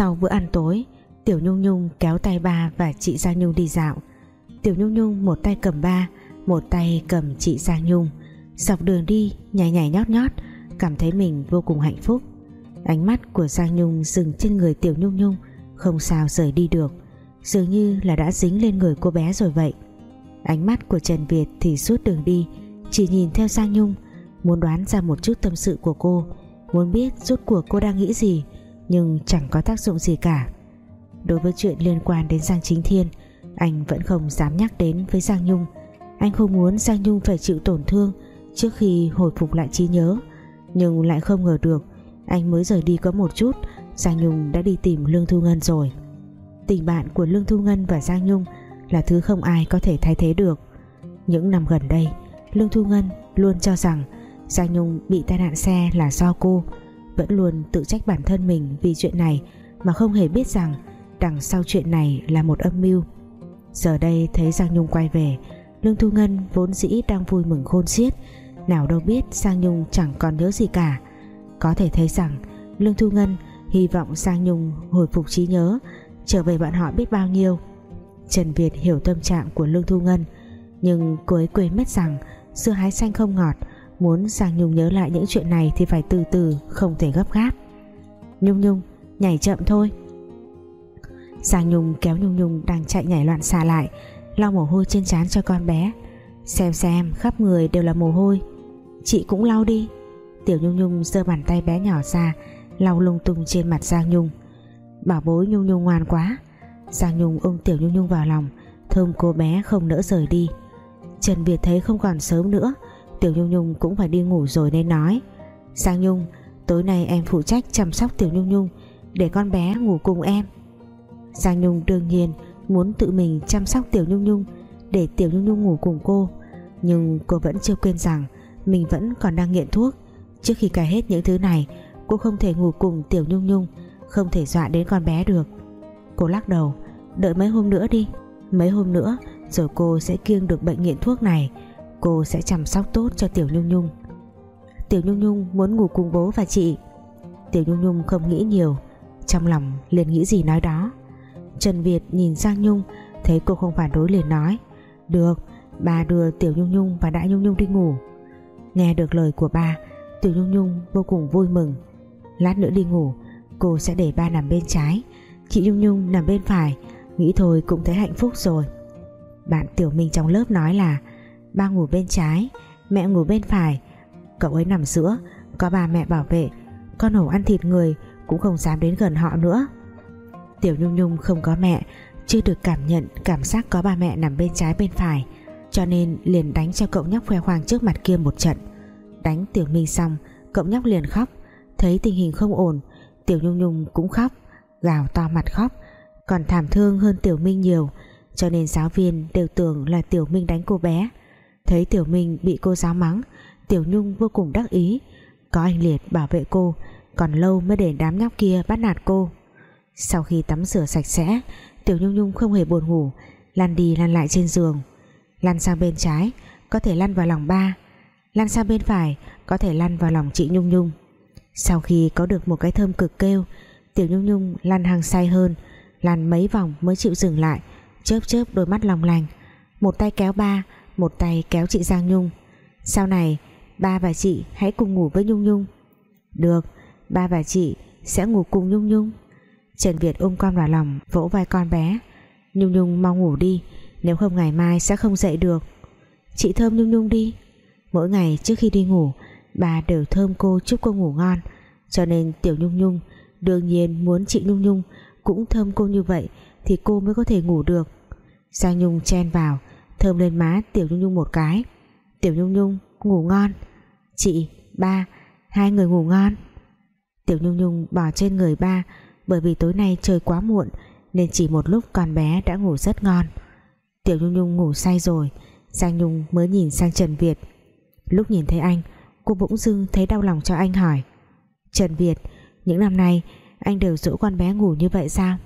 Sau bữa ăn tối, Tiểu Nhung Nhung kéo tay ba và chị Giang Nhung đi dạo. Tiểu Nhung Nhung một tay cầm ba, Một tay cầm chị Giang Nhung. Dọc đường đi, nhảy nhảy nhót nhót, Cảm thấy mình vô cùng hạnh phúc. Ánh mắt của Giang Nhung dừng trên người Tiểu Nhung Nhung, Không sao rời đi được. Dường như là đã dính lên người cô bé rồi vậy. Ánh mắt của Trần Việt thì suốt đường đi, Chỉ nhìn theo Giang Nhung, Muốn đoán ra một chút tâm sự của cô, Muốn biết rốt cuộc cô đang nghĩ gì. Nhưng chẳng có tác dụng gì cả. Đối với chuyện liên quan đến Giang Chính Thiên, Anh vẫn không dám nhắc đến với Giang Nhung. Anh không muốn Giang Nhung phải chịu tổn thương Trước khi hồi phục lại trí nhớ. Nhưng lại không ngờ được, Anh mới rời đi có một chút, Giang Nhung đã đi tìm Lương Thu Ngân rồi. Tình bạn của Lương Thu Ngân và Giang Nhung Là thứ không ai có thể thay thế được. Những năm gần đây, Lương Thu Ngân luôn cho rằng Giang Nhung bị tai nạn xe là do cô. Vẫn luôn tự trách bản thân mình Vì chuyện này mà không hề biết rằng Đằng sau chuyện này là một âm mưu. Giờ đây thấy Giang Nhung quay về, Lương Thu Ngân vốn dĩ đang vui mừng khôn xiết. Nào đâu biết Giang Nhung chẳng còn nhớ gì cả. Có thể thấy rằng Lương Thu Ngân hy vọng Giang Nhung hồi phục trí nhớ, Trở về bọn họ biết bao nhiêu. Trần Việt hiểu tâm trạng của Lương Thu Ngân, Nhưng cô ấy quên mất rằng dưa hái xanh không ngọt Muốn Giang Nhung nhớ lại những chuyện này Thì phải từ từ, không thể gấp gáp. Nhung Nhung, nhảy chậm thôi. Giang Nhung kéo Nhung Nhung đang chạy nhảy loạn xà lại, lau mồ hôi trên trán cho con bé. Xem xem, khắp người đều là mồ hôi. Chị cũng lau đi. Tiểu Nhung Nhung giơ bàn tay bé nhỏ ra, lau lung tung trên mặt Giang Nhung. Bảo bối Nhung Nhung ngoan quá. Giang Nhung ôm Tiểu Nhung Nhung vào lòng, thơm cô bé không nỡ rời đi. Trần Việt thấy không còn sớm nữa Tiểu Nhung Nhung cũng phải đi ngủ rồi nên nói. Giang Nhung, tối nay em phụ trách chăm sóc Tiểu Nhung Nhung, để con bé ngủ cùng em. Giang Nhung đương nhiên muốn tự mình chăm sóc Tiểu Nhung Nhung, để Tiểu Nhung Nhung ngủ cùng cô. Nhưng cô vẫn chưa quên rằng mình vẫn còn đang nghiện thuốc. Trước khi cài hết những thứ này, cô không thể ngủ cùng Tiểu Nhung Nhung, không thể dọa đến con bé được. Cô lắc đầu, đợi mấy hôm nữa đi. Mấy hôm nữa, rồi cô sẽ kiêng được bệnh nghiện thuốc này cô sẽ chăm sóc tốt cho Tiểu Nhung Nhung. Tiểu Nhung Nhung muốn ngủ cùng bố và chị. Tiểu Nhung Nhung không nghĩ nhiều, trong lòng liền nghĩ gì nói đó. Trần Việt nhìn Giang Nhung, thấy cô không phản đối liền nói, được bà đưa Tiểu Nhung Nhung và Đại Nhung Nhung đi ngủ. Nghe được lời của bà Tiểu Nhung Nhung vô cùng vui mừng. Lát nữa đi ngủ, cô sẽ để ba nằm bên trái, chị Nhung Nhung nằm bên phải, nghĩ thôi cũng thấy hạnh phúc rồi. Bạn Tiểu Minh trong lớp nói là ba ngủ bên trái, mẹ ngủ bên phải. Cậu ấy nằm giữa, có bà mẹ bảo vệ. Con hổ ăn thịt người cũng không dám đến gần họ nữa. Tiểu Nhung Nhung không có mẹ, chưa được cảm nhận cảm giác có ba mẹ nằm bên trái bên phải. Cho nên liền đánh cho cậu nhóc khoe khoang trước mặt kia một trận. Đánh Tiểu Minh xong, cậu nhóc liền khóc. Thấy tình hình không ổn, Tiểu Nhung Nhung cũng khóc, gào to mặt khóc. Còn thảm thương hơn Tiểu Minh nhiều, cho nên giáo viên đều tưởng là Tiểu Minh đánh cô bé thấy Tiểu Minh bị cô giáo mắng, Tiểu Nhung vô cùng đắc ý. Có anh Liệt bảo vệ cô, còn lâu mới để đám nhóc kia bắt nạt cô. Sau khi tắm rửa sạch sẽ, Tiểu Nhung Nhung không hề buồn ngủ, lăn đi lăn lại trên giường. Lăn sang bên trái, có thể lăn vào lòng ba. Lăn sang bên phải, có thể lăn vào lòng chị Nhung Nhung. Sau khi có được một cái thơm cực kêu, Tiểu Nhung Nhung lăn hàng say hơn, lăn mấy vòng mới chịu dừng lại, chớp chớp đôi mắt lòng lành một tay kéo ba một tay kéo chị Giang Nhung. Sau này, ba và chị hãy cùng ngủ với Nhung Nhung. Được, ba và chị sẽ ngủ cùng Nhung Nhung. Trần Việt ôm con vào lòng, vỗ vai con bé. Nhung Nhung mau ngủ đi, nếu không ngày mai sẽ không dậy được. Chị thơm Nhung Nhung đi. Mỗi ngày trước khi đi ngủ, bà đều thơm cô chúc cô ngủ ngon. Cho nên Tiểu Nhung Nhung, đương nhiên muốn chị Nhung Nhung cũng thơm cô như vậy thì cô mới có thể ngủ được. Giang Nhung chen vào thơm lên má Tiểu Nhung Nhung một cái. Tiểu Nhung Nhung ngủ ngon. Chị, ba, hai người ngủ ngon. Tiểu Nhung Nhung bỏ trên người ba bởi vì tối nay trời quá muộn nên chỉ một lúc con bé đã ngủ rất ngon. Tiểu Nhung Nhung ngủ say rồi Giang Nhung mới nhìn sang Trần Việt. Lúc nhìn thấy anh cô bỗng dưng thấy đau lòng cho anh hỏi Trần Việt những năm nay anh đều dỗ con bé ngủ như vậy sao?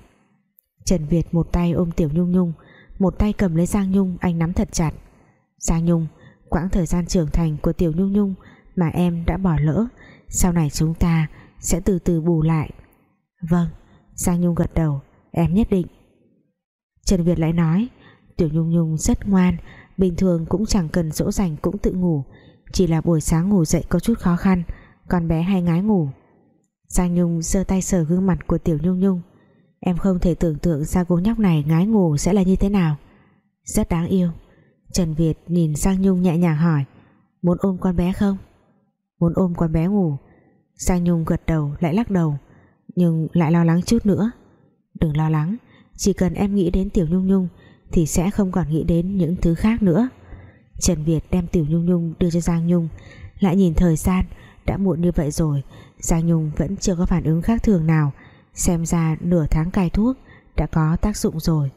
Trần Việt một tay ôm Tiểu Nhung Nhung một tay cầm lấy Giang Nhung anh nắm thật chặt. Giang Nhung, quãng thời gian trưởng thành của Tiểu Nhung Nhung mà em đã bỏ lỡ, sau này chúng ta sẽ từ từ bù lại. Vâng Giang Nhung gật đầu, Em nhất định. Trần Việt lại nói, Tiểu Nhung Nhung rất ngoan, Bình thường cũng chẳng cần dỗ dành cũng tự ngủ. Chỉ là buổi sáng ngủ dậy có chút khó khăn Con bé hay ngái ngủ. Giang Nhung giơ tay sờ gương mặt của Tiểu Nhung Nhung. Em không thể tưởng tượng ra cô nhóc này ngái ngủ sẽ là như thế nào. Rất đáng yêu. Trần Việt nhìn Sang Nhung nhẹ nhàng hỏi, Muốn ôm con bé không? Muốn ôm con bé ngủ. Sang Nhung gật đầu, lại lắc đầu, Nhưng lại lo lắng chút nữa. Đừng lo lắng, Chỉ cần em nghĩ đến Tiểu Nhung Nhung Thì sẽ không còn nghĩ đến những thứ khác nữa. Trần Việt đem Tiểu Nhung Nhung đưa cho Giang Nhung, Lại nhìn thời gian Đã muộn như vậy rồi Giang Nhung vẫn chưa có phản ứng khác thường nào. Xem ra nửa tháng cai thuốc Đã có tác dụng rồi.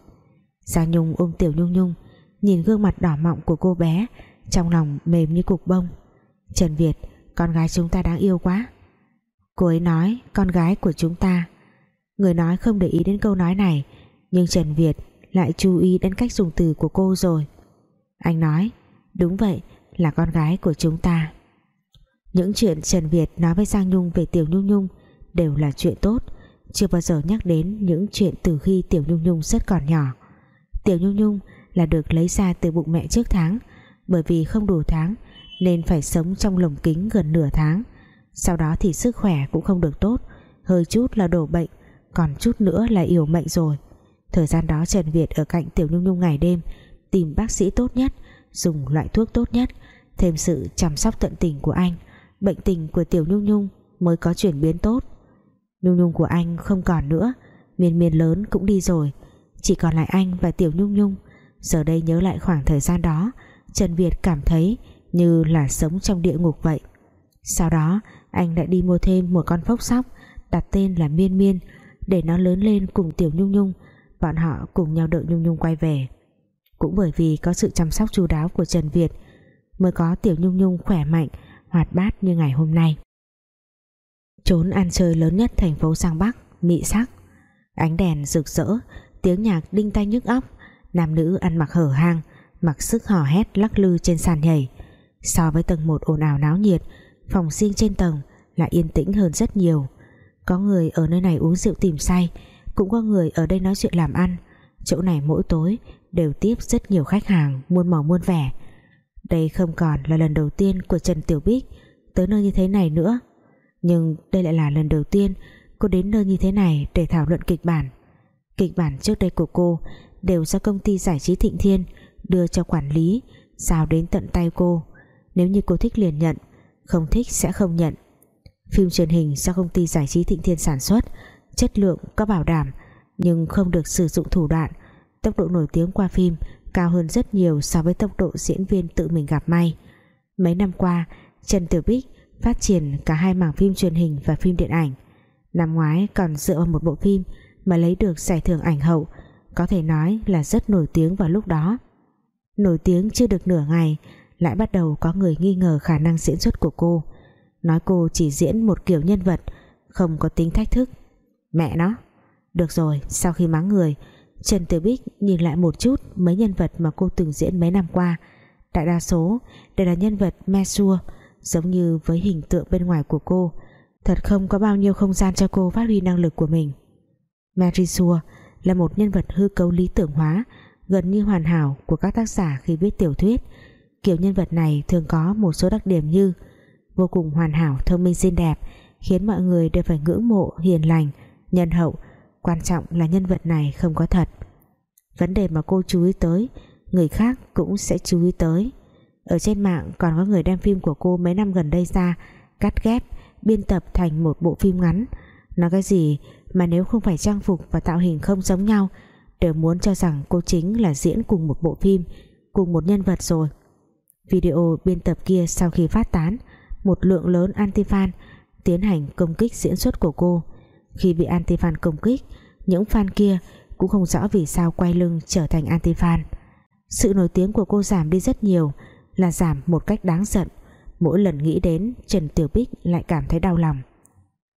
Giang Nhung ôm Tiểu Nhung Nhung, Nhìn gương mặt đỏ mọng của cô bé, Trong lòng mềm như cục bông. Trần Việt, Con gái chúng ta đáng yêu quá. Cô ấy nói, con gái của chúng ta. Người nói không để ý đến câu nói này, Nhưng Trần Việt lại chú ý đến cách dùng từ của cô rồi. Anh nói, Đúng vậy, là con gái của chúng ta. Những chuyện Trần Việt nói với Giang Nhung về Tiểu Nhung Nhung Đều là chuyện tốt chưa bao giờ nhắc đến những chuyện từ khi Tiểu Nhung Nhung rất còn nhỏ. Tiểu Nhung Nhung là được lấy ra từ bụng mẹ trước tháng. Bởi vì không đủ tháng, Nên phải sống trong lồng kính gần nửa tháng. Sau đó thì sức khỏe cũng không được tốt. Hơi chút là đổ bệnh, còn chút nữa là yểu mệnh rồi. Thời gian đó Trần Việt ở cạnh Tiểu Nhung Nhung ngày đêm, tìm bác sĩ tốt nhất, dùng loại thuốc tốt nhất, thêm sự chăm sóc tận tình của anh. Bệnh tình của Tiểu Nhung Nhung mới có chuyển biến tốt. Nhung Nhung của anh không còn nữa. Miền miền lớn cũng đi rồi. Chỉ còn lại anh và Tiểu Nhung Nhung. Giờ đây nhớ lại khoảng thời gian đó, Trần Việt cảm thấy như là sống trong địa ngục vậy. Sau đó, anh lại đi mua thêm một con phốc sóc đặt tên là Miên Miên để nó lớn lên cùng Tiểu Nhung Nhung. Bọn họ cùng nhau đợi Nhung Nhung quay về. Cũng bởi vì có sự chăm sóc chu đáo của Trần Việt, mới có Tiểu Nhung Nhung khỏe mạnh, hoạt bát như ngày hôm nay trốn ăn chơi lớn nhất thành phố sang Bắc, mị sắc ánh đèn rực rỡ, tiếng nhạc đinh tai nhức óc. Nam nữ ăn mặc hở hang, mặc sức hò hét lắc lư trên sàn nhảy. So với tầng một ồn ào náo nhiệt, phòng riêng trên tầng lại yên tĩnh hơn rất nhiều. Có người ở nơi này uống rượu tìm say, Cũng có người ở đây nói chuyện làm ăn. Chỗ này mỗi tối đều tiếp rất nhiều khách hàng muôn màu muôn vẻ. Đây không còn là lần đầu tiên của Trần Tiểu Bích tới nơi như thế này nữa. Nhưng đây lại là lần đầu tiên cô đến nơi như thế này để thảo luận kịch bản. Kịch bản trước đây của cô đều do công ty giải trí Thịnh Thiên đưa cho quản lý, giao đến tận tay cô. Nếu như cô thích liền nhận, không thích sẽ không nhận. Phim truyền hình do công ty giải trí Thịnh Thiên sản xuất, chất lượng có bảo đảm, nhưng không được sử dụng thủ đoạn. Tốc độ nổi tiếng qua phim cao hơn rất nhiều so với tốc độ diễn viên tự mình gặp may. Mấy năm qua, Trần Tiểu Bích phát triển cả hai mảng phim truyền hình và phim điện ảnh. Năm ngoái còn dựa vào một bộ phim mà lấy được giải thưởng ảnh hậu, có thể nói là rất nổi tiếng vào lúc đó. Nổi tiếng chưa được nửa ngày, lại bắt đầu có người nghi ngờ khả năng diễn xuất của cô. Nói cô chỉ diễn một kiểu nhân vật, không có tính thách thức. Mẹ nó! Được rồi, sau khi mắng người, Trần Tử Bích nhìn lại một chút mấy nhân vật mà cô từng diễn mấy năm qua. Đại đa số đều là nhân vật mesua giống như với hình tượng bên ngoài của cô. Thật không có bao nhiêu không gian cho cô phát huy năng lực của mình. Marisua là một nhân vật hư cấu lý tưởng hóa, gần như hoàn hảo của các tác giả khi viết tiểu thuyết. Kiểu nhân vật này thường có một số đặc điểm như vô cùng hoàn hảo, thông minh xinh đẹp, khiến mọi người đều phải ngưỡng mộ, hiền lành, nhân hậu. Quan trọng là nhân vật này không có thật. Vấn đề mà cô chú ý tới, người khác cũng sẽ chú ý tới ở trên mạng còn có người đem phim của cô mấy năm gần đây ra, cắt ghép, biên tập thành một bộ phim ngắn. Nói cái gì mà nếu không phải trang phục và tạo hình không giống nhau, đều muốn cho rằng cô chính là diễn cùng một bộ phim, cùng một nhân vật rồi. Video biên tập kia sau khi phát tán, một lượng lớn anti-fan tiến hành công kích diễn xuất của cô. Khi bị anti-fan công kích, những fan kia cũng không rõ vì sao quay lưng trở thành anti-fan. Sự nổi tiếng của cô giảm đi rất nhiều là giảm một cách đáng giận. Mỗi lần nghĩ đến, Trần Tiểu Bích lại cảm thấy đau lòng.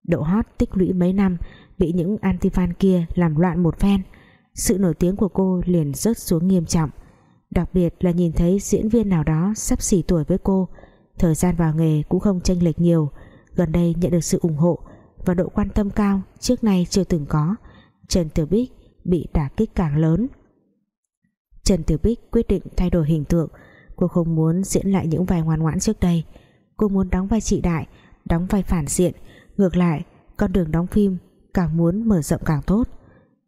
Độ hot tích lũy mấy năm, bị những anti-fan kia làm loạn một phen, sự nổi tiếng của cô liền rớt xuống nghiêm trọng. Đặc biệt là nhìn thấy diễn viên nào đó sắp xỉ tuổi với cô, thời gian vào nghề cũng không chênh lệch nhiều. Gần đây nhận được sự ủng hộ và độ quan tâm cao trước nay chưa từng có, Trần Tiểu Bích bị đả kích càng lớn. Trần Tiểu Bích quyết định thay đổi hình tượng Cô không muốn diễn lại những vai ngoan ngoãn trước đây. Cô muốn đóng vai chị Đại, Đóng vai phản diện. Ngược lại, con đường đóng phim càng muốn mở rộng càng tốt.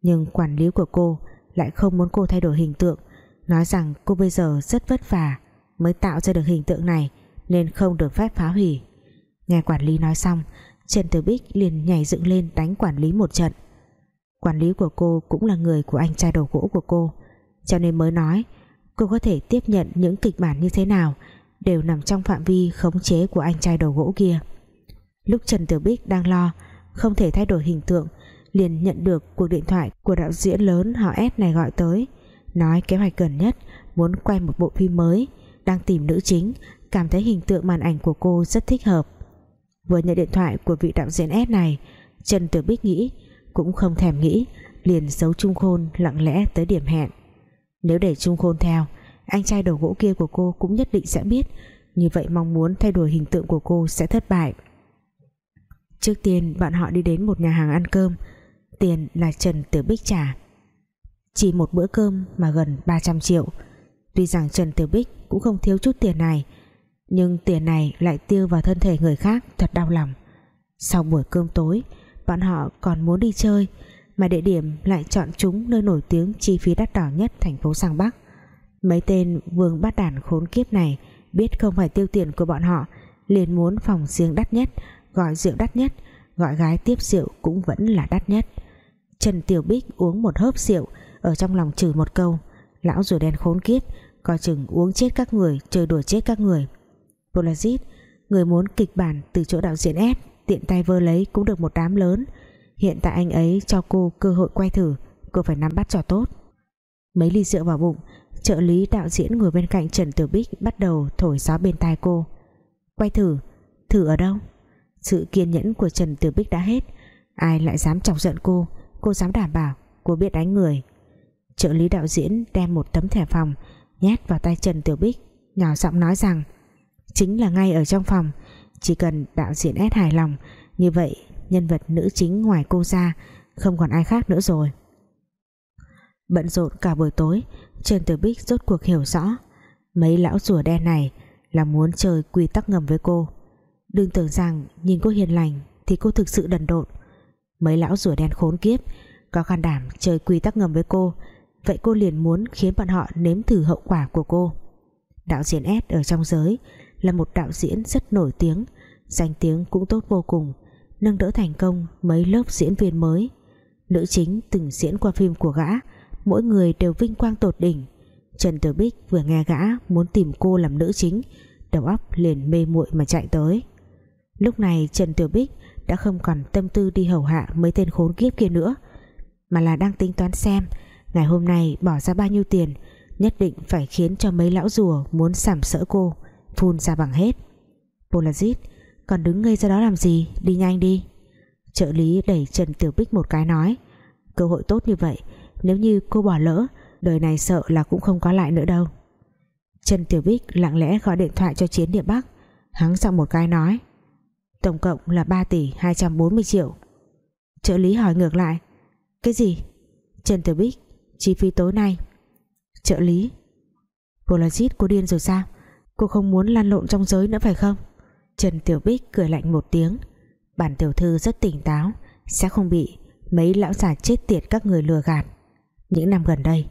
Nhưng quản lý của cô lại không muốn cô thay đổi hình tượng. Nói rằng cô bây giờ rất vất vả Mới tạo ra được hình tượng này, Nên không được phép phá hủy. Nghe quản lý nói xong, Trần Tử Bích liền nhảy dựng lên đánh quản lý một trận. Quản lý của cô cũng là người của anh trai đầu gỗ của cô, Cho nên mới nói Cô có thể tiếp nhận những kịch bản như thế nào Đều nằm trong phạm vi khống chế của anh trai đầu gỗ kia. Lúc Trần Tử Bích đang lo, Không thể thay đổi hình tượng, Liền nhận được cuộc điện thoại của đạo diễn lớn họ S này gọi tới, Nói kế hoạch gần nhất Muốn quay một bộ phim mới, Đang tìm nữ chính, Cảm thấy hình tượng màn ảnh của cô rất thích hợp. Vừa nhận điện thoại của vị đạo diễn S này, Trần Tử Bích nghĩ, Cũng không thèm nghĩ, Liền giấu Trung Khôn lặng lẽ tới điểm hẹn. Nếu để Trung Khôn theo, Anh trai đầu gỗ kia của cô cũng nhất định sẽ biết. Như vậy mong muốn thay đổi hình tượng của cô sẽ thất bại. Trước tiên, bọn họ đi đến một nhà hàng ăn cơm. Tiền là Trần Tử Bích trả. Chỉ một bữa cơm mà gần 300 triệu. Tuy rằng Trần Tử Bích cũng không thiếu chút tiền này, Nhưng tiền này lại tiêu vào thân thể người khác Thật đau lòng. Sau buổi cơm tối, Bọn họ còn muốn đi chơi. Mà địa điểm lại chọn chúng nơi nổi tiếng Chi phí đắt đỏ nhất thành phố Sang Bắc. Mấy tên vương bát đản khốn kiếp này Biết không phải tiêu tiền của bọn họ, liền muốn phòng riêng đắt nhất, gọi rượu đắt nhất, gọi gái tiếp rượu cũng vẫn là đắt nhất. Trần Tiểu Bích uống một hớp rượu, ở trong lòng chửi một câu, lão rùa đen khốn kiếp, coi chừng uống chết các người, chơi đùa chết các người. Polazit, người muốn kịch bản từ chỗ đạo diễn ép tiện tay vơ lấy cũng được một đám lớn hiện tại anh ấy cho cô cơ hội quay thử, cô phải nắm bắt cho tốt. Mấy ly rượu vào bụng, trợ lý đạo diễn ngồi bên cạnh Trần Tử Bích bắt đầu thổi gió bên tai cô. Quay thử thử ở đâu? Sự kiên nhẫn của Trần Tử Bích đã hết. Ai lại dám chọc giận cô? Cô dám đảm bảo cô biết đánh người. Trợ lý đạo diễn đem một tấm thẻ phòng, Nhét vào tay Trần Tử Bích, Nhỏ giọng nói rằng, Chính là ngay ở trong phòng. Chỉ cần đạo diễn ép hài lòng, Như vậy nhân vật nữ chính ngoài cô ra, Không còn ai khác nữa rồi. Bận rộn cả buổi tối Trần Tử Bích rốt cuộc hiểu rõ, Mấy lão rùa đen này Là muốn chơi quy tắc ngầm với cô. Đừng tưởng rằng nhìn cô hiền lành Thì cô thực sự đần độn. Mấy lão rùa đen khốn kiếp, Có can đảm chơi quy tắc ngầm với cô, Vậy cô liền muốn khiến bọn họ nếm thử hậu quả của cô. Đạo diễn S ở trong giới Là một đạo diễn rất nổi tiếng, Danh tiếng cũng tốt vô cùng. Nâng đỡ thành công mấy lớp diễn viên mới. Nữ chính từng diễn qua phim của gã, Mỗi người đều vinh quang tột đỉnh. Trần Tử Bích vừa nghe gã Muốn tìm cô làm nữ chính, Đầu óc liền mê muội mà chạy tới. Lúc này Trần Tiểu Bích đã không còn tâm tư đi hầu hạ mấy tên khốn kiếp kia nữa, mà là đang tính toán xem ngày hôm nay bỏ ra bao nhiêu tiền, nhất định phải khiến cho mấy lão rùa muốn sảm sỡ cô, phun ra bằng hết. Polazit còn đứng ngây ra đó làm gì? Đi nhanh đi. Trợ lý đẩy Trần Tiểu Bích một cái nói, cơ hội tốt như vậy, nếu như cô bỏ lỡ, đời này sợ là cũng không có lại nữa đâu. Trần Tiểu Bích lặng lẽ gọi điện thoại cho Chiến Địa Bắc hắn giọng một cái nói, tổng cộng là 3 tỷ 240 triệu. Trợ lý hỏi ngược lại, cái gì? Trần tiểu Bích, chi phí tối nay. Trợ lý Polazit cô điên rồi sao? Cô không muốn lan lộn trong giới nữa phải không? Trần Tiểu Bích cười lạnh một tiếng. Bản tiểu thư rất tỉnh táo, sẽ không bị mấy lão già chết tiệt các người lừa gạt. Những năm gần đây,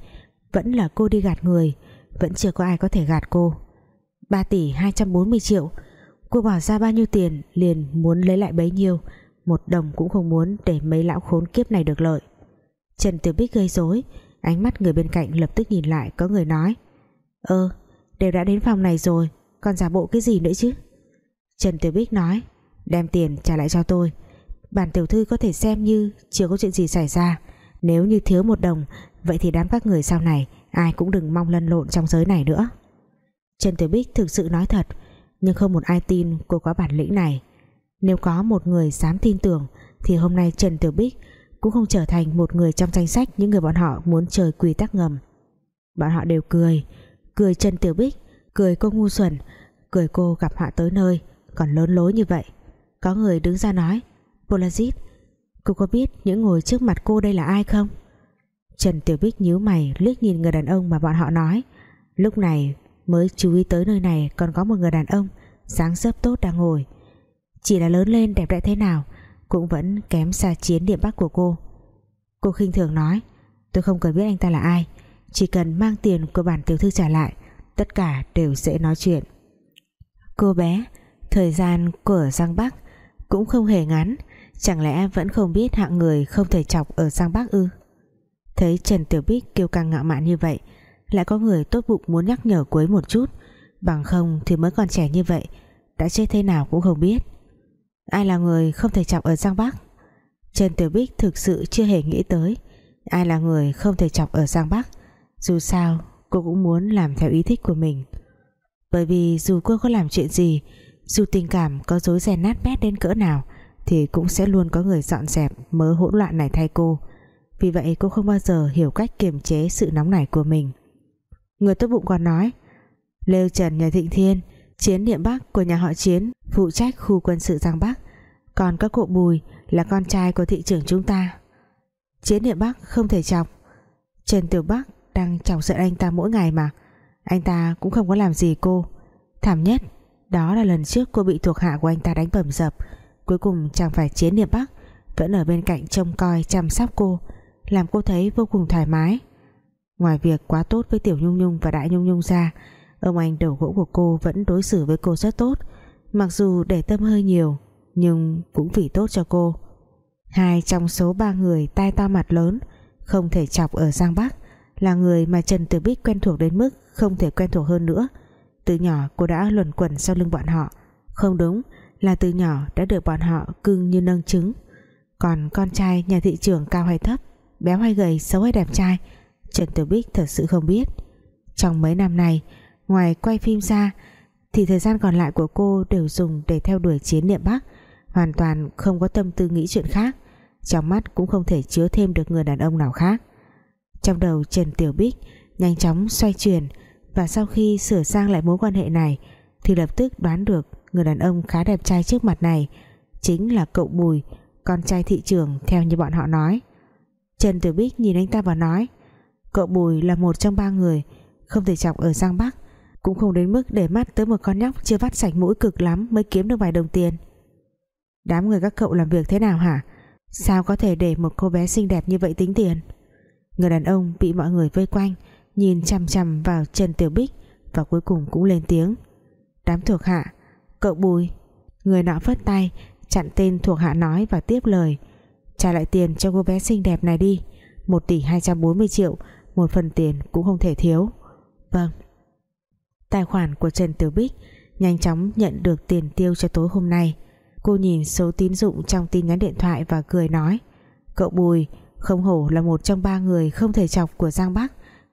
vẫn là cô đi gạt người, vẫn chưa có ai có thể gạt cô. 3 tỷ 240 triệu, Cô bỏ ra bao nhiêu tiền liền muốn lấy lại bấy nhiêu, Một đồng cũng không muốn để mấy lão khốn kiếp này được lợi. Trần Tiểu Bích gây rối, Ánh mắt người bên cạnh lập tức nhìn lại, Có người nói, Ơ, đều đã đến phòng này rồi, Còn giả bộ cái gì nữa chứ? Trần Tiểu Bích nói, Đem tiền trả lại cho tôi. Bản tiểu thư có thể xem như chưa có chuyện gì xảy ra. Nếu như thiếu một đồng, Vậy thì đám các người sau này, Ai cũng đừng mong lân lộn trong giới này nữa. Trần Tiểu Bích thực sự nói thật, nhưng không một ai tin cô có bản lĩnh này. Nếu có một người dám tin tưởng, thì hôm nay Trần Tiểu Bích cũng không trở thành một người trong danh sách những người bọn họ muốn chơi quy tắc ngầm. Bọn họ đều cười cười Trần Tiểu Bích, cười cô ngu xuẩn, cười cô gặp họa tới nơi còn lớn lối như vậy. Có người đứng ra nói, Polazit, Cô có biết những ngồi trước mặt cô đây là ai không? Trần Tiểu Bích nhíu mày liếc nhìn người đàn ông mà bọn họ nói, Lúc này mới chú ý tới nơi này, còn có một người đàn ông dáng dấp tốt đang ngồi. Chỉ là lớn lên đẹp đẽ thế nào cũng vẫn kém xa chiến điểm bắc của cô. Cô khinh thường nói, tôi không cần biết anh ta là ai, chỉ cần mang tiền của bản tiểu thư trả lại, tất cả đều sẽ nói chuyện. Cô bé thời gian của Giang Bắc cũng không hề ngắn. Chẳng lẽ vẫn không biết hạng người không thể chọc ở Giang Bắc ư? Thấy Trần Tiểu Bích kêu căng ngạo mạn như vậy, lại có người tốt bụng muốn nhắc nhở cuối một chút. Bằng không thì mới còn trẻ như vậy, đã chết thế nào cũng không biết. Ai là người không thể chọc ở Giang Bắc? Trần Tiểu Bích thực sự chưa hề nghĩ tới, ai là người không thể chọc ở Giang Bắc. Dù sao, cô cũng muốn làm theo ý thích của mình. Bởi vì dù cô có làm chuyện gì dù tình cảm có dối ren nát bét đến cỡ nào, thì cũng sẽ luôn có người dọn dẹp, mớ hỗn loạn này thay cô. Vì vậy cô không bao giờ hiểu cách kiềm chế sự nóng nảy của mình. Người tốt bụng còn nói, Lêu Trần nhà Thịnh Thiên, Chiến Niệm Bắc của nhà họ Chiến, phụ trách khu quân sự Giang Bắc. Còn các cụ Bùi là con trai của thị trưởng chúng ta. Chiến Niệm Bắc không thể chọc. Trần Tiểu Bắc đang chọc sợ anh ta mỗi ngày mà. Anh ta cũng không có làm gì cô. Thảm nhất đó là lần trước cô bị thuộc hạ của anh ta đánh bầm dập. Cuối cùng chẳng phải Chiến Niệm Bắc, vẫn ở bên cạnh trông coi, chăm sóc cô, làm cô thấy vô cùng thoải mái. Ngoài việc quá tốt với Tiểu Nhung Nhung và Đại Nhung Nhung ra, ông anh đầu gỗ của cô vẫn đối xử với cô rất tốt, mặc dù để tâm hơi nhiều, nhưng cũng vì tốt cho cô. Hai trong số ba người tai to mặt lớn, không thể chọc ở Giang Bắc, là người mà Trần Tử Bích quen thuộc đến mức không thể quen thuộc hơn nữa từ nhỏ cô đã luẩn quẩn sau lưng bọn họ. Không đúng, là từ nhỏ đã được bọn họ cưng như nâng trứng. Còn con trai nhà thị trưởng cao hay thấp, béo hay gầy, xấu hay đẹp trai, Trần Tử Bích thật sự không biết. Trong mấy năm này, ngoài quay phim ra, thì thời gian còn lại của cô đều dùng để theo đuổi chiến niệm Bắc, hoàn toàn không có tâm tư nghĩ chuyện khác, trong mắt cũng không thể chứa thêm được người đàn ông nào khác. Trong đầu Trần Tiểu Bích nhanh chóng xoay chuyển và sau khi sửa sang lại mối quan hệ này, thì lập tức đoán được người đàn ông khá đẹp trai trước mặt này chính là cậu Bùi, con trai thị trường theo như bọn họ nói. Trần Tử Bích nhìn anh ta và nói, cậu Bùi là một trong ba người, không thể chọc ở Giang Bắc, cũng không đến mức để mắt tới một con nhóc chưa vắt sạch mũi cực lắm mới kiếm được vài đồng tiền. Đám người các cậu làm việc thế nào hả? Sao có thể để một cô bé xinh đẹp như vậy tính tiền? Người đàn ông bị mọi người vây quanh nhìn chằm chằm vào Trần Tiểu Bích và cuối cùng cũng lên tiếng. Đám thuộc hạ, cậu Bùi, người nọ phất tay, chặn tên thuộc hạ nói và tiếp lời. Trả lại tiền cho cô bé xinh đẹp này đi 1 tỷ 240 triệu, một phần tiền cũng không thể thiếu. Vâng. Tài khoản của Trần Tiểu Bích nhanh chóng nhận được tiền tiêu cho tối hôm nay. Cô nhìn số tín dụng trong tin nhắn điện thoại và cười nói, cậu Bùi, không hổ là một trong ba người không thể chọc của Giang Bắc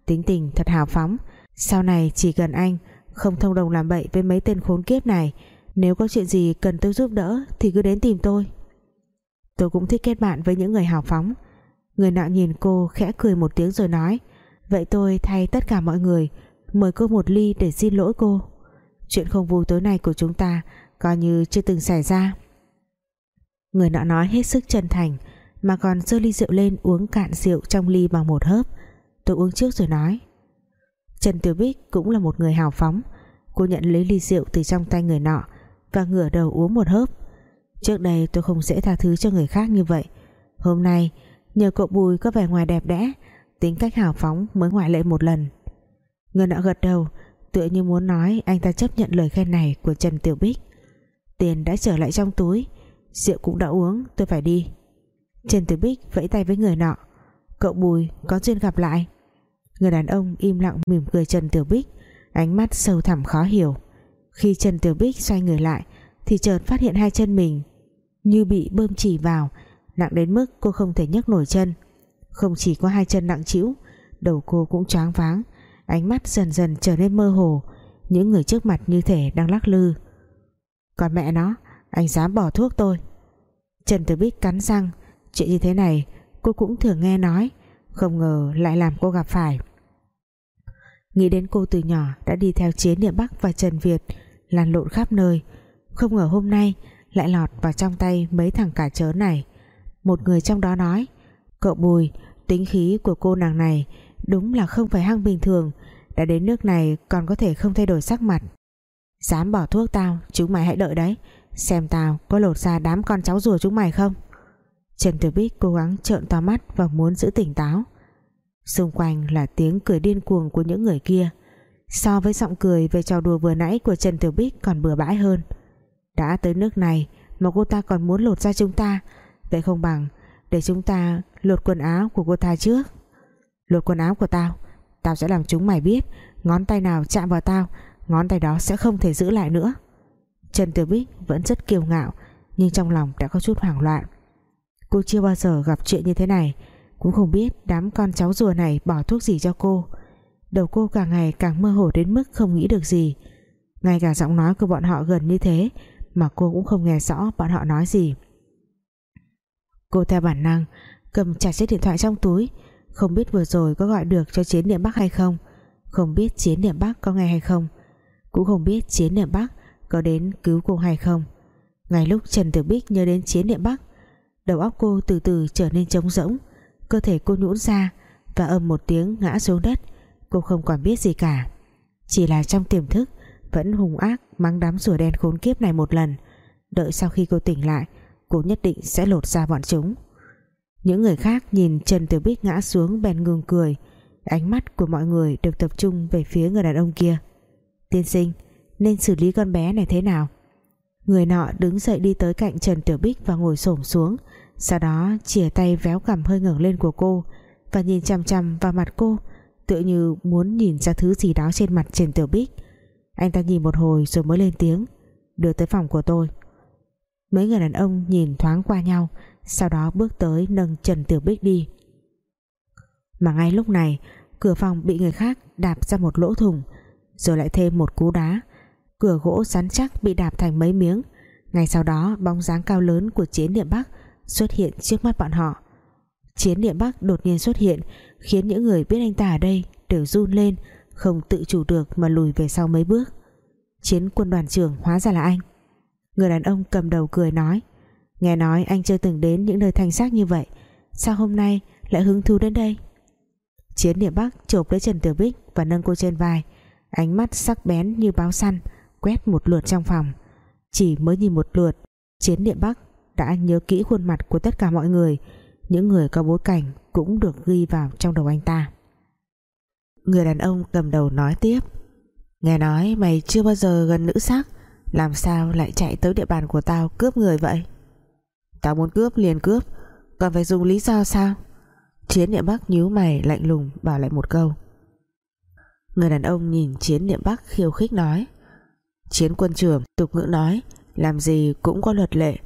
tính tình thật hào phóng. Sau này chỉ cần anh không thông đồng làm bậy với mấy tên khốn kiếp này, nếu có chuyện gì cần tôi giúp đỡ thì cứ đến tìm tôi. Tôi cũng thích kết bạn với những người hào phóng. Người nọ nhìn cô khẽ cười một tiếng rồi nói, vậy tôi thay tất cả mọi người, mời cô một ly để xin lỗi cô. Chuyện không vui tối nay của chúng ta coi như chưa từng xảy ra. Người nọ nói hết sức chân thành, mà còn dơ ly rượu lên uống cạn rượu trong ly bằng một hớp tôi uống trước rồi nói. Trần Tiểu Bích cũng là một người hào phóng. Cô nhận lấy ly rượu từ trong tay người nọ và ngửa đầu uống một hớp. Trước đây tôi không dễ tha thứ cho người khác như vậy. Hôm nay, nhờ cậu Bùi có vẻ ngoài đẹp đẽ, tính cách hào phóng mới ngoại lệ một lần. Người nọ gật đầu, tựa như muốn nói anh ta chấp nhận lời khen này của Trần Tiểu Bích. Tiền đã trở lại trong túi, rượu cũng đã uống, tôi phải đi. Trần Tiểu Bích vẫy tay với người nọ. Cậu Bùi có duyên gặp lại người đàn ông im lặng mỉm cười Trần Tiểu Bích. Ánh mắt sâu thẳm khó hiểu. Khi Trần Tiểu Bích xoay người lại, thì chợt phát hiện hai chân mình như bị bơm chỉ vào, nặng đến mức cô không thể nhấc nổi chân. Không chỉ có hai chân nặng chịu đầu cô cũng choáng váng, ánh mắt dần dần trở nên mơ hồ, những người trước mặt như thể đang lắc lư. Còn mẹ nó, anh dám bỏ thuốc tôi? Trần Tử Bích cắn răng. Chuyện như thế này, cô cũng thường nghe nói, không ngờ lại làm cô gặp phải nghĩ đến cô từ nhỏ đã đi theo chế niệm Bắc và Trần Việt, lăn lộn khắp nơi. Không ngờ hôm nay lại lọt vào trong tay mấy thằng cả chớ này. Một người trong đó nói, cậu Bùi, tính khí của cô nàng này đúng là không phải hăng bình thường. Đã đến nước này còn có thể không thay đổi sắc mặt. Dám bỏ thuốc tao, chúng mày hãy đợi đấy. Xem tao có lột ra đám con cháu rùa chúng mày không? Trần Tử Bích cố gắng trợn to mắt và muốn giữ tỉnh táo xung quanh là tiếng cười điên cuồng của những người kia. So với giọng cười về trò đùa vừa nãy của Trần Tiểu Bích còn bừa bãi hơn. Đã tới nước này mà cô ta còn muốn lột ra chúng ta. Vậy không bằng để chúng ta lột quần áo của cô ta trước. Lột quần áo của tao tao sẽ làm chúng mày biết. Ngón tay nào chạm vào tao, ngón tay đó sẽ không thể giữ lại nữa. Trần Tiểu Bích vẫn rất kiêu ngạo, nhưng trong lòng đã có chút hoảng loạn. Cô chưa bao giờ gặp chuyện như thế này cũng không biết đám con cháu rùa này bỏ thuốc gì cho cô. Đầu cô càng ngày càng mơ hồ đến mức không nghĩ được gì. Ngay cả giọng nói của bọn họ gần như thế, mà cô cũng không nghe rõ bọn họ nói gì. Cô theo bản năng, cầm chặt chiếc điện thoại trong túi, không biết vừa rồi có gọi được cho chiến niệm Bắc hay không không biết chiến niệm Bắc có nghe hay không, cũng không biết chiến niệm Bắc có đến cứu cô hay không. Ngay lúc Trần Tử Bích nhớ đến chiến niệm Bắc, đầu óc cô từ từ trở nên trống rỗng cơ thể cô nhũn ra và ầm một tiếng ngã xuống đất. Cô không còn biết gì cả. Chỉ là trong tiềm thức, vẫn hùng ác, mắng đám rùa đen khốn kiếp này một lần. Đợi sau khi cô tỉnh lại, cô nhất định sẽ lột ra bọn chúng. Những người khác nhìn Trần Tiểu Bích ngã xuống bèn ngừng cười. Ánh mắt của mọi người được tập trung về phía người đàn ông kia. Tiên sinh, nên xử lý con bé này thế nào? Người nọ đứng dậy đi tới cạnh Trần Tiểu Bích và ngồi xổm xuống sau đó, chìa tay véo cằm hơi ngẩng lên của cô và nhìn chằm chằm vào mặt cô, tựa như muốn nhìn ra thứ gì đó trên mặt Trần Tiểu Bích. Anh ta nhìn một hồi rồi mới lên tiếng, đưa tới phòng của tôi. Mấy người đàn ông nhìn thoáng qua nhau, sau đó bước tới nâng Trần Tiểu Bích đi. Mà ngay lúc này, cửa phòng bị người khác đạp ra một lỗ thủng, rồi lại thêm một cú đá. Cửa gỗ rắn chắc bị đạp thành mấy miếng. Ngay sau đó, bóng dáng cao lớn của chiến niệm Bắc xuất hiện trước mắt bọn họ. Chiến niệm Bắc đột nhiên xuất hiện, khiến những người biết anh ta ở đây đều run lên, không tự chủ được mà lùi về sau mấy bước. Chiến quân đoàn trưởng hóa ra là anh. Người đàn ông cầm đầu cười nói, nghe nói anh chưa từng đến những nơi thanh xác như vậy, sao hôm nay lại hứng thú đến đây? Chiến niệm bắc chộp lấy trần tiểu bích và nâng cô trên vai, ánh mắt sắc bén như báo săn, quét một lượt trong phòng. Chỉ mới nhìn một lượt, chiến niệm bắc đã nhớ kỹ khuôn mặt của tất cả mọi người. Những người có bối cảnh cũng được ghi vào trong đầu anh ta. Người đàn ông cầm đầu nói tiếp, nghe nói mày chưa bao giờ gần nữ sắc, làm sao lại chạy tới địa bàn của tao cướp người vậy? Tao muốn cướp liền cướp, Còn phải dùng lý do sao? Chiến niệm Bắc nhíu mày lạnh lùng bảo lại một câu. Người đàn ông nhìn Chiến niệm Bắc khiêu khích nói, Chiến quân trưởng, tục ngữ nói, Làm gì cũng có luật lệ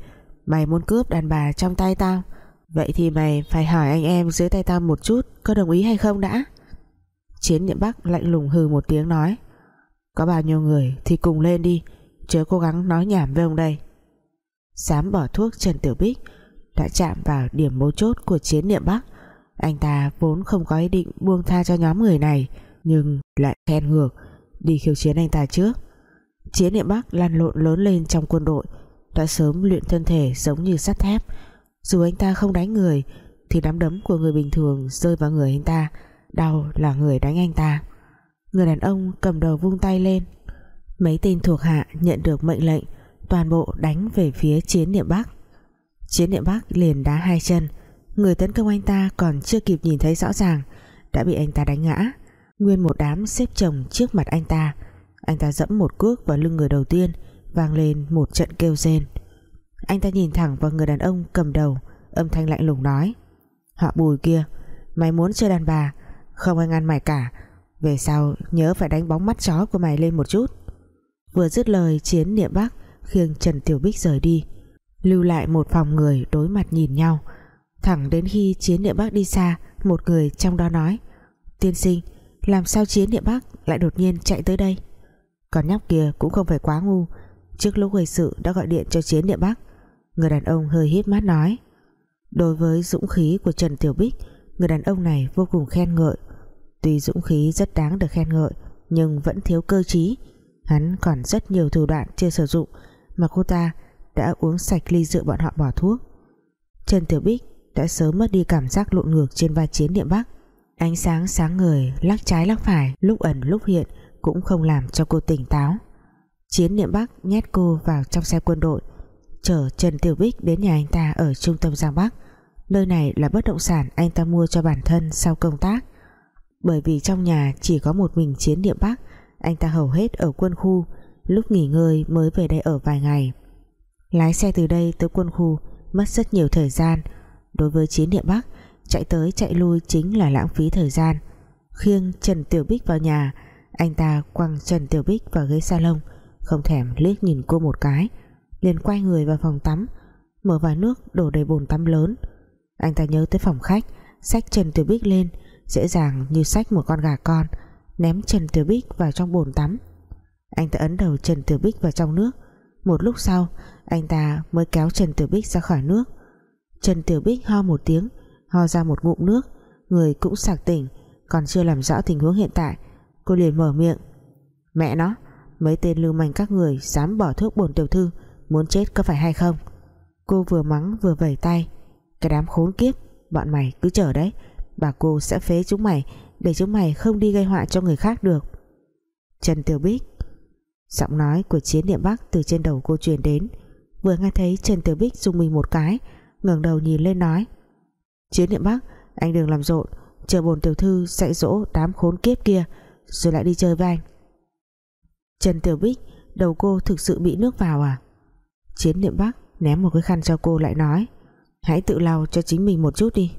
Mày muốn cướp đàn bà trong tay tao. Vậy thì mày phải hỏi anh em dưới tay tao một chút, Có đồng ý hay không đã? Chiến niệm Bắc lạnh lùng hừ một tiếng nói. Có bao nhiêu người thì cùng lên đi, Chớ cố gắng nói nhảm với ông đây. Dám bỏ thuốc Trần Tiểu Bích, Đã chạm vào điểm mấu chốt của chiến niệm Bắc. Anh ta vốn không có ý định buông tha cho nhóm người này, Nhưng lại khen ngược, Đi khiêu chiến anh ta trước. Chiến niệm Bắc lăn lộn lớn lên trong quân đội đã sớm luyện thân thể giống như sắt thép. Dù anh ta không đánh người, Thì đám đấm của người bình thường rơi vào người anh ta. Đau là người đánh anh ta. Người đàn ông cầm đầu vung tay lên. Mấy tên thuộc hạ nhận được mệnh lệnh, toàn bộ đánh về phía chiến niệm Bắc. Chiến niệm Bắc liền đá hai chân. Người tấn công anh ta còn chưa kịp nhìn thấy rõ ràng, đã bị anh ta đánh ngã. Nguyên một đám xếp chồng trước mặt anh ta. Anh ta dẫm một cước vào lưng người đầu tiên vang lên một trận kêu rên. Anh ta nhìn thẳng vào người đàn ông cầm đầu, âm thanh lạnh lùng nói, họ bùi kia, mày muốn chơi đàn bà? Không ai ngăn mày cả. Về sau, nhớ phải đánh bóng mắt chó của mày lên một chút. Vừa dứt lời, chiến niệm bắc khiêng Trần Tiểu Bích rời đi, lưu lại một phòng người đối mặt nhìn nhau. Thẳng đến khi chiến niệm Bắc đi xa, một người trong đó nói, tiên sinh, làm sao chiến niệm Bắc lại đột nhiên chạy tới đây? Còn nhóc kia cũng không phải quá ngu trước lúc gây sự đã gọi điện cho chiến địa Bắc. Người đàn ông hơi hít mắt nói, đối với dũng khí của Trần Tiểu Bích, người đàn ông này vô cùng khen ngợi. Tuy dũng khí rất đáng được khen ngợi, nhưng vẫn thiếu cơ trí. Hắn còn rất nhiều thủ đoạn chưa sử dụng mà cô ta đã uống sạch ly rượu bọn họ bỏ thuốc. Trần Tiểu Bích đã sớm mất đi cảm giác lộn ngược trên vai chiến địa Bắc. Ánh sáng sáng người lắc trái lắc phải, lúc ẩn lúc hiện cũng không làm cho cô tỉnh táo chiến niệm Bắc nhét cô vào trong xe quân đội, chở Trần Tiểu Bích đến nhà anh ta ở trung tâm Giang Bắc. Nơi này là bất động sản anh ta mua cho bản thân sau công tác. Bởi vì trong nhà chỉ có một mình chiến niệm Bắc, anh ta hầu hết ở quân khu, lúc nghỉ ngơi mới về đây ở vài ngày. Lái xe từ đây tới quân khu mất rất nhiều thời gian. Đối với chiến niệm Bắc, chạy tới chạy lui chính là lãng phí thời gian. Khiêng Trần Tiểu Bích vào nhà, anh ta quăng Trần Tiểu Bích vào ghế salon không thèm liếc nhìn cô một cái, liền quay người vào phòng tắm, mở vài nước đổ đầy bồn tắm lớn. Anh ta nhớ tới phòng khách, xách Trần Tiểu Bích lên, dễ dàng như xách một con gà con, ném Trần Tiểu Bích vào trong bồn tắm. Anh ta ấn đầu Trần Tiểu Bích vào trong nước. Một lúc sau, anh ta mới kéo Trần Tiểu Bích ra khỏi nước. Trần Tiểu Bích ho một tiếng, ho ra một ngụm nước. Người cũng sạc tỉnh, còn chưa làm rõ tình huống hiện tại, cô liền mở miệng. Mẹ nó mấy tên lưu manh các người dám bỏ thuốc bổn tiểu thư, muốn chết có phải hay không? Cô vừa mắng vừa vẩy tay. Cái đám khốn kiếp, bọn mày cứ chờ đấy. Bà cô sẽ phế chúng mày, để chúng mày không đi gây họa cho người khác được. Trần Tiểu Bích. Giọng nói của chiến niệm Bắc từ trên đầu cô truyền đến. Vừa nghe thấy Trần Tiểu Bích dùng mình một cái, ngẩng đầu nhìn lên nói. Chiến niệm Bắc, anh đừng làm rộn, chờ bồn tiểu thư dạy dỗ đám khốn kiếp kia, rồi lại đi chơi với anh. Trần Tiểu Bích, đầu cô thực sự bị nước vào à? Chiến niệm Bắc ném một cái khăn cho cô lại nói, hãy tự lau cho chính mình một chút đi.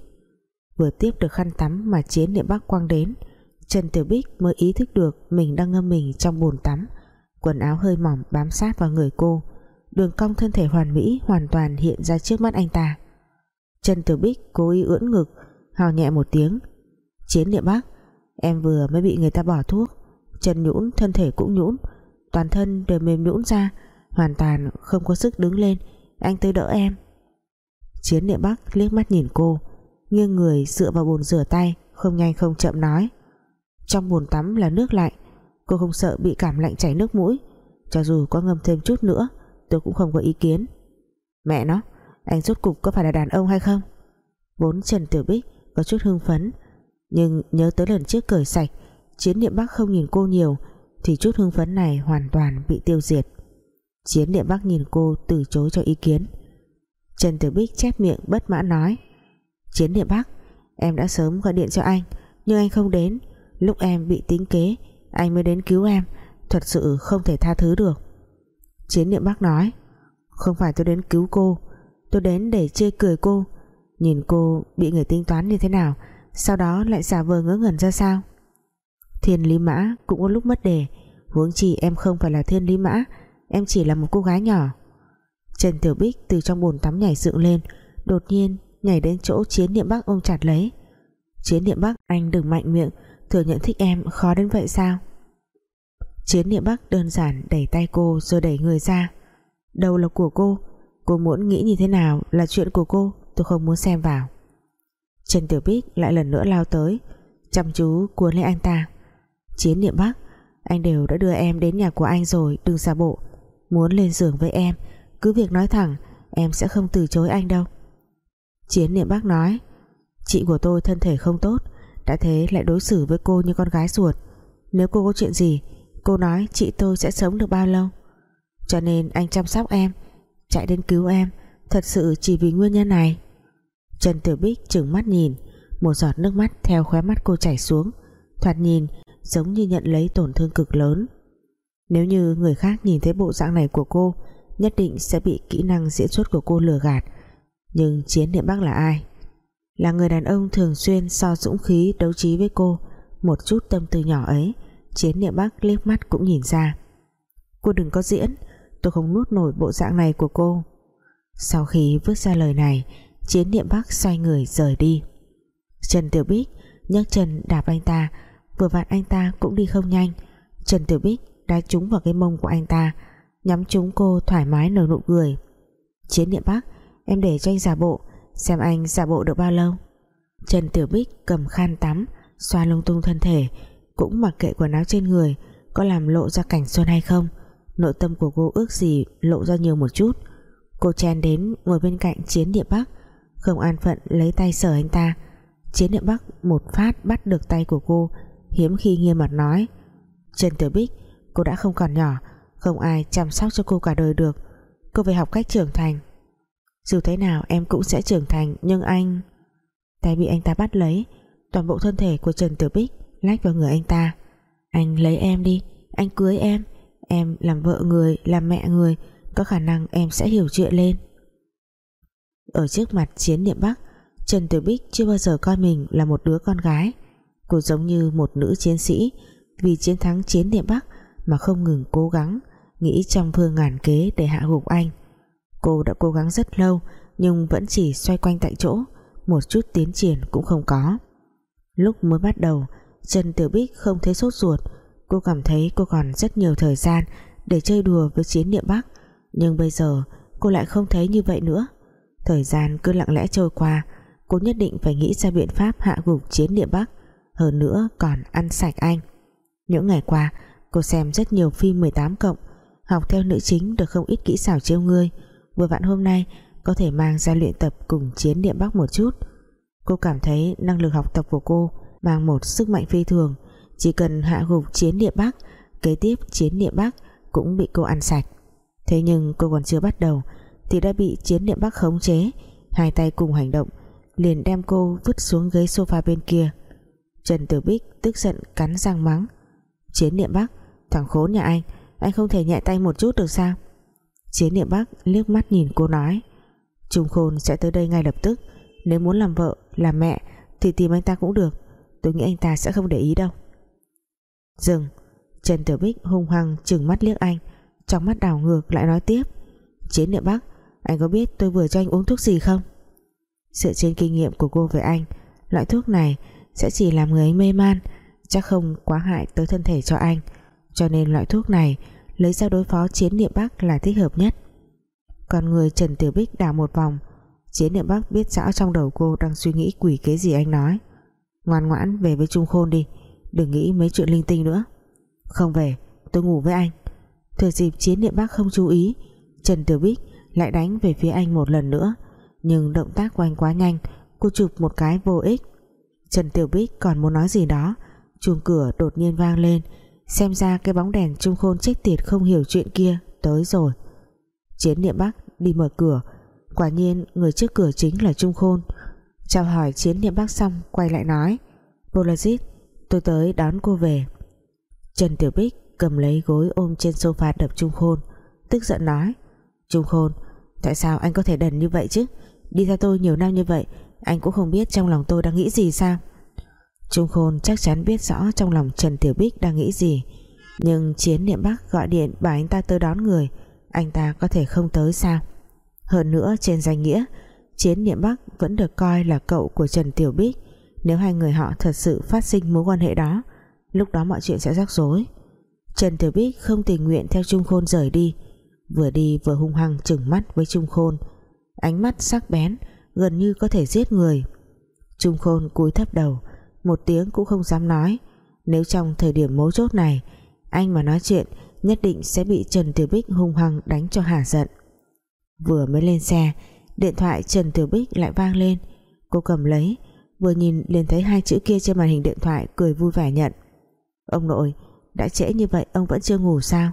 Vừa tiếp được khăn tắm mà chiến niệm Bắc quăng đến, Trần Tiểu Bích mới ý thức được mình đang ngâm mình trong bồn tắm. Quần áo hơi mỏng bám sát vào người cô, đường cong thân thể hoàn mỹ hoàn toàn hiện ra trước mắt anh ta. Trần Tiểu Bích cố ý ưỡn ngực hò nhẹ một tiếng. Chiến niệm Bắc, em vừa mới bị người ta bỏ thuốc, chân nhũn, thân thể cũng nhũn toàn thân đều mềm nhũn ra, hoàn toàn không có sức đứng lên. Anh tới đỡ em. Chiến niệm Bắc liếc mắt nhìn cô, nghiêng người dựa vào bồn rửa tay, không nhanh không chậm nói. Trong bồn tắm là nước lạnh, cô không sợ bị cảm lạnh chảy nước mũi. Cho dù có ngâm thêm chút nữa, tôi cũng không có ý kiến. Mẹ nó, anh rốt cục có phải là đàn ông hay không? Vốn Trần Tiểu Bích có chút hưng phấn, nhưng nhớ tới lần trước cởi sạch, chiến niệm Bắc không nhìn cô nhiều thì chút hưng phấn này hoàn toàn bị tiêu diệt. Chiến niệm Bắc nhìn cô từ chối cho ý kiến. Trần Tử Bích chép miệng bất mãn nói, chiến niệm Bắc, em đã sớm gọi điện cho anh, nhưng anh không đến. Lúc em bị tính kế, anh mới đến cứu em, thật sự không thể tha thứ được. Chiến niệm Bắc nói, không phải tôi đến cứu cô, tôi đến để chê cười cô. Nhìn cô bị người tính toán như thế nào, sau đó lại giả vờ ngớ ngẩn ra sao? Thiên lý mã cũng có lúc mất đề. Huống chi em không phải là thiên lý mã, em chỉ là một cô gái nhỏ. Trần Tiểu Bích từ trong bồn tắm nhảy dựng lên, đột nhiên nhảy đến chỗ chiến niệm bắc ôm chặt lấy. Chiến niệm bắc, anh đừng mạnh miệng, thừa nhận thích em khó đến vậy sao? Chiến niệm bắc đơn giản đẩy tay cô rồi đẩy người ra. Đầu là của cô cô muốn nghĩ như thế nào là chuyện của cô, tôi không muốn xem vào. Trần Tiểu Bích lại lần nữa lao tới, chăm chú cuốn lấy anh ta chiến niệm bắc anh đều đã đưa em đến nhà của anh rồi, đừng giả bộ. Muốn lên giường với em, cứ việc nói thẳng, em sẽ không từ chối anh đâu. Chiến niệm bắc nói, chị của tôi thân thể không tốt, đã thế lại đối xử với cô như con gái ruột. Nếu cô có chuyện gì, cô nói chị tôi sẽ sống được bao lâu? Cho nên anh chăm sóc em, chạy đến cứu em, thật sự chỉ vì nguyên nhân này. Trần Tiểu Bích trừng mắt nhìn, một giọt nước mắt theo khóe mắt cô chảy xuống, thoạt nhìn giống như nhận lấy tổn thương cực lớn. Nếu như người khác nhìn thấy bộ dạng này của cô, nhất định sẽ bị kỹ năng diễn xuất của cô lừa gạt. Nhưng Chiến Niệm Bắc là ai? Là người đàn ông thường xuyên so dũng khí đấu trí với cô, một chút tâm tư nhỏ ấy, Chiến Niệm Bắc liếc mắt cũng nhìn ra. Cô đừng có diễn, tôi không nuốt nổi bộ dạng này của cô. Sau khi vứt ra lời này, chiến niệm bắc xoay người rời đi. Trần Tiểu Bích nhấc chân đạp anh ta vừa vặn anh ta cũng đi không nhanh. Trần Tiểu Bích đá trúng vào cái mông của anh ta, nhắm trúng cô thoải mái nở nụ cười. Chiến niệm bắc, em để cho anh giả bộ, xem anh giả bộ được bao lâu. Trần Tiểu Bích cầm khăn tắm, xoa lung tung thân thể, cũng mặc kệ quần áo trên người, có làm lộ ra cảnh xuân hay không. Nội tâm của cô ước gì lộ ra nhiều một chút. Cô chen đến ngồi bên cạnh chiến địa bắc, không an phận lấy tay sờ anh ta. Chiến địa Bắc một phát bắt được tay của cô hiếm khi nghiêm mặt nói. Trần Tiểu Bích, cô đã không còn nhỏ, không ai chăm sóc cho cô cả đời được. Cô phải học cách trưởng thành. Dù thế nào, em cũng sẽ trưởng thành, nhưng anh tay bị anh ta bắt lấy, toàn bộ thân thể của Trần Tiểu Bích lách vào người anh ta. Anh lấy em đi, anh cưới em. Em làm vợ người, làm mẹ người, có khả năng em sẽ hiểu chuyện lên. Ở trước mặt chiến niệm Bắc, Trần Tiểu Bích chưa bao giờ coi mình là một đứa con gái cô giống như một nữ chiến sĩ. Vì chiến thắng chiến địa Bắc mà không ngừng cố gắng, nghĩ trong phương ngàn kế để hạ gục anh. Cô đã cố gắng rất lâu, nhưng vẫn chỉ xoay quanh tại chỗ. Một chút tiến triển cũng không có. Lúc mới bắt đầu, Trần Tiểu Bích không thấy sốt ruột. Cô cảm thấy cô còn rất nhiều thời gian để chơi đùa với chiến địa Bắc. Nhưng bây giờ, cô lại không thấy như vậy nữa. Thời gian cứ lặng lẽ trôi qua, cô nhất định phải nghĩ ra biện pháp hạ gục chiến địa Bắc hơn nữa còn ăn sạch anh. Những ngày qua, cô xem rất nhiều phim 18 cộng, học theo nữ chính được không ít kỹ xảo trêu ngươi. Vừa vặn hôm nay, có thể mang ra luyện tập cùng chiến địa Bắc một chút. Cô cảm thấy năng lực học tập của cô mang một sức mạnh phi thường. Chỉ cần hạ gục chiến địa Bắc kế tiếp chiến địa Bắc cũng bị cô ăn sạch. Thế nhưng cô còn chưa bắt đầu, thì đã bị chiến địa Bắc khống chế. Hai tay cùng hành động, liền đem cô vứt xuống ghế sofa bên kia. Trần Tử Bích tức giận cắn răng mắng. Chiến niệm Bắc Thằng khốn nhà anh Anh không thể nhẹ tay một chút được sao? Chiến niệm Bắc liếc mắt nhìn cô nói. Trung Khôn sẽ tới đây ngay lập tức. Nếu muốn làm vợ, làm mẹ Thì tìm anh ta cũng được. Tôi nghĩ anh ta sẽ không để ý đâu. Dừng. Trần Tử Bích hung hăng chừng mắt liếc anh Trong mắt đảo ngược lại nói tiếp. Chiến niệm Bắc Anh có biết tôi vừa cho anh uống thuốc gì không? Dựa trên kinh nghiệm của cô về anh Loại thuốc này sẽ chỉ làm người ấy mê man, chắc không quá hại tới thân thể cho anh. Cho nên loại thuốc này lấy ra đối phó chiến niệm Bắc là thích hợp nhất. Còn người Trần Tiểu Bích đảo một vòng, chiến niệm Bắc biết rõ trong đầu cô đang suy nghĩ quỷ kế gì anh nói. Ngoan ngoãn về với Trung Khôn đi, đừng nghĩ mấy chuyện linh tinh nữa. Không về, tôi ngủ với anh. Thừa dịp chiến niệm Bắc không chú ý, Trần Tiểu Bích lại đánh về phía anh một lần nữa. Nhưng động tác của anh quá nhanh, cô chụp một cái vô ích. Trần Tiểu Bích còn muốn nói gì đó. Chuông cửa đột nhiên vang lên. Xem ra cái bóng đèn trung khôn chết tiệt không hiểu chuyện kia tới rồi. Chiến niệm bắc đi mở cửa. Quả nhiên, người trước cửa chính là trung khôn. Chào hỏi chiến niệm bắc xong, quay lại nói Polazit tôi tới đón cô về. Trần Tiểu Bích cầm lấy gối ôm trên sofa đập Trung Khôn, tức giận nói, Trung Khôn, tại sao anh có thể đần như vậy chứ? Đi theo tôi nhiều năm như vậy anh cũng không biết trong lòng tôi đang nghĩ gì sao. Trung Khôn chắc chắn biết rõ trong lòng Trần Tiểu Bích đang nghĩ gì. Nhưng Chiến Niệm Bắc gọi điện bảo anh ta tới đón người, anh ta có thể không tới sao? Hơn nữa trên danh nghĩa, Chiến Niệm Bắc vẫn được coi là cậu của Trần Tiểu Bích. Nếu hai người họ thật sự phát sinh mối quan hệ đó, lúc đó mọi chuyện sẽ rắc rối. Trần Tiểu Bích không tình nguyện theo Trung Khôn rời đi. Vừa đi vừa hung hăng chừng mắt với Trung Khôn. Ánh mắt sắc bén gần như có thể giết người. Trung Khôn cúi thấp đầu, một tiếng cũng không dám nói. Nếu trong thời điểm mấu chốt này, anh mà nói chuyện, nhất định sẽ bị Trần Tiểu Bích hung hăng đánh cho hả giận. Vừa mới lên xe, điện thoại Trần Tiểu Bích lại vang lên. Cô cầm lấy, vừa nhìn liền thấy hai chữ kia trên màn hình điện thoại cười vui vẻ nhận. Ông nội, đã trễ như vậy ông vẫn chưa ngủ sao?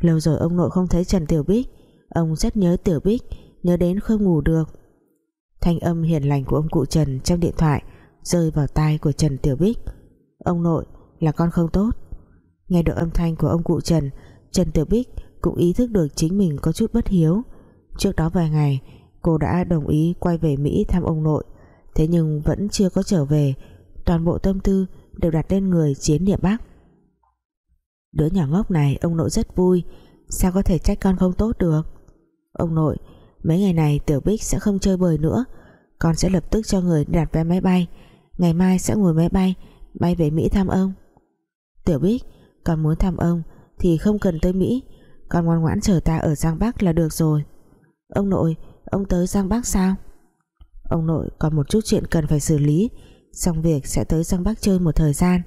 Lâu rồi ông nội không thấy Trần Tiểu Bích. Ông rất nhớ Tiểu Bích, nhớ đến không ngủ được thanh âm hiền lành của ông cụ Trần trong điện thoại rơi vào tai của Trần Tiểu Bích. Ông nội, là con không tốt. Nghe được âm thanh của ông cụ Trần Trần Tiểu Bích cũng ý thức được chính mình có chút bất hiếu. Trước đó vài ngày, cô đã đồng ý quay về Mỹ thăm ông nội, thế nhưng vẫn chưa có trở về. Toàn bộ tâm tư đều đặt lên người chiến niệm Bắc. Đứa nhỏ ngốc này, ông nội rất vui. Sao có thể trách con không tốt được? Ông nội mấy ngày này Tiểu Bích sẽ không chơi bời nữa. Con sẽ lập tức cho người đặt vé máy bay. Ngày mai sẽ ngồi máy bay bay về Mỹ thăm ông. Tiểu Bích, con muốn thăm ông thì không cần tới Mỹ. Con ngoan ngoãn chờ ta ở Giang Bắc là được rồi. Ông nội, ông tới Giang Bắc sao? Ông nội, còn một chút chuyện cần phải xử lý. Xong việc sẽ tới Giang Bắc chơi một thời gian.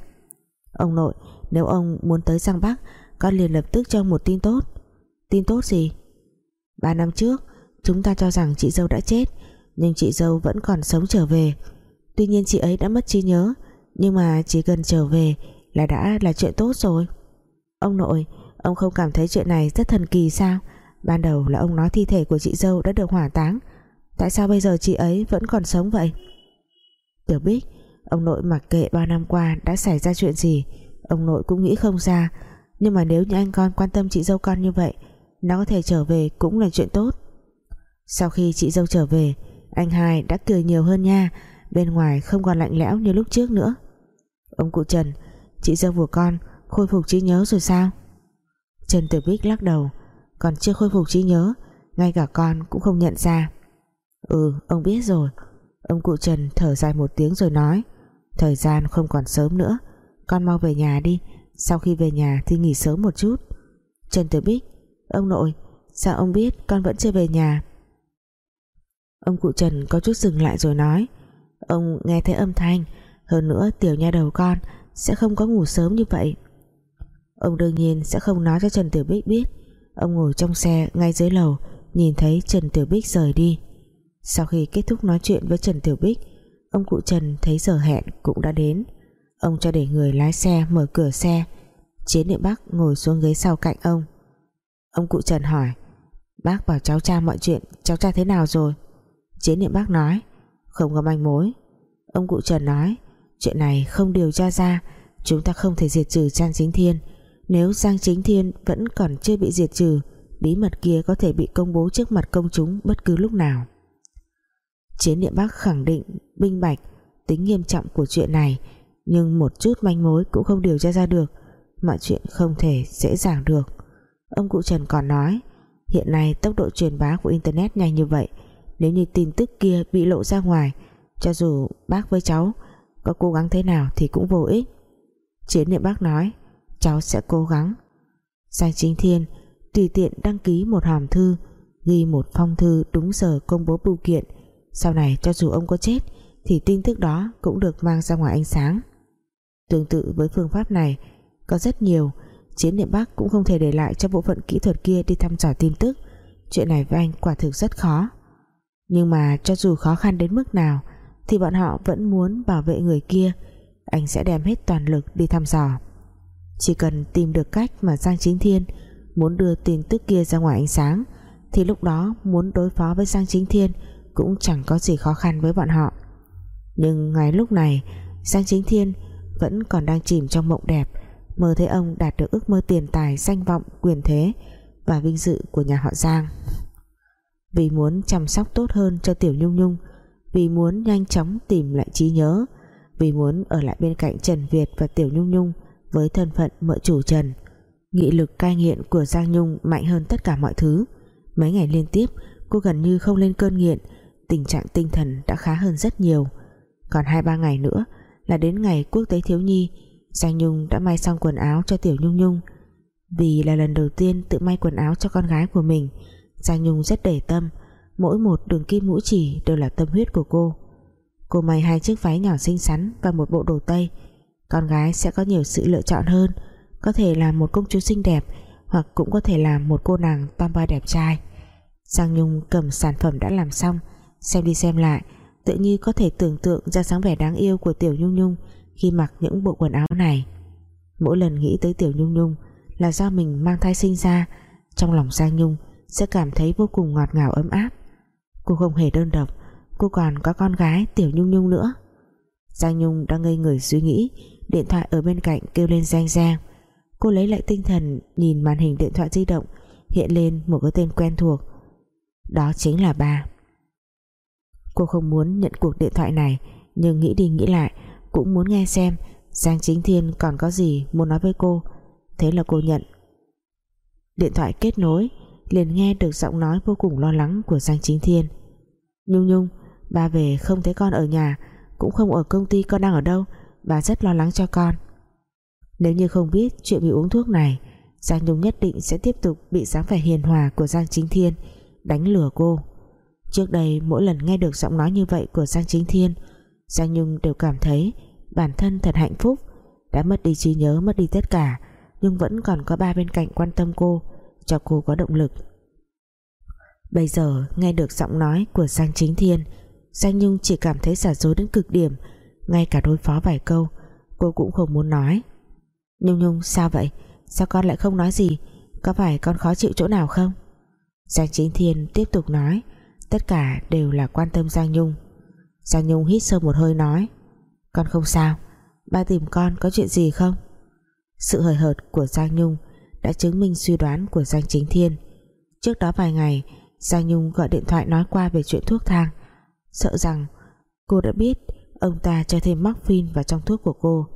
Ông nội, nếu ông muốn tới Giang Bắc, con liền lập tức cho một tin tốt. Tin tốt gì? Ba năm trước chúng ta cho rằng chị dâu đã chết, nhưng chị dâu vẫn còn sống trở về. Tuy nhiên chị ấy đã mất trí nhớ, nhưng mà chỉ cần trở về là đã là chuyện tốt rồi. Ông nội, ông không cảm thấy chuyện này rất thần kỳ sao? Ban đầu là ông nói thi thể của chị dâu đã được hỏa táng. Tại sao bây giờ chị ấy vẫn còn sống vậy? Tiểu bích, ông nội mặc kệ bao năm qua đã xảy ra chuyện gì, ông nội cũng nghĩ không ra. Nhưng mà nếu như anh con quan tâm chị dâu con như vậy, nó có thể trở về cũng là chuyện tốt sau khi chị dâu trở về, anh hai đã cười nhiều hơn nha, bên ngoài không còn lạnh lẽo như lúc trước nữa. Ông cụ Trần, chị dâu của con khôi phục trí nhớ rồi sao? Trần Tử Bích lắc đầu, còn chưa khôi phục trí nhớ, ngay cả con cũng không nhận ra. Ừ ông biết rồi. Ông cụ Trần thở dài một tiếng rồi nói, thời gian không còn sớm nữa, con mau về nhà đi, sau khi về nhà thì nghỉ sớm một chút. Trần Tử Bích, ông nội, sao ông biết con vẫn chưa về nhà? Ông cụ Trần có chút dừng lại rồi nói, ông nghe thấy âm thanh, hơn nữa tiểu nha đầu con sẽ không có ngủ sớm như vậy. Ông đương nhiên sẽ không nói cho Trần Tiểu Bích biết. Ông ngồi trong xe ngay dưới lầu, nhìn thấy Trần Tiểu Bích rời đi. Sau khi kết thúc nói chuyện với Trần Tiểu Bích, ông cụ Trần thấy giờ hẹn cũng đã đến. Ông cho để người lái xe mở cửa xe, Chiến địa Bắc ngồi xuống ghế sau cạnh ông. Ông cụ Trần hỏi, bác bảo cháu cha mọi chuyện, cháu cha thế nào rồi? Chế Niệm Bác nói. Không có manh mối. Ông cụ Trần nói, chuyện này không điều tra ra, chúng ta không thể diệt trừ Giang Chính Thiên. Nếu Giang Chính Thiên vẫn còn chưa bị diệt trừ, bí mật kia có thể bị công bố trước mặt công chúng bất cứ lúc nào. Chiến Niệm Bắc khẳng định minh bạch tính nghiêm trọng của chuyện này, nhưng một chút manh mối cũng không điều tra ra được. Mọi chuyện không thể dễ dàng được. Ông cụ Trần còn nói, hiện nay tốc độ truyền bá của Internet nhanh như vậy nếu như tin tức kia bị lộ ra ngoài, cho dù bác với cháu có cố gắng thế nào thì cũng vô ích. Chiến niệm bác nói, cháu sẽ cố gắng. Giang Chính Thiên tùy tiện đăng ký một hòm thư, ghi một phong thư đúng giờ công bố bưu kiện. Sau này cho dù ông có chết, thì tin tức đó cũng được mang ra ngoài ánh sáng. Tương tự với phương pháp này, có rất nhiều, chiến niệm Bắc cũng không thể để lại cho bộ phận kỹ thuật kia đi thăm dò tin tức. Chuyện này với anh quả thực rất khó nhưng mà cho dù khó khăn đến mức nào, thì bọn họ vẫn muốn bảo vệ người kia. Anh sẽ đem hết toàn lực đi thăm dò. Chỉ cần tìm được cách mà Giang Chính Thiên muốn đưa tin tức kia ra ngoài ánh sáng, thì lúc đó muốn đối phó với Giang Chính Thiên cũng chẳng có gì khó khăn với bọn họ. Nhưng ngay lúc này, Giang Chính Thiên vẫn còn đang chìm trong mộng đẹp, mơ thấy ông đạt được ước mơ tiền tài, danh vọng, quyền thế và vinh dự của nhà họ Giang vì muốn chăm sóc tốt hơn cho Tiểu Nhung Nhung, vì muốn nhanh chóng tìm lại trí nhớ, vì muốn ở lại bên cạnh Trần Việt và Tiểu Nhung Nhung với thân phận mợ chủ Trần. Nghị lực cai nghiện của Giang Nhung mạnh hơn tất cả mọi thứ. Mấy ngày liên tiếp, cô gần như không lên cơn nghiện, tình trạng tinh thần đã khá hơn rất nhiều. Còn hai ba ngày nữa là đến ngày quốc tế thiếu nhi, Giang Nhung đã may xong quần áo cho Tiểu Nhung Nhung. Vì là lần đầu tiên tự may quần áo cho con gái của mình Giang Nhung rất để tâm. Mỗi một đường kim mũi chỉ đều là tâm huyết của cô. Cô may hai chiếc váy nhỏ xinh xắn và một bộ đồ tây. Con gái sẽ có nhiều sự lựa chọn hơn. Có thể là một công chúa xinh đẹp, hoặc cũng có thể là một cô nàng tomboy đẹp trai. Giang Nhung cầm sản phẩm đã làm xong. Xem đi xem lại, tự như có thể tưởng tượng ra sáng vẻ đáng yêu của Tiểu Nhung Nhung khi mặc những bộ quần áo này. Mỗi lần nghĩ tới Tiểu Nhung Nhung là do mình mang thai sinh ra, trong lòng Giang Nhung sẽ cảm thấy vô cùng ngọt ngào, ấm áp. Cô không hề đơn độc, cô còn có con gái Tiểu Nhung Nhung nữa. Giang Nhung đang ngây người suy nghĩ, điện thoại ở bên cạnh kêu lên giang giang. Cô lấy lại tinh thần, nhìn màn hình điện thoại di động, hiện lên một cái tên quen thuộc. Đó chính là bà. cô không muốn nhận cuộc điện thoại này, nhưng nghĩ đi nghĩ lại, cũng muốn nghe xem Giang Chính Thiên còn có gì muốn nói với cô. Thế là cô nhận. Điện thoại kết nối liền nghe được giọng nói vô cùng lo lắng của Giang Chính Thiên. Nhung Nhung bà về không thấy con ở nhà, cũng không ở công ty con đang ở đâu, bà rất lo lắng cho con. Nếu như không biết chuyện bị uống thuốc này, Giang Nhung nhất định sẽ tiếp tục bị dáng vẻ hiền hòa của Giang Chính Thiên đánh lừa cô. Trước đây, mỗi lần nghe được giọng nói như vậy của Giang Chính Thiên, Giang Nhung đều cảm thấy bản thân thật hạnh phúc. Đã mất đi trí nhớ, mất đi tất cả, nhưng vẫn còn có ba bên cạnh quan tâm cô cho cô có động lực. Bây giờ, nghe được giọng nói của Giang Chính Thiên, Giang Nhung chỉ cảm thấy giả dối đến cực điểm. Ngay cả đối phó vài câu, cô cũng không muốn nói. Nhung Nhung, sao vậy? Sao con lại không nói gì? Có phải con khó chịu chỗ nào không? Giang Chính Thiên tiếp tục nói, tất cả đều là quan tâm Giang Nhung. Giang Nhung hít sâu một hơi nói, con không sao. Ba tìm con có chuyện gì không? Sự hời hợt của Giang Nhung đã chứng minh suy đoán của Giang Chính Thiên. Trước đó vài ngày Giang Nhung gọi điện thoại nói qua về chuyện thuốc thang. Sợ rằng cô đã biết ông ta cho thêm morphine vào trong thuốc của cô.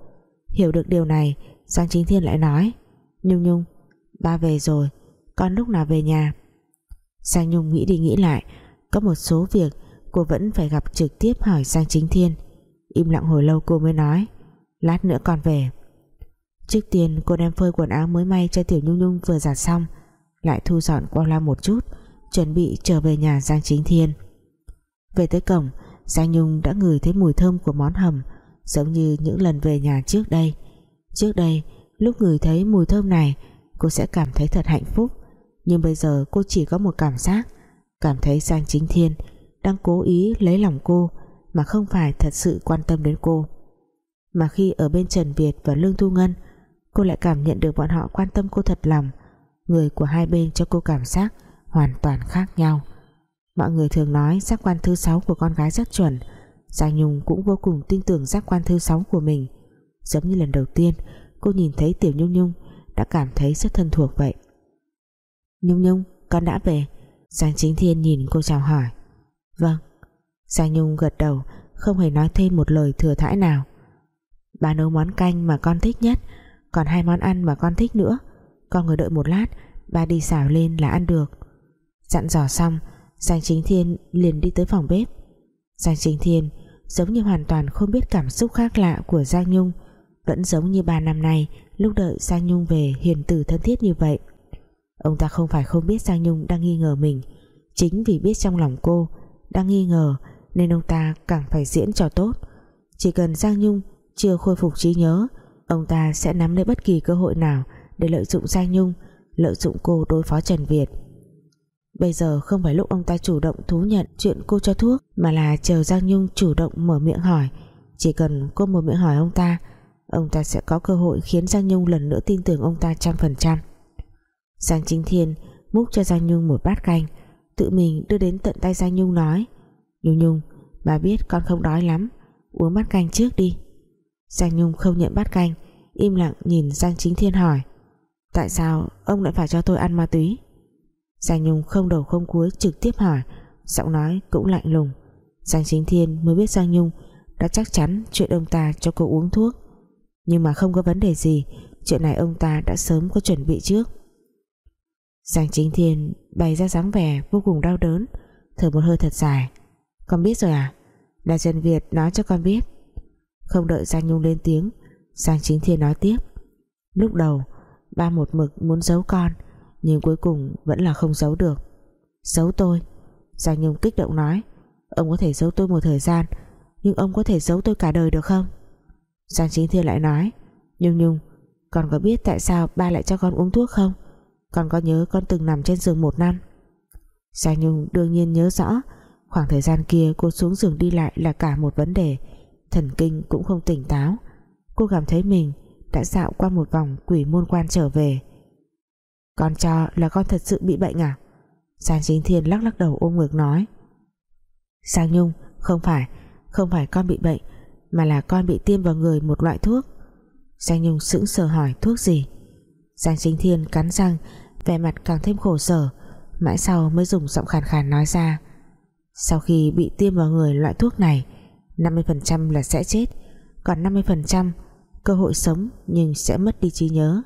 Hiểu được điều này Giang Chính Thiên lại nói, Nhung Nhung, ba về rồi, con lúc nào về nhà? Giang Nhung nghĩ đi nghĩ lại, có một số việc cô vẫn phải gặp trực tiếp hỏi Giang Chính Thiên. Im lặng hồi lâu cô mới nói, lát nữa con về trước tiên, cô đem phơi quần áo mới may cho Tiểu Nhung Nhung vừa giặt xong, lại thu dọn qua la một chút, chuẩn bị trở về nhà Giang Chính Thiên. Về tới cổng, Giang Nhung đã ngửi thấy mùi thơm của món hầm, giống như những lần về nhà trước đây. Trước đây, lúc ngửi thấy mùi thơm này, cô sẽ cảm thấy thật hạnh phúc. Nhưng bây giờ cô chỉ có một cảm giác, cảm thấy Giang Chính Thiên đang cố ý lấy lòng cô mà không phải thật sự quan tâm đến cô. Mà khi ở bên Trần Việt và Lương Thu Ngân cô lại cảm nhận được bọn họ quan tâm cô thật lòng. Người của hai bên cho cô cảm giác hoàn toàn khác nhau. Mọi người thường nói giác quan thứ sáu của con gái rất chuẩn. Giang Nhung cũng vô cùng tin tưởng giác quan thứ sáu của mình. Giống như lần đầu tiên, cô nhìn thấy Tiểu Nhung Nhung, đã cảm thấy rất thân thuộc vậy. Nhung Nhung, con đã về. Giang Chính Thiên nhìn cô chào hỏi. Vâng. Giang Nhung gật đầu, không hề nói thêm một lời thừa thãi nào. Bà nấu món canh mà con thích nhất còn hai món ăn mà con thích nữa. Con ngồi đợi một lát, Ba đi xào lên là ăn được. Dặn dò xong, Giang Chính Thiên liền đi tới phòng bếp. Giang Chính Thiên giống như hoàn toàn không biết cảm xúc khác lạ của Giang Nhung, vẫn giống như ba năm nay lúc đợi Giang Nhung về hiền tử thân thiết như vậy. Ông ta không phải không biết Giang Nhung đang nghi ngờ mình, chính vì biết trong lòng cô đang nghi ngờ nên ông ta càng phải diễn cho tốt. Chỉ cần Giang Nhung chưa khôi phục trí nhớ ông ta sẽ nắm lấy bất kỳ cơ hội nào để lợi dụng Giang Nhung, lợi dụng cô đối phó Trần Việt. Bây giờ không phải lúc ông ta chủ động thú nhận chuyện cô cho thuốc, mà là chờ Giang Nhung chủ động mở miệng hỏi. Chỉ cần cô mở miệng hỏi ông ta ông ta sẽ có cơ hội khiến Giang Nhung lần nữa tin tưởng ông ta trăm phần trăm. Giang Chính Thiên múc cho Giang Nhung một bát canh, tự mình đưa đến tận tay Giang Nhung nói, Nhung Nhung, bà biết con không đói lắm, uống bát canh trước đi. Giang Nhung không nhận bát canh, im lặng nhìn Giang Chính Thiên hỏi, tại sao ông lại phải cho tôi ăn ma túy? Giang Nhung không đầu không cuối trực tiếp hỏi, giọng nói cũng lạnh lùng. Giang Chính Thiên mới biết Giang Nhung đã chắc chắn chuyện ông ta cho cô uống thuốc. Nhưng mà không có vấn đề gì, chuyện này ông ta đã sớm có chuẩn bị trước. Giang Chính Thiên bày ra dáng vẻ vô cùng đau đớn, thở một hơi thật dài. Con biết rồi à? Là Trần Việt nói cho con biết không đợi Giang Nhung lên tiếng, Giang Chính Thiên nói tiếp. Lúc đầu, ba một mực muốn giấu con, nhưng cuối cùng vẫn là không giấu được. Giấu tôi, Giang Nhung kích động nói, ông có thể giấu tôi một thời gian, nhưng ông có thể giấu tôi cả đời được không? Giang Chính Thiên lại nói, Nhung Nhung, Con có biết tại sao ba lại cho con uống thuốc không? Con có nhớ con từng nằm trên giường một năm? Giang Nhung đương nhiên nhớ rõ, Khoảng thời gian kia cô xuống giường đi lại là cả một vấn đề. Thần kinh cũng không tỉnh táo. Cô cảm thấy mình đã dạo qua một vòng quỷ môn quan trở về. Con cho là con thật sự bị bệnh à? Giang Chính Thiên lắc lắc đầu ôm ngược nói. Giang Nhung, Không phải Không phải con bị bệnh, mà là con bị tiêm vào người một loại thuốc. Giang Nhung sững sờ hỏi, thuốc gì? Giang Chính Thiên cắn răng, vẻ mặt càng thêm khổ sở, mãi sau mới dùng giọng khàn khàn nói ra. Sau khi bị tiêm vào người loại thuốc này 50% là sẽ chết, còn 50% cơ hội sống nhưng sẽ mất đi trí nhớ.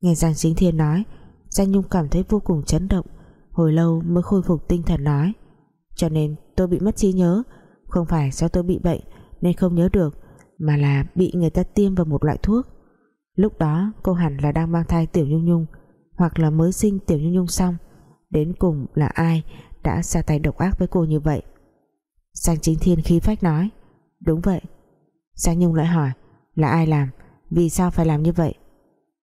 Nghe Giang Chính Thiên nói, Giang Nhung cảm thấy vô cùng chấn động, hồi lâu mới khôi phục tinh thần nói, cho nên tôi bị mất trí nhớ, không phải do tôi bị bệnh nên không nhớ được, mà là bị người ta tiêm vào một loại thuốc. Lúc đó cô hẳn là đang mang thai Tiểu Nhung Nhung, hoặc là mới sinh Tiểu Nhung Nhung xong, đến cùng là ai đã ra tay độc ác với cô như vậy? Giang Chính Thiên khí phách nói. Đúng vậy. Giang Nhung lại hỏi, là ai làm? Vì sao phải làm như vậy?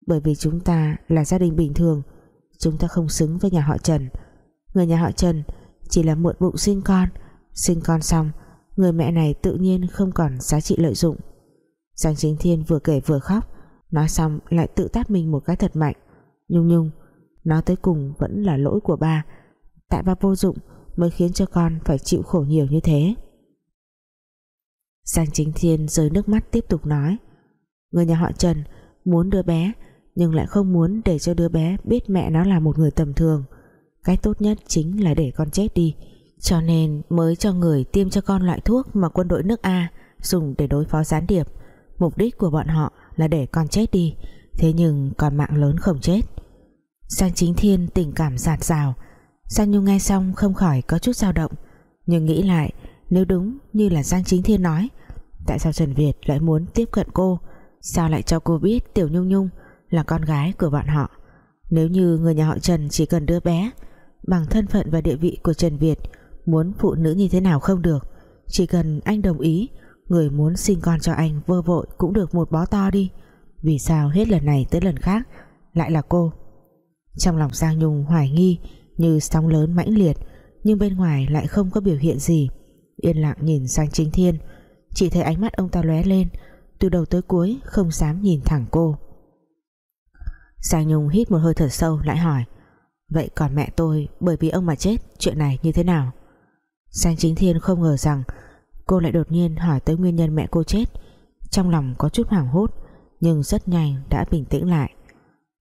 Bởi vì chúng ta là gia đình bình thường, chúng ta không xứng với nhà họ Trần. Người nhà họ Trần chỉ là muộn bụng sinh con. Sinh con xong, người mẹ này tự nhiên không còn giá trị lợi dụng. Giang Chính Thiên vừa kể vừa khóc, nói xong lại tự tát mình một cái thật mạnh. Nhung Nhung, nói tới cùng vẫn là lỗi của ba. Tại ba vô dụng mới khiến cho con phải chịu khổ nhiều như thế. Giang Chính Thiên rơi nước mắt tiếp tục nói, người nhà họ Trần muốn đứa bé, nhưng lại không muốn để cho đứa bé biết mẹ nó là một người tầm thường. Cái tốt nhất chính là để con chết đi, cho nên mới cho người tiêm cho con loại thuốc mà quân đội nước A dùng để đối phó gián điệp. Mục đích của bọn họ là để con chết đi, thế nhưng còn mạng lớn không chết. Giang Chính Thiên tình cảm giạt rào Giang Nhung nghe xong không khỏi có chút dao động, nhưng nghĩ lại, nếu đúng như là Giang Chính Thiên nói, tại sao Trần Việt lại muốn tiếp cận cô? Sao lại cho cô biết Tiểu Nhung Nhung là con gái của bọn họ? Nếu như người nhà họ Trần chỉ cần đứa bé, bằng thân phận và địa vị của Trần Việt, muốn phụ nữ như thế nào không được? Chỉ cần anh đồng ý, người muốn sinh con cho anh vơ vội cũng được một bó to đi. Vì sao hết lần này tới lần khác lại là cô? Trong lòng Giang Nhung hoài nghi như sóng lớn mãnh liệt, nhưng bên ngoài lại không có biểu hiện gì. Yên lặng nhìn sang Chính Thiên, chỉ thấy ánh mắt ông ta lóe lên, từ đầu tới cuối không dám nhìn thẳng cô. Giang Nhung hít một hơi thở sâu lại hỏi, Vậy còn mẹ tôi bởi vì ông mà chết, Chuyện này như thế nào? Giang Chính Thiên không ngờ rằng Cô lại đột nhiên hỏi tới nguyên nhân mẹ cô chết. Trong lòng có chút hoảng hốt, Nhưng rất nhanh đã bình tĩnh lại.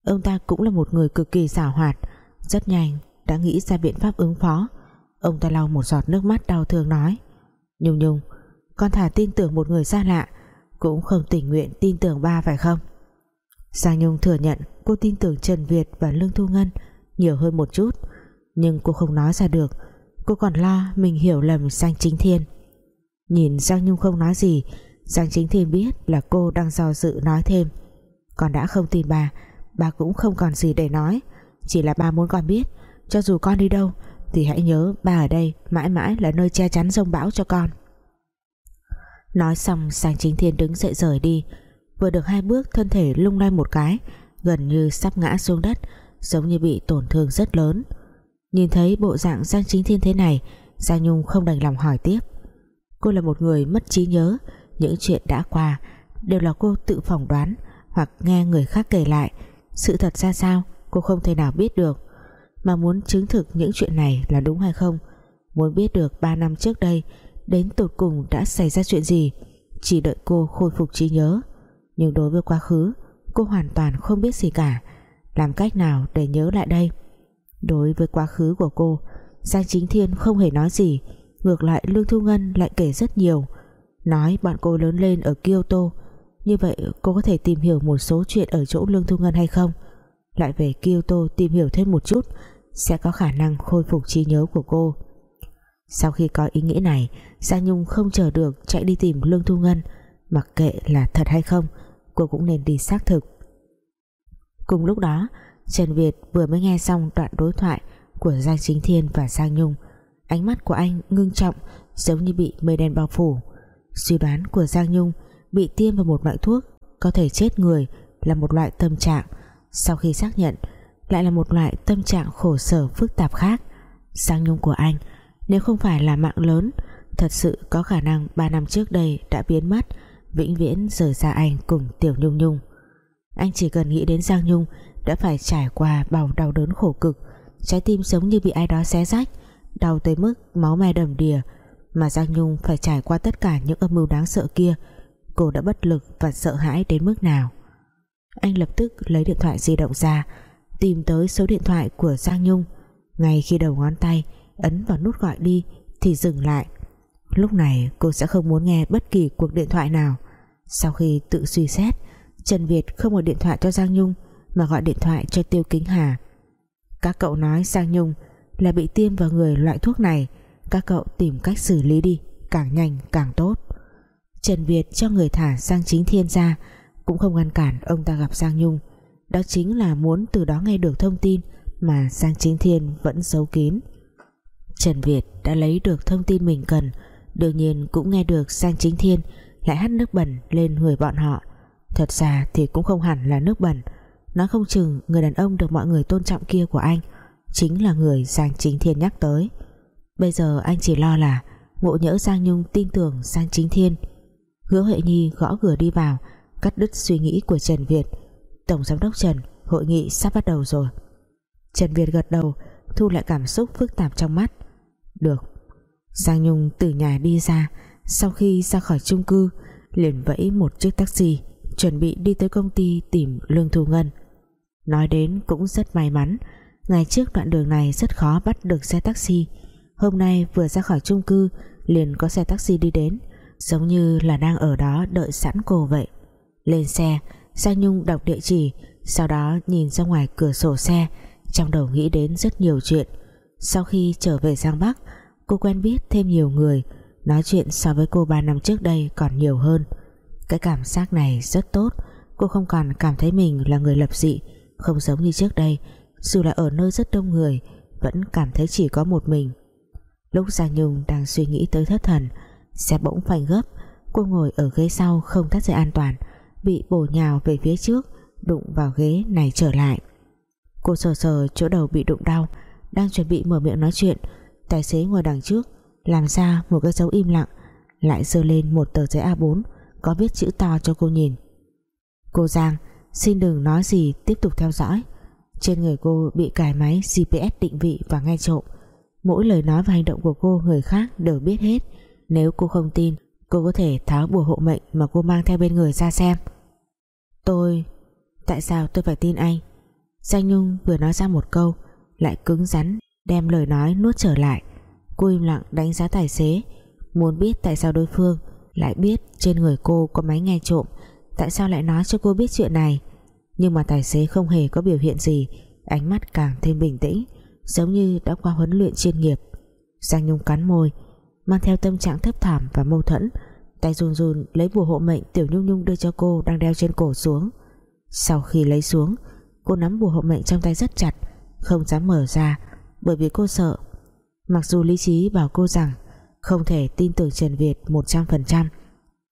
Ông ta cũng là một người cực kỳ xảo hoạt, Rất nhanh đã nghĩ ra biện pháp ứng phó. Ông ta lau một giọt nước mắt đau thương nói, Nhung nhung, Con thả tin tưởng một người xa lạ, Cũng không tình nguyện tin tưởng ba phải không? Giang Nhung thừa nhận cô tin tưởng Trần Việt và Lương Thu Ngân nhiều hơn một chút, nhưng cô không nói ra được. Cô còn lo mình hiểu lầm Giang Chính Thiên. Nhìn Giang Nhung không nói gì, Giang Chính Thiên biết là cô đang do dự nói thêm, con đã không tin bà bà cũng không còn gì để nói, chỉ là ba muốn con biết cho dù con đi đâu, thì hãy nhớ ba ở đây mãi mãi là nơi che chắn rông bão cho con. Nói xong Giang Chính Thiên đứng dậy rời đi. Vừa được hai bước, thân thể lung lay một cái, gần như sắp ngã xuống đất, giống như bị tổn thương rất lớn. Nhìn thấy bộ dạng Giang Chính Thiên thế này, Giang Nhung không đành lòng hỏi tiếp. Cô là một người mất trí nhớ, những chuyện đã qua đều là cô tự phỏng đoán hoặc nghe người khác kể lại. Sự thật ra sao, cô không thể nào biết được mà muốn chứng thực những chuyện này là đúng hay không? Muốn biết được 3 năm trước đây, đến tột cùng đã xảy ra chuyện gì, chỉ đợi cô khôi phục trí nhớ. Nhưng đối với quá khứ, cô hoàn toàn không biết gì cả. Làm cách nào để nhớ lại đây? Đối với quá khứ của cô, Giang Chính Thiên không hề nói gì, ngược lại Lương Thu Ngân lại kể rất nhiều. Nói bọn cô lớn lên ở Kyoto, như vậy cô có thể tìm hiểu một số chuyện ở chỗ Lương Thu Ngân hay không? Lại về Kyoto tìm hiểu thêm một chút sẽ có khả năng khôi phục trí nhớ của cô. Sau khi có ý nghĩ này Giang Nhung không chờ được chạy đi tìm Lương Thu Ngân, mặc kệ là thật hay không, cô cũng nên đi xác thực. Cùng lúc đó, Trần Việt vừa mới nghe xong đoạn đối thoại của Giang Chính Thiên và Giang Nhung. Ánh mắt của anh ngưng trọng, giống như bị mây đen bao phủ. Suy đoán của Giang Nhung, bị tiêm vào một loại thuốc có thể chết người là một loại tâm trạng. Sau khi xác nhận lại là một loại tâm trạng khổ sở phức tạp khác. Giang Nhung của anh, nếu không phải là mạng lớn, thật sự có khả năng 3 năm trước đây đã biến mất, vĩnh viễn rời xa anh cùng Tiểu Nhung Nhung. Anh chỉ cần nghĩ đến Giang Nhung đã phải trải qua bao đau đớn khổ cực, trái tim giống như bị ai đó xé rách, đau tới mức máu me đầm đìa, mà Giang Nhung phải trải qua tất cả những âm mưu đáng sợ kia, cô đã bất lực và sợ hãi đến mức nào. Anh lập tức lấy điện thoại di động ra tìm tới số điện thoại của Giang Nhung. Ngay khi đầu ngón tay ấn vào nút gọi đi thì dừng lại. Lúc này cô sẽ không muốn nghe bất kỳ cuộc điện thoại nào. Sau khi tự suy xét, Trần Việt không gọi điện thoại cho Giang Nhung, mà gọi điện thoại cho Tiêu Kính Hà. Các cậu nói Giang Nhung là bị tiêm vào người loại thuốc này. Các cậu tìm cách xử lý đi, càng nhanh càng tốt. Trần Việt cho người thả Giang Chính Thiên ra, cũng không ngăn cản ông ta gặp Giang Nhung đó chính là muốn từ đó nghe được thông tin mà Giang Chính Thiên vẫn giấu kín. Trần Việt đã lấy được thông tin mình cần, đương nhiên cũng nghe được Giang Chính Thiên lại hắt nước bẩn lên người bọn họ. Thật ra thì cũng không hẳn là nước bẩn nó không chừng người đàn ông được mọi người tôn trọng kia của anh chính là người Giang Chính Thiên nhắc tới. Bây giờ anh chỉ lo là ngộ nhỡ Giang Nhung tin tưởng Giang Chính Thiên. Hứa Huệ Nhi gõ cửa đi vào, cắt đứt suy nghĩ của Trần Việt Tổng Giám đốc Trần, hội nghị sắp bắt đầu rồi. Trần Việt gật đầu, thu lại cảm xúc phức tạp trong mắt. Được. Giang Nhung từ nhà đi ra, sau khi ra khỏi chung cư, liền vẫy một chiếc taxi, chuẩn bị đi tới công ty tìm Lương Thu Ngân. Nói đến cũng rất may mắn, ngày trước đoạn đường này rất khó bắt được xe taxi. Hôm nay vừa ra khỏi chung cư, liền có xe taxi đi đến, giống như là đang ở đó đợi sẵn cô vậy. Lên xe Giang Nhung đọc địa chỉ, sau đó nhìn ra ngoài cửa sổ xe, trong đầu nghĩ đến rất nhiều chuyện. Sau khi trở về Giang Bắc, cô quen biết thêm nhiều người, nói chuyện so với cô 3 năm trước đây còn nhiều hơn. Cái cảm giác này rất tốt, cô không còn cảm thấy mình là người lập dị, không giống như trước đây, dù là ở nơi rất đông người, vẫn cảm thấy chỉ có một mình. Lúc Giang Nhung đang suy nghĩ tới thất thần, xe bỗng phanh gấp, cô ngồi ở ghế sau không thắt dây an toàn bị bổ nhào về phía trước, đụng vào ghế này trở lại. Cô sờ sờ chỗ đầu bị đụng đau, đang chuẩn bị mở miệng nói chuyện. Tài xế ngồi đằng trước, làm ra một cái dấu im lặng, lại giơ lên một tờ giấy A4 có viết chữ to cho cô nhìn. Cô Giang, xin đừng nói gì, tiếp tục theo dõi. Trên người cô bị cài máy GPS định vị và nghe trộm. Mỗi lời nói và hành động của cô, người khác đều biết hết. Nếu cô không tin, cô có thể tháo bùa hộ mệnh mà cô mang theo bên người ra xem tôi, tại sao tôi phải tin anh? Giang Nhung vừa nói ra một câu, lại cứng rắn, đem lời nói nuốt trở lại. Cô im lặng đánh giá tài xế, muốn biết tại sao đối phương lại biết trên người cô có máy nghe trộm, tại sao lại nói cho cô biết chuyện này. Nhưng mà tài xế không hề có biểu hiện gì, ánh mắt càng thêm bình tĩnh, giống như đã qua huấn luyện chuyên nghiệp. Giang Nhung cắn môi, mang theo tâm trạng thấp thỏm và mâu thuẫn tay run run lấy bùa hộ mệnh Tiểu Nhung Nhung đưa cho cô đang đeo trên cổ xuống. Sau khi lấy xuống, cô nắm bùa hộ mệnh trong tay rất chặt, không dám mở ra, bởi vì cô sợ. Mặc dù lý trí bảo cô rằng không thể tin tưởng Trần Việt 100%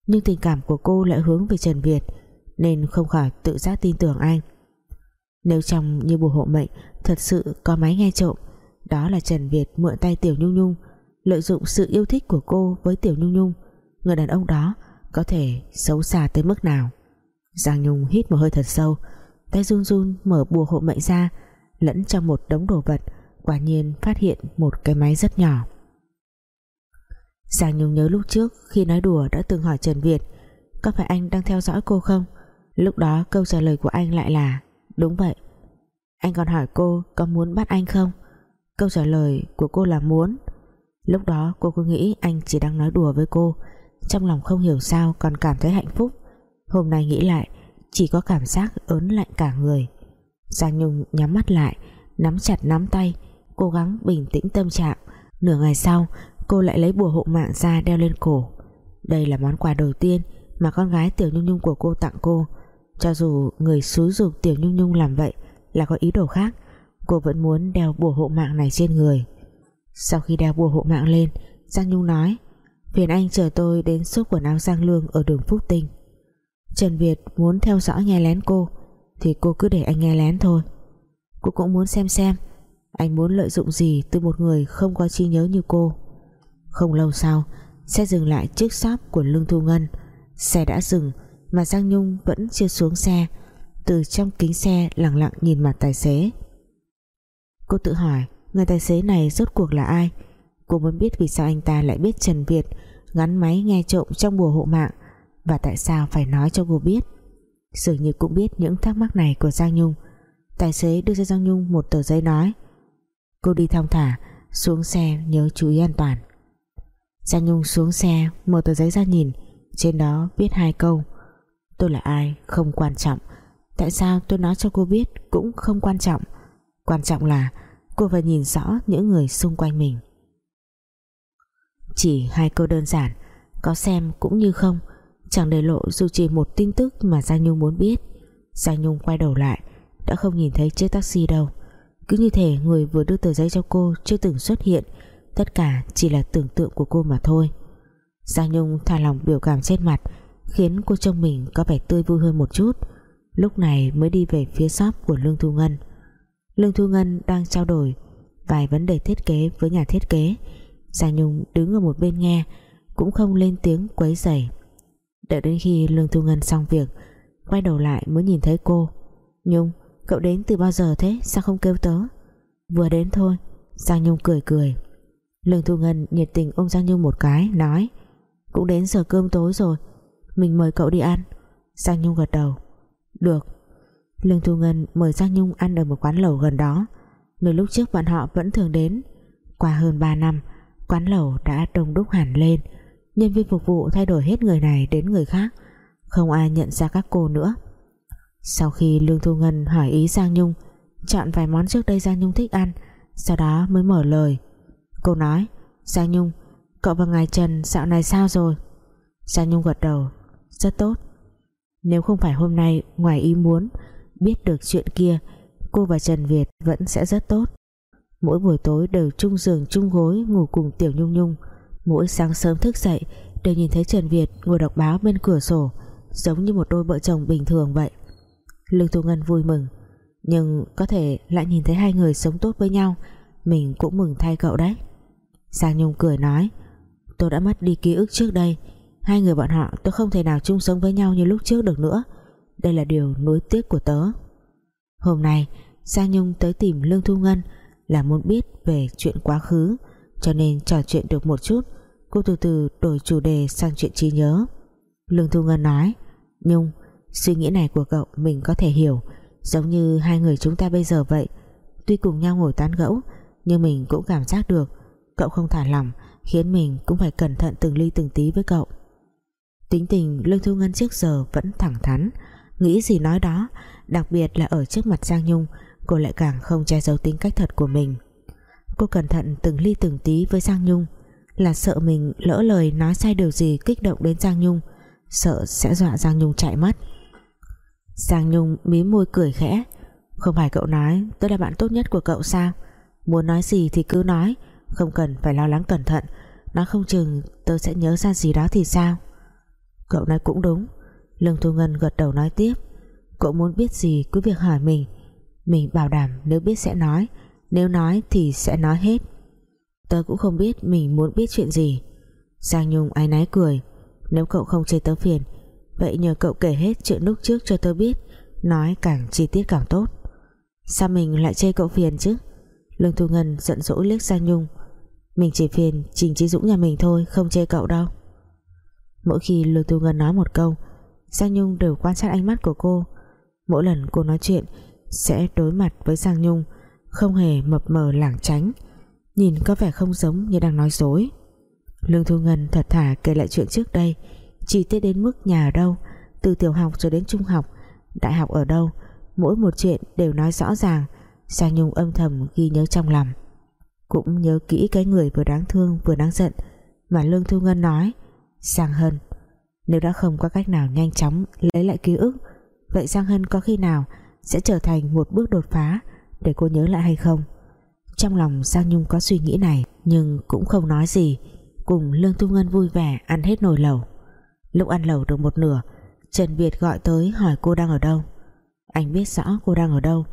nhưng tình cảm của cô lại hướng về Trần Việt, nên không khỏi tự giác tin tưởng anh. Nếu trong như bùa hộ mệnh thật sự có máy nghe trộm, đó là Trần Việt mượn tay Tiểu Nhung Nhung, lợi dụng sự yêu thích của cô với Tiểu Nhung Nhung người đàn ông đó có thể xấu xa tới mức nào. Giang Nhung hít một hơi thật sâu, tay run run mở bùa hộ mệnh ra, lẫn trong một đống đồ vật, quả nhiên phát hiện một cái máy rất nhỏ. Giang Nhung nhớ lúc trước khi nói đùa đã từng hỏi Trần Việt, có phải anh đang theo dõi cô không? Lúc đó câu trả lời của anh lại là, đúng vậy. Anh còn hỏi cô có muốn bắt anh không? Câu trả lời của cô là muốn. Lúc đó cô cứ nghĩ anh chỉ đang nói đùa với cô trong lòng không hiểu sao còn cảm thấy hạnh phúc. Hôm nay nghĩ lại, chỉ có cảm giác ớn lạnh cả người. Giang Nhung nhắm mắt lại, nắm chặt nắm tay, cố gắng bình tĩnh tâm trạng. Nửa ngày sau, cô lại lấy bùa hộ mạng ra đeo lên cổ. Đây là món quà đầu tiên mà con gái Tiểu Nhung Nhung của cô tặng cô. Cho dù người xúi dục Tiểu Nhung Nhung làm vậy là có ý đồ khác, cô vẫn muốn đeo bùa hộ mạng này trên người. Sau khi đeo bùa hộ mạng lên, Giang Nhung nói phiền anh chờ tôi đến shop quần áo Giang Lương ở đường Phúc Tinh. Trần Việt muốn theo dõi nghe lén cô, thì cô cứ để anh nghe lén thôi. Cô cũng muốn xem xem, anh muốn lợi dụng gì từ một người không có trí nhớ như cô. Không lâu sau xe dừng lại trước shop của Lương Thu Ngân. Xe đã dừng mà Giang Nhung vẫn chưa xuống xe, từ trong kính xe lặng lặng nhìn mặt tài xế. Cô tự hỏi, người tài xế này rốt cuộc là ai? Cô muốn biết vì sao anh ta lại biết Trần Việt gắn máy nghe trộm trong bùa hộ mạng và tại sao phải nói cho cô biết? Dường như cũng biết những thắc mắc này của Giang Nhung. Tài xế đưa cho Giang Nhung một tờ giấy nói. Cô đi thong thả, xuống xe nhớ chú ý an toàn. Giang Nhung xuống xe, mở tờ giấy ra nhìn. Trên đó viết hai câu. Tôi là ai không quan trọng. Tại sao tôi nói cho cô biết cũng không quan trọng. Quan trọng là cô phải nhìn rõ những người xung quanh mình chỉ hai câu đơn giản, có xem cũng như không. Chẳng để lộ dù chỉ một tin tức mà Giang Nhung muốn biết. Giang Nhung quay đầu lại, đã không nhìn thấy chiếc taxi đâu. Cứ như thể người vừa đưa tờ giấy cho cô chưa từng xuất hiện, tất cả chỉ là tưởng tượng của cô mà thôi. Giang Nhung thả lòng biểu cảm trên mặt, khiến cô trông mình có vẻ tươi vui hơn một chút. Lúc này mới đi về phía shop của Lương Thu Ngân. Lương Thu Ngân đang trao đổi vài vấn đề thiết kế với nhà thiết kế. Giang Nhung đứng ở một bên nghe, cũng không lên tiếng quấy rầy. Đợi đến khi Lương Thu Ngân xong việc, quay đầu lại mới nhìn thấy cô. Nhung, cậu đến từ bao giờ thế? Sao không kêu tớ? Vừa đến thôi Giang Nhung cười cười. Lương Thu Ngân nhiệt tình ôm Giang Nhung một cái, nói, cũng đến giờ cơm tối rồi, mình mời cậu đi ăn. Giang Nhung gật đầu. Được. Lương Thu Ngân mời Giang Nhung ăn ở một quán lẩu gần đó. Nơi lúc trước bọn họ vẫn thường đến, qua hơn 3 năm quán lẩu đã đông đúc hẳn lên. Nhân viên phục vụ thay đổi hết người này đến người khác. Không ai nhận ra các cô nữa. Sau khi Lương Thu Ngân hỏi ý Giang Nhung, chọn vài món trước đây Giang Nhung thích ăn, sau đó mới mở lời. Cô nói, Giang Nhung, cậu và ngài Trần dạo này sao rồi? Giang Nhung gật đầu, rất tốt. Nếu không phải hôm nay ngoài ý muốn biết được chuyện kia, cô và Trần Việt vẫn sẽ rất tốt mỗi buổi tối đều chung giường chung gối, ngủ cùng Tiểu Nhung Nhung. Mỗi sáng sớm thức dậy, đều nhìn thấy Trần Việt ngồi đọc báo bên cửa sổ, giống như một đôi vợ chồng bình thường vậy. Lương Thu Ngân vui mừng. Nhưng có thể lại nhìn thấy hai người sống tốt với nhau, mình cũng mừng thay cậu đấy. Giang Nhung cười nói, tôi đã mất đi ký ức trước đây. Hai người bọn họ tôi không thể nào chung sống với nhau như lúc trước được nữa. Đây là điều nối tiếc của tớ. Hôm nay, Giang Nhung tới tìm Lương Thu Ngân là muốn biết về chuyện quá khứ, cho nên trò chuyện được một chút. Cô từ từ đổi chủ đề sang chuyện trí nhớ. Lương Thu Ngân nói, Nhung, suy nghĩ này của cậu mình có thể hiểu. Giống như hai người chúng ta bây giờ vậy. Tuy cùng nhau ngồi tán gẫu, nhưng mình cũng cảm giác được. Cậu không thả lỏng, khiến mình cũng phải cẩn thận từng ly từng tí với cậu. Tính tình Lương Thu Ngân trước giờ vẫn thẳng thắn. Nghĩ gì nói đó, đặc biệt là ở trước mặt Giang Nhung cô lại càng không che giấu tính cách thật của mình. Cô cẩn thận từng ly từng tí với Giang Nhung, là sợ mình lỡ lời nói sai điều gì kích động đến Giang Nhung, sợ sẽ dọa Giang Nhung chạy mất. Giang Nhung mím môi cười khẽ, không phải cậu nói, tôi là bạn tốt nhất của cậu sao? Muốn nói gì thì cứ nói, không cần phải lo lắng cẩn thận, nói không chừng tôi sẽ nhớ ra gì đó thì sao? Cậu nói cũng đúng, Lương Thu Ngân gật đầu nói tiếp, cậu muốn biết gì cứ việc hỏi mình mình bảo đảm nếu biết sẽ nói, nếu nói thì sẽ nói hết. Tớ cũng không biết mình muốn biết chuyện gì. Giang Nhung ái náy cười, Nếu cậu không chê tớ phiền, Vậy nhờ cậu kể hết chuyện lúc trước cho tớ biết, Nói càng chi tiết càng tốt. Sao mình lại chê cậu phiền chứ? Lương Thu Ngân giận dỗi liếc Giang Nhung, Mình chỉ phiền Trình Trí Dũng nhà mình thôi, Không chê cậu đâu. Mỗi khi Lương Thu Ngân nói một câu, Giang Nhung đều quan sát ánh mắt của cô. Mỗi lần cô nói chuyện sẽ đối mặt với Giang Nhung, Không hề mập mờ lảng tránh, nhìn có vẻ không giống như đang nói dối. Lương Thu Ngân thật thà kể lại chuyện trước đây chi tiết đến mức nhà ở đâu, từ tiểu học cho đến trung học, đại học ở đâu, mỗi một chuyện đều nói rõ ràng, Giang Nhung âm thầm ghi nhớ trong lòng. Cũng nhớ kỹ cái người vừa đáng thương, vừa đáng giận, mà Lương Thu Ngân nói, Giang Hân, nếu đã không có cách nào nhanh chóng lấy lại ký ức, vậy Giang Hân có khi nào sẽ trở thành một bước đột phá, để cô nhớ lại hay không? Trong lòng Giang Nhung có suy nghĩ này, nhưng cũng không nói gì. Cùng Lương Tu Ngân vui vẻ ăn hết nồi lẩu. Lúc ăn lẩu được một nửa, Trần Việt gọi tới hỏi cô đang ở đâu. Anh biết rõ cô đang ở đâu,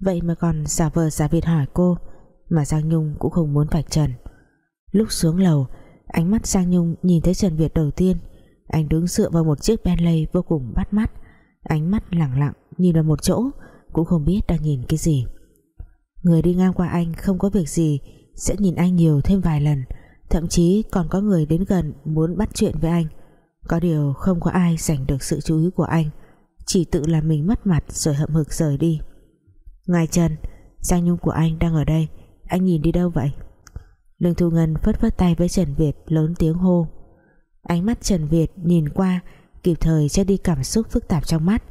vậy mà còn giả vờ giả Việt hỏi cô, mà Giang Nhung cũng không muốn vạch trần. Lúc xuống lầu, ánh mắt Giang Nhung nhìn thấy Trần Việt đầu tiên. Anh đứng dựa vào một chiếc Bentley vô cùng bắt mắt ánh mắt lẳng lặng nhìn vào một chỗ, cũng không biết đang nhìn cái gì. Người đi ngang qua anh không có việc gì, Sẽ nhìn anh nhiều thêm vài lần, Thậm chí còn có người đến gần Muốn bắt chuyện với anh. Có điều không có ai giành được sự chú ý của anh, Chỉ tự làm mình mất mặt Rồi hậm hực rời đi. Ngài Trần, Giang Nhung của anh đang ở đây, Anh nhìn đi đâu vậy? Lương Thu Ngân phất phất tay với Trần Việt Lớn tiếng hô. Ánh mắt Trần Việt nhìn qua Kịp thời che đi cảm xúc phức tạp trong mắt.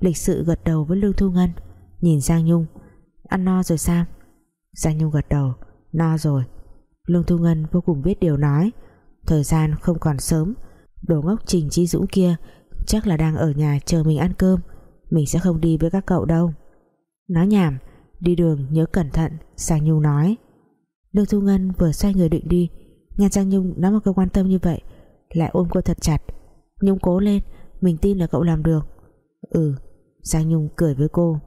Lịch sự gật đầu với Lương Thu Ngân. Nhìn Giang Nhung. Ăn no rồi sao? Giang Nhung gật đầu. No rồi. Lương Thu Ngân vô cùng biết điều nói. Thời gian không còn sớm. Đồ ngốc Trình Chi Dũng kia Chắc là đang ở nhà chờ mình ăn cơm. Mình sẽ không đi với các cậu đâu. Nói nhảm. Đi đường nhớ cẩn thận, Giang Nhung nói. Lương Thu Ngân vừa xoay người định đi. Nghe Giang Nhung nói một câu quan tâm như vậy, Lại ôm cô thật chặt. Nhung cố lên, Mình tin là cậu làm được. Ừ Giang Nhung cười với cô.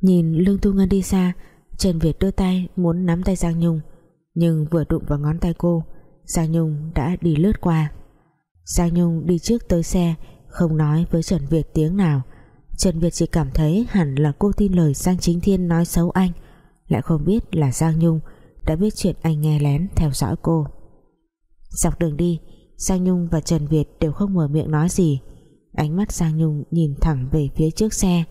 Nhìn Lương Tu Ngân đi xa, Trần Việt đưa tay muốn nắm tay Giang Nhung, nhưng vừa đụng vào ngón tay cô, Giang Nhung đã đi lướt qua. Giang Nhung đi trước tới xe, không nói với Trần Việt tiếng nào. Trần Việt chỉ cảm thấy hẳn là cô tin lời Giang Chính Thiên nói xấu anh, lại không biết là Giang Nhung đã biết chuyện anh nghe lén theo dõi cô. Dọc đường đi Giang Nhung và Trần Việt đều không mở miệng nói gì. Ánh mắt Giang Nhung nhìn thẳng về phía trước xe.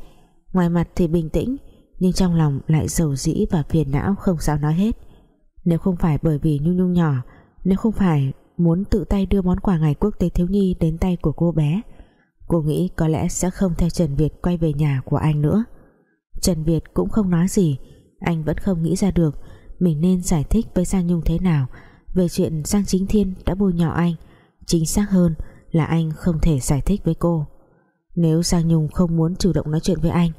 Ngoài mặt thì bình tĩnh, nhưng trong lòng lại dầu dĩ và phiền não không sao nói hết. Nếu không phải bởi vì Nhung Nhung nhỏ, nếu không phải muốn tự tay đưa món quà ngày quốc tế thiếu nhi đến tay của cô bé, cô nghĩ có lẽ sẽ không theo Trần Việt quay về nhà của anh nữa. Trần Việt cũng không nói gì, anh vẫn không nghĩ ra được mình nên giải thích với Giang Nhung thế nào về chuyện Giang Chính Thiên đã bôi nhọ anh chính xác hơn là anh không thể giải thích với cô. Nếu Giang Nhung không muốn chủ động nói chuyện với anh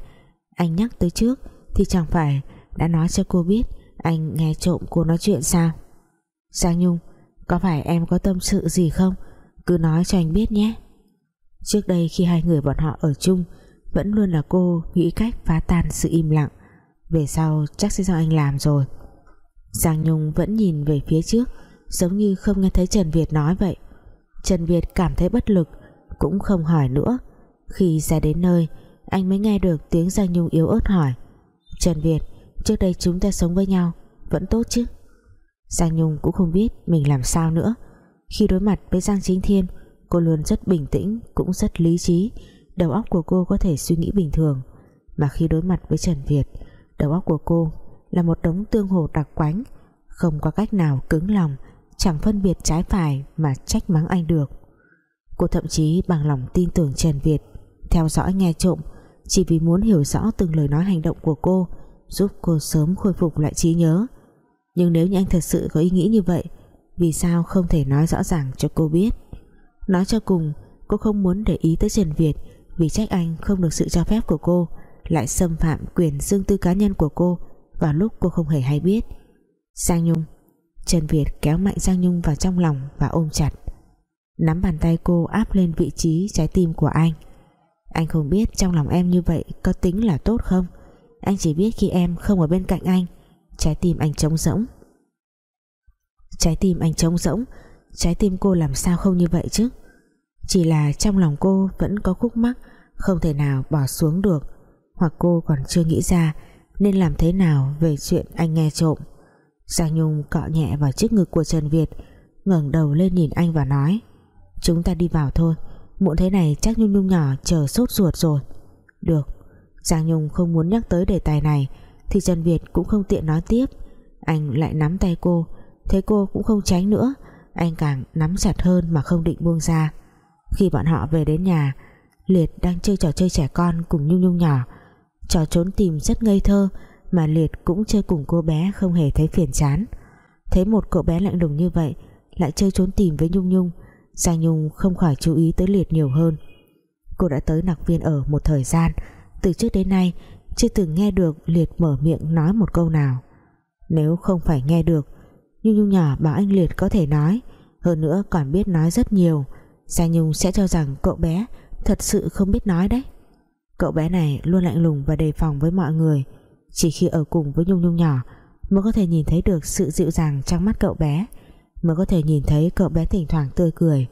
anh nhắc tới trước thì chẳng phải đã nói cho cô biết anh nghe trộm cô nói chuyện sao? Giang Nhung, có phải em có tâm sự gì không? Cứ nói cho anh biết nhé. Trước đây khi hai người bọn họ ở chung, vẫn luôn là cô nghĩ cách phá tan sự im lặng. Về sau chắc sẽ do anh làm rồi. Giang Nhung vẫn nhìn về phía trước, giống như không nghe thấy Trần Việt nói vậy. Trần Việt cảm thấy bất lực, cũng không hỏi nữa. Khi ra đến nơi, anh mới nghe được tiếng Giang Nhung yếu ớt hỏi. Trần Việt, trước đây chúng ta sống với nhau, vẫn tốt chứ? Giang Nhung cũng không biết mình làm sao nữa. Khi đối mặt với Giang Chính Thiên, cô luôn rất bình tĩnh, cũng rất lý trí. Đầu óc của cô có thể suy nghĩ bình thường. Mà khi đối mặt với Trần Việt, đầu óc của cô là một đống tương hồ đặc quánh, không có cách nào cứng lòng chẳng phân biệt trái phải mà trách mắng anh được. Cô thậm chí bằng lòng tin tưởng Trần Việt, theo dõi nghe trộm, chỉ vì muốn hiểu rõ từng lời nói hành động của cô, giúp cô sớm khôi phục lại trí nhớ. Nhưng nếu như anh thật sự có ý nghĩ như vậy, vì sao không thể nói rõ ràng cho cô biết? Nói cho cùng, cô không muốn để ý tới Trần Việt, vì trách anh không được sự cho phép của cô, lại xâm phạm quyền riêng tư cá nhân của cô vào lúc cô không hề hay biết. Sang Nhung Trần Việt kéo mạnh Giang Nhung vào trong lòng và ôm chặt. Nắm bàn tay cô áp lên vị trí trái tim của anh. Anh không biết trong lòng em như vậy có tính là tốt không. Anh chỉ biết khi em không ở bên cạnh anh, trái tim anh trống rỗng. Trái tim anh trống rỗng, trái tim cô làm sao không như vậy chứ? Chỉ là trong lòng cô vẫn có khúc mắc, không thể nào bỏ xuống được. Hoặc cô còn chưa nghĩ ra nên làm thế nào về chuyện anh nghe trộm. Giang Nhung cọ nhẹ vào chiếc ngực của Trần Việt, ngẩng đầu lên nhìn anh và nói, chúng ta đi vào thôi, muộn thế này chắc Nhung Nhung nhỏ chờ sốt ruột rồi. Được. Giang Nhung không muốn nhắc tới đề tài này, thì Trần Việt cũng không tiện nói tiếp. Anh lại nắm tay cô thấy cô cũng không tránh nữa, anh càng nắm chặt hơn mà không định buông ra. Khi bọn họ về đến nhà, Liệt đang chơi trò chơi trẻ con cùng Nhung Nhung nhỏ. Trò trốn tìm rất ngây thơ mà Liệt cũng chơi cùng cô bé không hề thấy phiền chán. Thấy một cậu bé lạnh lùng như vậy, lại chơi trốn tìm với Nhung Nhung, Giang Nhung không khỏi chú ý tới Liệt nhiều hơn. Cô đã tới nạc viên ở một thời gian, từ trước đến nay chưa từng nghe được Liệt mở miệng nói một câu nào. Nếu không phải nghe được, Nhung Nhung nhỏ bảo anh Liệt có thể nói, hơn nữa còn biết nói rất nhiều. Giang Nhung sẽ cho rằng cậu bé thật sự không biết nói đấy. Cậu bé này luôn lạnh lùng và đề phòng với mọi người chỉ khi ở cùng với Nhung Nhung nhỏ mới có thể nhìn thấy được sự dịu dàng trong mắt cậu bé, mới có thể nhìn thấy cậu bé thỉnh thoảng tươi cười.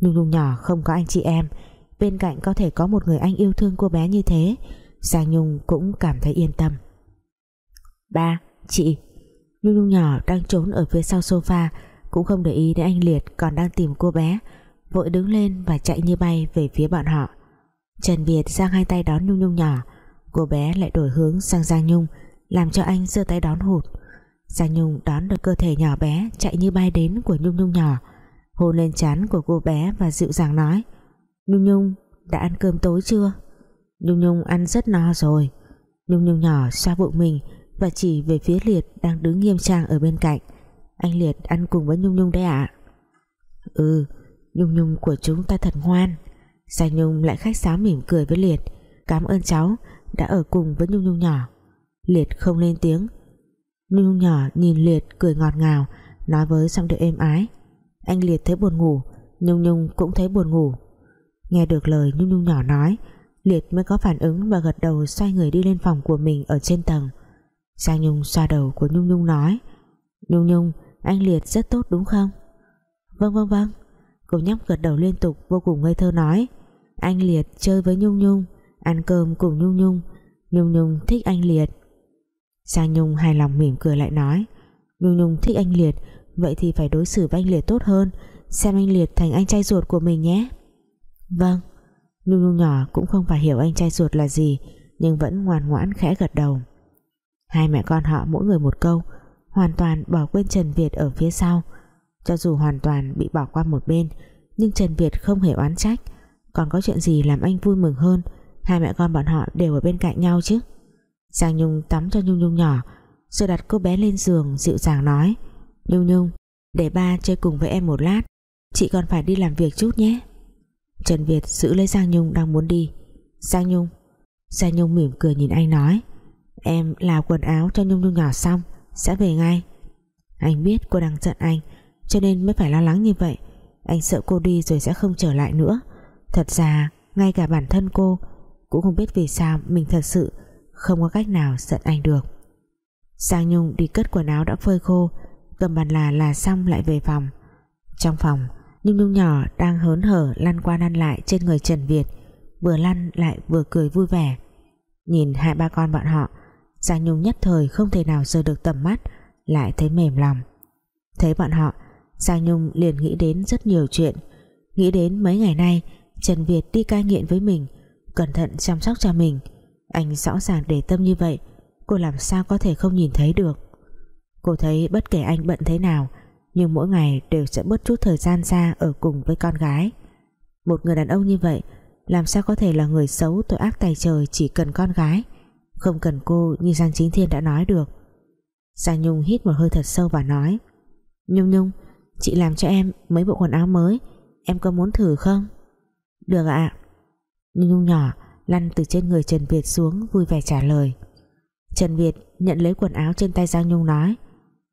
Nhung Nhung nhỏ không có anh chị em, bên cạnh có thể có một người anh yêu thương cô bé như thế, Giang Nhung cũng cảm thấy yên tâm. Ba, chị. Nhung Nhung nhỏ đang trốn ở phía sau sofa, cũng không để ý đến anh Liệt còn đang tìm cô bé, vội đứng lên và chạy như bay về phía bọn họ. Trần Việt giang hai tay đón Nhung Nhung nhỏ cô bé lại đổi hướng sang Giang Nhung, làm cho anh giơ tay đón hụt. Giang Nhung đón được cơ thể nhỏ bé chạy như bay đến của Nhung Nhung nhỏ, hôn lên trán của cô bé và dịu dàng nói, Nhung Nhung, đã ăn cơm tối chưa? Nhung Nhung ăn rất no rồi. Nhung Nhung nhỏ xoa bụng mình và chỉ về phía Liệt đang đứng nghiêm trang ở bên cạnh. Anh Liệt ăn cùng với Nhung Nhung đấy ạ. Ừ Nhung Nhung của chúng ta thật ngoan. Giang Nhung lại khách sáo mỉm cười với Liệt, cảm ơn cháu đã ở cùng với Nhung Nhung nhỏ. Liệt không lên tiếng. Nhung Nhung nhỏ nhìn Liệt cười ngọt ngào, nói với giọng điệu êm ái. Anh Liệt thấy buồn ngủ, Nhung Nhung cũng thấy buồn ngủ. Nghe được lời Nhung Nhung nhỏ nói, Liệt mới có phản ứng và gật đầu xoay người đi lên phòng của mình ở trên tầng. Giang Nhung xoa đầu của Nhung Nhung nói, Nhung Nhung, anh Liệt rất tốt đúng không? Vâng vâng vâng. Cô nhóc gật đầu liên tục, vô cùng ngây thơ nói, Anh Liệt chơi với Nhung Nhung. Ăn cơm cùng Nhung Nhung. Nhung Nhung thích anh Liệt. Giang Nhung hài lòng mỉm cười lại nói, Nhung Nhung thích anh Liệt, Vậy thì phải đối xử với anh Liệt tốt hơn. Xem anh Liệt thành anh trai ruột của mình nhé. Vâng. Nhung Nhung nhỏ cũng không phải hiểu anh trai ruột là gì, Nhưng vẫn ngoan ngoãn khẽ gật đầu. Hai mẹ con họ mỗi người một câu, Hoàn toàn bỏ quên Trần Việt ở phía sau. Cho dù hoàn toàn bị bỏ qua một bên, Nhưng Trần Việt không hề oán trách. Còn có chuyện gì làm anh vui mừng hơn Hai mẹ con bọn họ đều ở bên cạnh nhau chứ? Giang Nhung tắm cho Nhung Nhung nhỏ, Rồi đặt cô bé lên giường, dịu dàng nói, Nhung Nhung, Để ba chơi cùng với em một lát, Chị còn phải đi làm việc chút nhé. Trần Việt giữ lấy Giang Nhung đang muốn đi. Giang Nhung. Giang Nhung mỉm cười nhìn anh nói, Em làm quần áo cho Nhung Nhung nhỏ xong, Sẽ về ngay. Anh biết cô đang giận anh, Cho nên mới phải lo lắng như vậy. Anh sợ cô đi rồi sẽ không trở lại nữa. Thật ra, ngay cả bản thân cô cũng không biết vì sao mình thật sự Không có cách nào giận anh được. Giang Nhung đi cất quần áo đã phơi khô, Cầm bàn là là xong lại về phòng. Trong phòng, Nhung Nhung nhỏ đang hớn hở lăn qua lăn lại trên người Trần Việt, vừa lăn lại vừa cười vui vẻ. Nhìn hai ba con bọn họ, Giang Nhung nhất thời không thể nào rời được tầm mắt, lại thấy mềm lòng. Thấy bọn họ, Giang Nhung liền nghĩ đến rất nhiều chuyện. Nghĩ đến mấy ngày nay, Trần Việt đi cai nghiện với mình cẩn thận chăm sóc cho mình. Anh rõ ràng để tâm như vậy, cô làm sao có thể không nhìn thấy được? Cô thấy bất kể anh bận thế nào, nhưng mỗi ngày đều sẽ bớt chút thời gian ra ở cùng với con gái. Một người đàn ông như vậy, làm sao có thể là người xấu tội ác tài trời chỉ cần con gái? Không cần cô như Giang Chính Thiên đã nói được. Giang Nhung hít một hơi thật sâu và nói, Nhung Nhung, chị làm cho em mấy bộ quần áo mới, em có muốn thử không? Được ạ. Nhung nhỏ lăn từ trên người Trần Việt xuống vui vẻ trả lời. Trần Việt nhận lấy quần áo trên tay Giang Nhung nói,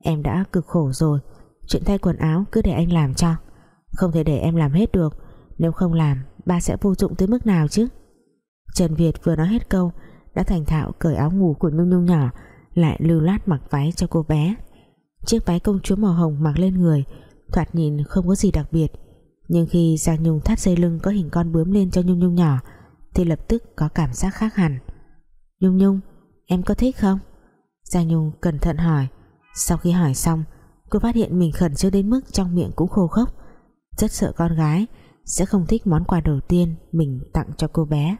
em đã cực khổ rồi, chuyện thay quần áo cứ để anh làm cho. Không thể để em làm hết được, nếu không làm, ba sẽ vô dụng tới mức nào chứ? Trần Việt vừa nói hết câu, đã thành thạo cởi áo ngủ của Nhung Nhung nhỏ, lại lưu lát mặc váy cho cô bé. Chiếc váy công chúa màu hồng mặc lên người, thoạt nhìn không có gì đặc biệt nhưng khi Giang Nhung thắt dây lưng có hình con bướm lên cho Nhung Nhung nhỏ, thì lập tức có cảm giác khác hẳn. Nhung Nhung, em có thích không? Giang Nhung cẩn thận hỏi. Sau khi hỏi xong, cô phát hiện mình khẩn trương đến mức trong miệng cũng khô khốc. Rất sợ con gái sẽ không thích món quà đầu tiên mình tặng cho cô bé.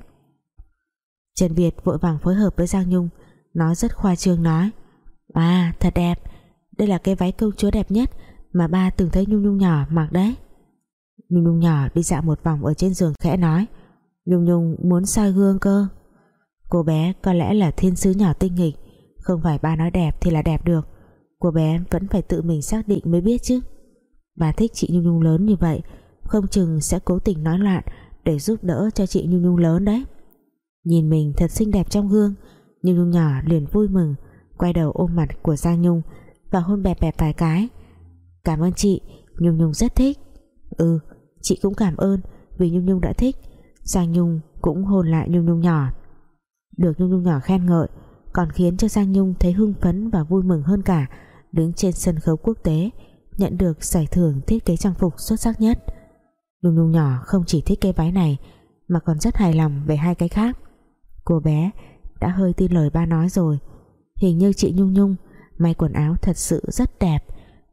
Trần Việt vội vàng phối hợp với Giang Nhung, nói rất khoa trương nói à thật đẹp. Đây là cái váy công chúa đẹp nhất mà ba từng thấy Nhung Nhung nhỏ mặc đấy. Nhung Nhung nhỏ đi dạo một vòng ở trên giường khẽ nói, Nhung Nhung muốn soi gương cơ. Cô bé có lẽ là thiên sứ nhỏ tinh nghịch, không phải ba nói đẹp thì là đẹp được. Cô bé vẫn phải tự mình xác định mới biết chứ. Bà thích chị Nhung Nhung lớn như vậy, không chừng sẽ cố tình nói loạn để giúp đỡ cho chị Nhung Nhung lớn đấy. Nhìn mình thật xinh đẹp trong gương, Nhung Nhung nhỏ liền vui mừng, quay đầu ôm mặt của Giang Nhung và hôn bẹp bẹp vài cái. Cảm ơn chị, Nhung Nhung rất thích. Ừ chị cũng cảm ơn vì Nhung Nhung đã thích. Giang Nhung cũng hôn lại Nhung Nhung nhỏ. Được Nhung Nhung nhỏ khen ngợi, còn khiến cho Giang Nhung thấy hưng phấn và vui mừng hơn cả. Đứng trên sân khấu quốc tế, nhận được giải thưởng thiết kế trang phục xuất sắc nhất. Nhung Nhung nhỏ không chỉ thích cái váy này, mà còn rất hài lòng về hai cái khác. Cô bé đã hơi tin lời ba nói rồi. Hình như chị Nhung Nhung may quần áo thật sự rất đẹp.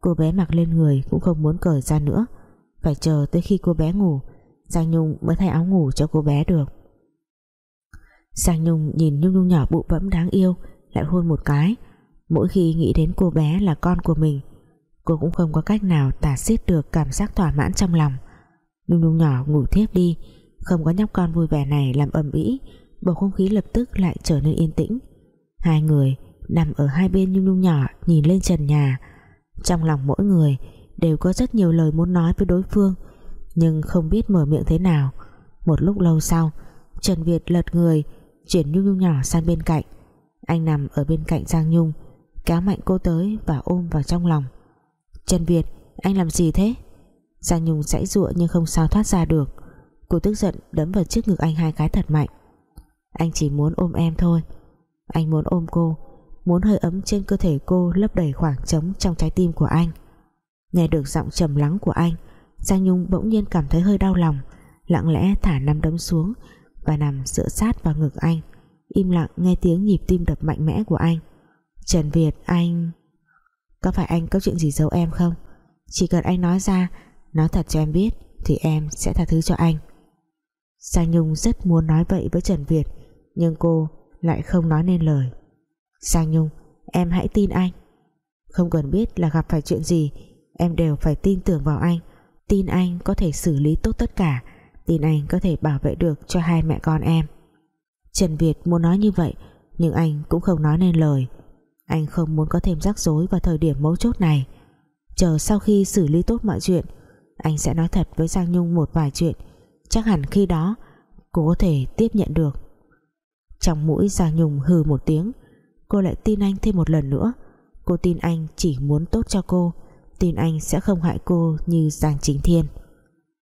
Cô bé mặc lên người cũng không muốn cởi ra nữa phải chờ tới khi cô bé ngủ, Giang Nhung mới thay áo ngủ cho cô bé được. Giang Nhung nhìn Nhung Nhung nhỏ bụ bẫm đáng yêu, lại hôn một cái. Mỗi khi nghĩ đến cô bé là con của mình, cô cũng không có cách nào tả xiết được cảm giác thỏa mãn trong lòng. Nhung Nhung nhỏ ngủ thiếp đi, không có nhóc con vui vẻ này làm ầm ĩ, bầu không khí lập tức lại trở nên yên tĩnh. Hai người nằm ở hai bên Nhung Nhung nhỏ nhìn lên trần nhà. Trong lòng mỗi người đều có rất nhiều lời muốn nói với đối phương, nhưng không biết mở miệng thế nào. Một lúc lâu sau, Trần Việt lật người, chuyển Nhung Nhung nhỏ sang bên cạnh. Anh nằm ở bên cạnh Giang Nhung, kéo mạnh cô tới và ôm vào trong lòng. Trần Việt, anh làm gì thế? Giang Nhung sãy dụa nhưng không sao thoát ra được. Cô tức giận đấm vào trước ngực anh hai cái thật mạnh. Anh chỉ muốn ôm em thôi. Anh muốn ôm cô, muốn hơi ấm trên cơ thể cô lấp đầy khoảng trống trong trái tim của anh nghe được giọng trầm lắng của anh, Giang Nhung bỗng nhiên cảm thấy hơi đau lòng, lặng lẽ thả nắm đấm xuống và nằm dựa sát vào ngực anh, im lặng nghe tiếng nhịp tim đập mạnh mẽ của anh. Trần Việt, anh, có phải anh có chuyện gì giấu em không? Chỉ cần anh nói ra, nói thật cho em biết thì em sẽ tha thứ cho anh. Giang Nhung rất muốn nói vậy với Trần Việt, nhưng cô lại không nói nên lời. Giang Nhung, em hãy tin anh. Không cần biết là gặp phải chuyện gì em đều phải tin tưởng vào anh. Tin anh có thể xử lý tốt tất cả. Tin anh có thể bảo vệ được cho hai mẹ con em. Trần Việt muốn nói như vậy, nhưng anh cũng không nói nên lời. Anh không muốn có thêm rắc rối vào thời điểm mấu chốt này. Chờ sau khi xử lý tốt mọi chuyện, anh sẽ nói thật với Giang Nhung một vài chuyện. Chắc hẳn khi đó, cô có thể tiếp nhận được. Trong mũi Giang Nhung hừ một tiếng, cô lại tin anh thêm một lần nữa. Cô tin anh chỉ muốn tốt cho cô tin anh sẽ không hại cô như Giang Chính Thiên.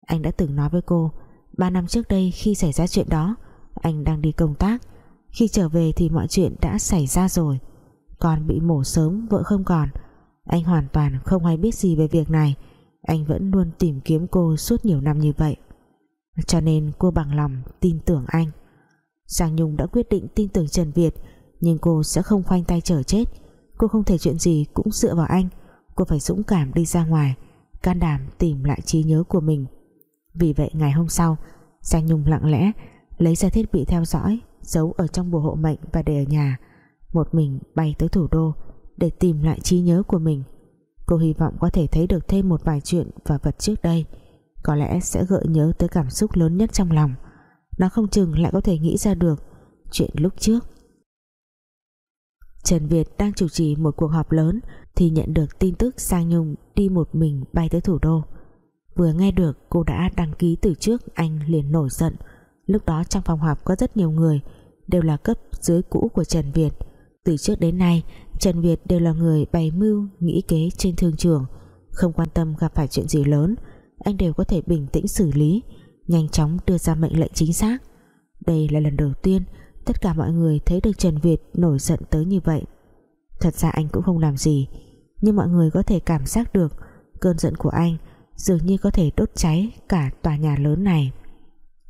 Anh đã từng nói với cô, ba năm trước đây khi xảy ra chuyện đó, anh đang đi công tác. Khi trở về thì mọi chuyện đã xảy ra rồi. Con bị mổ sớm, vợ không còn. Anh hoàn toàn không hay biết gì về việc này. Anh vẫn luôn tìm kiếm cô suốt nhiều năm như vậy. Cho nên cô bằng lòng tin tưởng anh. Giang Nhung đã quyết định tin tưởng Trần Việt, Nhưng cô sẽ không khoanh tay chờ chết. Cô không thể chuyện gì cũng dựa vào anh. Cô phải dũng cảm đi ra ngoài, Can đảm tìm lại trí nhớ của mình. Vì vậy ngày hôm sau, Giang Nhung lặng lẽ lấy ra thiết bị theo dõi, giấu ở trong bùa hộ mệnh và để ở nhà, một mình bay tới thủ đô để tìm lại trí nhớ của mình. Cô hy vọng có thể thấy được thêm một vài chuyện và vật trước đây, có lẽ sẽ gợi nhớ tới cảm xúc lớn nhất trong lòng. Nó không chừng lại có thể nghĩ ra được chuyện lúc trước. Trần Việt đang chủ trì một cuộc họp lớn thì nhận được tin tức Sang Nhung đi một mình bay tới thủ đô. Vừa nghe được, cô đã đăng ký từ trước, anh liền nổi giận. Lúc đó trong phòng họp có rất nhiều người, đều là cấp dưới cũ của Trần Việt. Từ trước đến nay, Trần Việt đều là người bày mưu, nghĩ kế trên thương trường. Không quan tâm gặp phải chuyện gì lớn, anh đều có thể bình tĩnh xử lý, nhanh chóng đưa ra mệnh lệnh chính xác. Đây là lần đầu tiên tất cả mọi người thấy được Trần Việt nổi giận tới như vậy thật ra anh cũng không làm gì, nhưng mọi người có thể cảm giác được cơn giận của anh dường như có thể đốt cháy cả tòa nhà lớn này.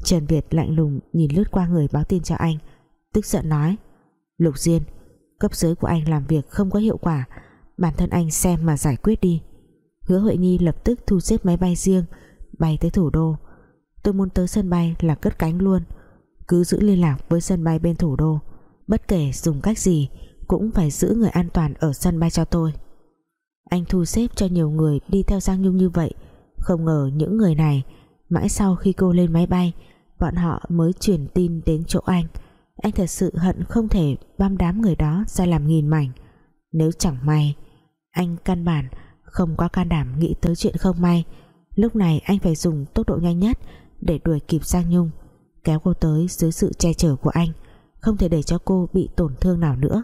Trần Việt lạnh lùng nhìn lướt qua người báo tin cho anh, tức giận nói, Lục Diên, cấp dưới của anh làm việc không có hiệu quả, bản thân anh xem mà giải quyết đi. Hứa Huệ Nhi lập tức thu xếp máy bay riêng, bay tới thủ đô. Tôi muốn tới sân bay là cất cánh luôn, cứ giữ liên lạc với sân bay bên thủ đô, bất kể dùng cách gì cũng phải giữ người an toàn ở sân bay cho tôi. Anh thu xếp cho nhiều người đi theo Giang Nhung như vậy. Không ngờ những người này, mãi sau khi cô lên máy bay, bọn họ mới truyền tin đến chỗ anh. Anh thật sự hận không thể băm đám người đó ra làm nghìn mảnh. Nếu chẳng may, anh căn bản không có can đảm nghĩ tới chuyện không may. Lúc này anh phải dùng tốc độ nhanh nhất để đuổi kịp Giang Nhung, kéo cô tới dưới sự che chở của anh, không thể để cho cô bị tổn thương nào nữa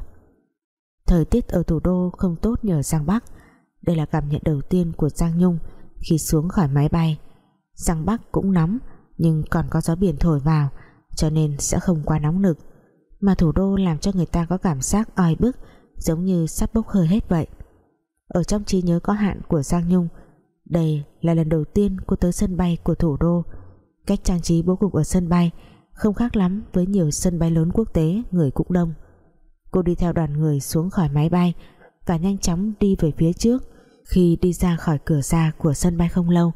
thời tiết ở thủ đô không tốt nhờ Giang Bắc. Đây là cảm nhận đầu tiên của Giang Nhung khi xuống khỏi máy bay. Giang Bắc cũng nóng, nhưng còn có gió biển thổi vào, cho nên sẽ không quá nóng nực mà thủ đô làm cho người ta có cảm giác oi bức, giống như sắp bốc hơi hết vậy. Ở trong trí nhớ có hạn của Giang Nhung, đây là lần đầu tiên cô tới sân bay của thủ đô. Cách trang trí bố cục ở sân bay không khác lắm với nhiều sân bay lớn quốc tế, người cũng đông cô đi theo đoàn người xuống khỏi máy bay và nhanh chóng đi về phía trước. Khi đi ra khỏi cửa ra của sân bay không lâu,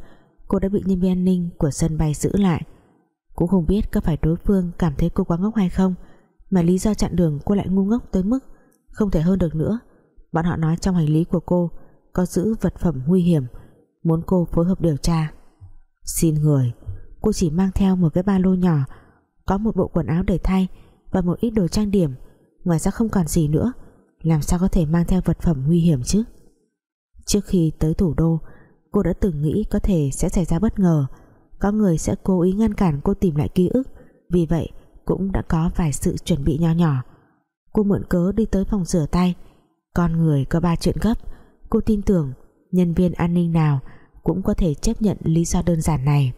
cô đã bị nhân viên an ninh của sân bay giữ lại. Cũng không biết có phải đối phương cảm thấy cô quá ngốc hay không, mà lý do chặn đường cô lại ngu ngốc tới mức không thể hơn được nữa. Bọn họ nói trong hành lý của cô có giữ vật phẩm nguy hiểm, muốn cô phối hợp điều tra. Xin người, cô chỉ mang theo một cái ba lô nhỏ, có một bộ quần áo để thay và một ít đồ trang điểm ngoài ra không còn gì nữa. Làm sao có thể mang theo vật phẩm nguy hiểm chứ? Trước khi tới thủ đô, cô đã từng nghĩ có thể sẽ xảy ra bất ngờ. Có người sẽ cố ý ngăn cản cô tìm lại ký ức. Vì vậy, cũng đã có vài sự chuẩn bị nho nhỏ. Cô mượn cớ đi tới phòng rửa tay. Con người có ba chuyện gấp. Cô tin tưởng nhân viên an ninh nào cũng có thể chấp nhận lý do đơn giản này.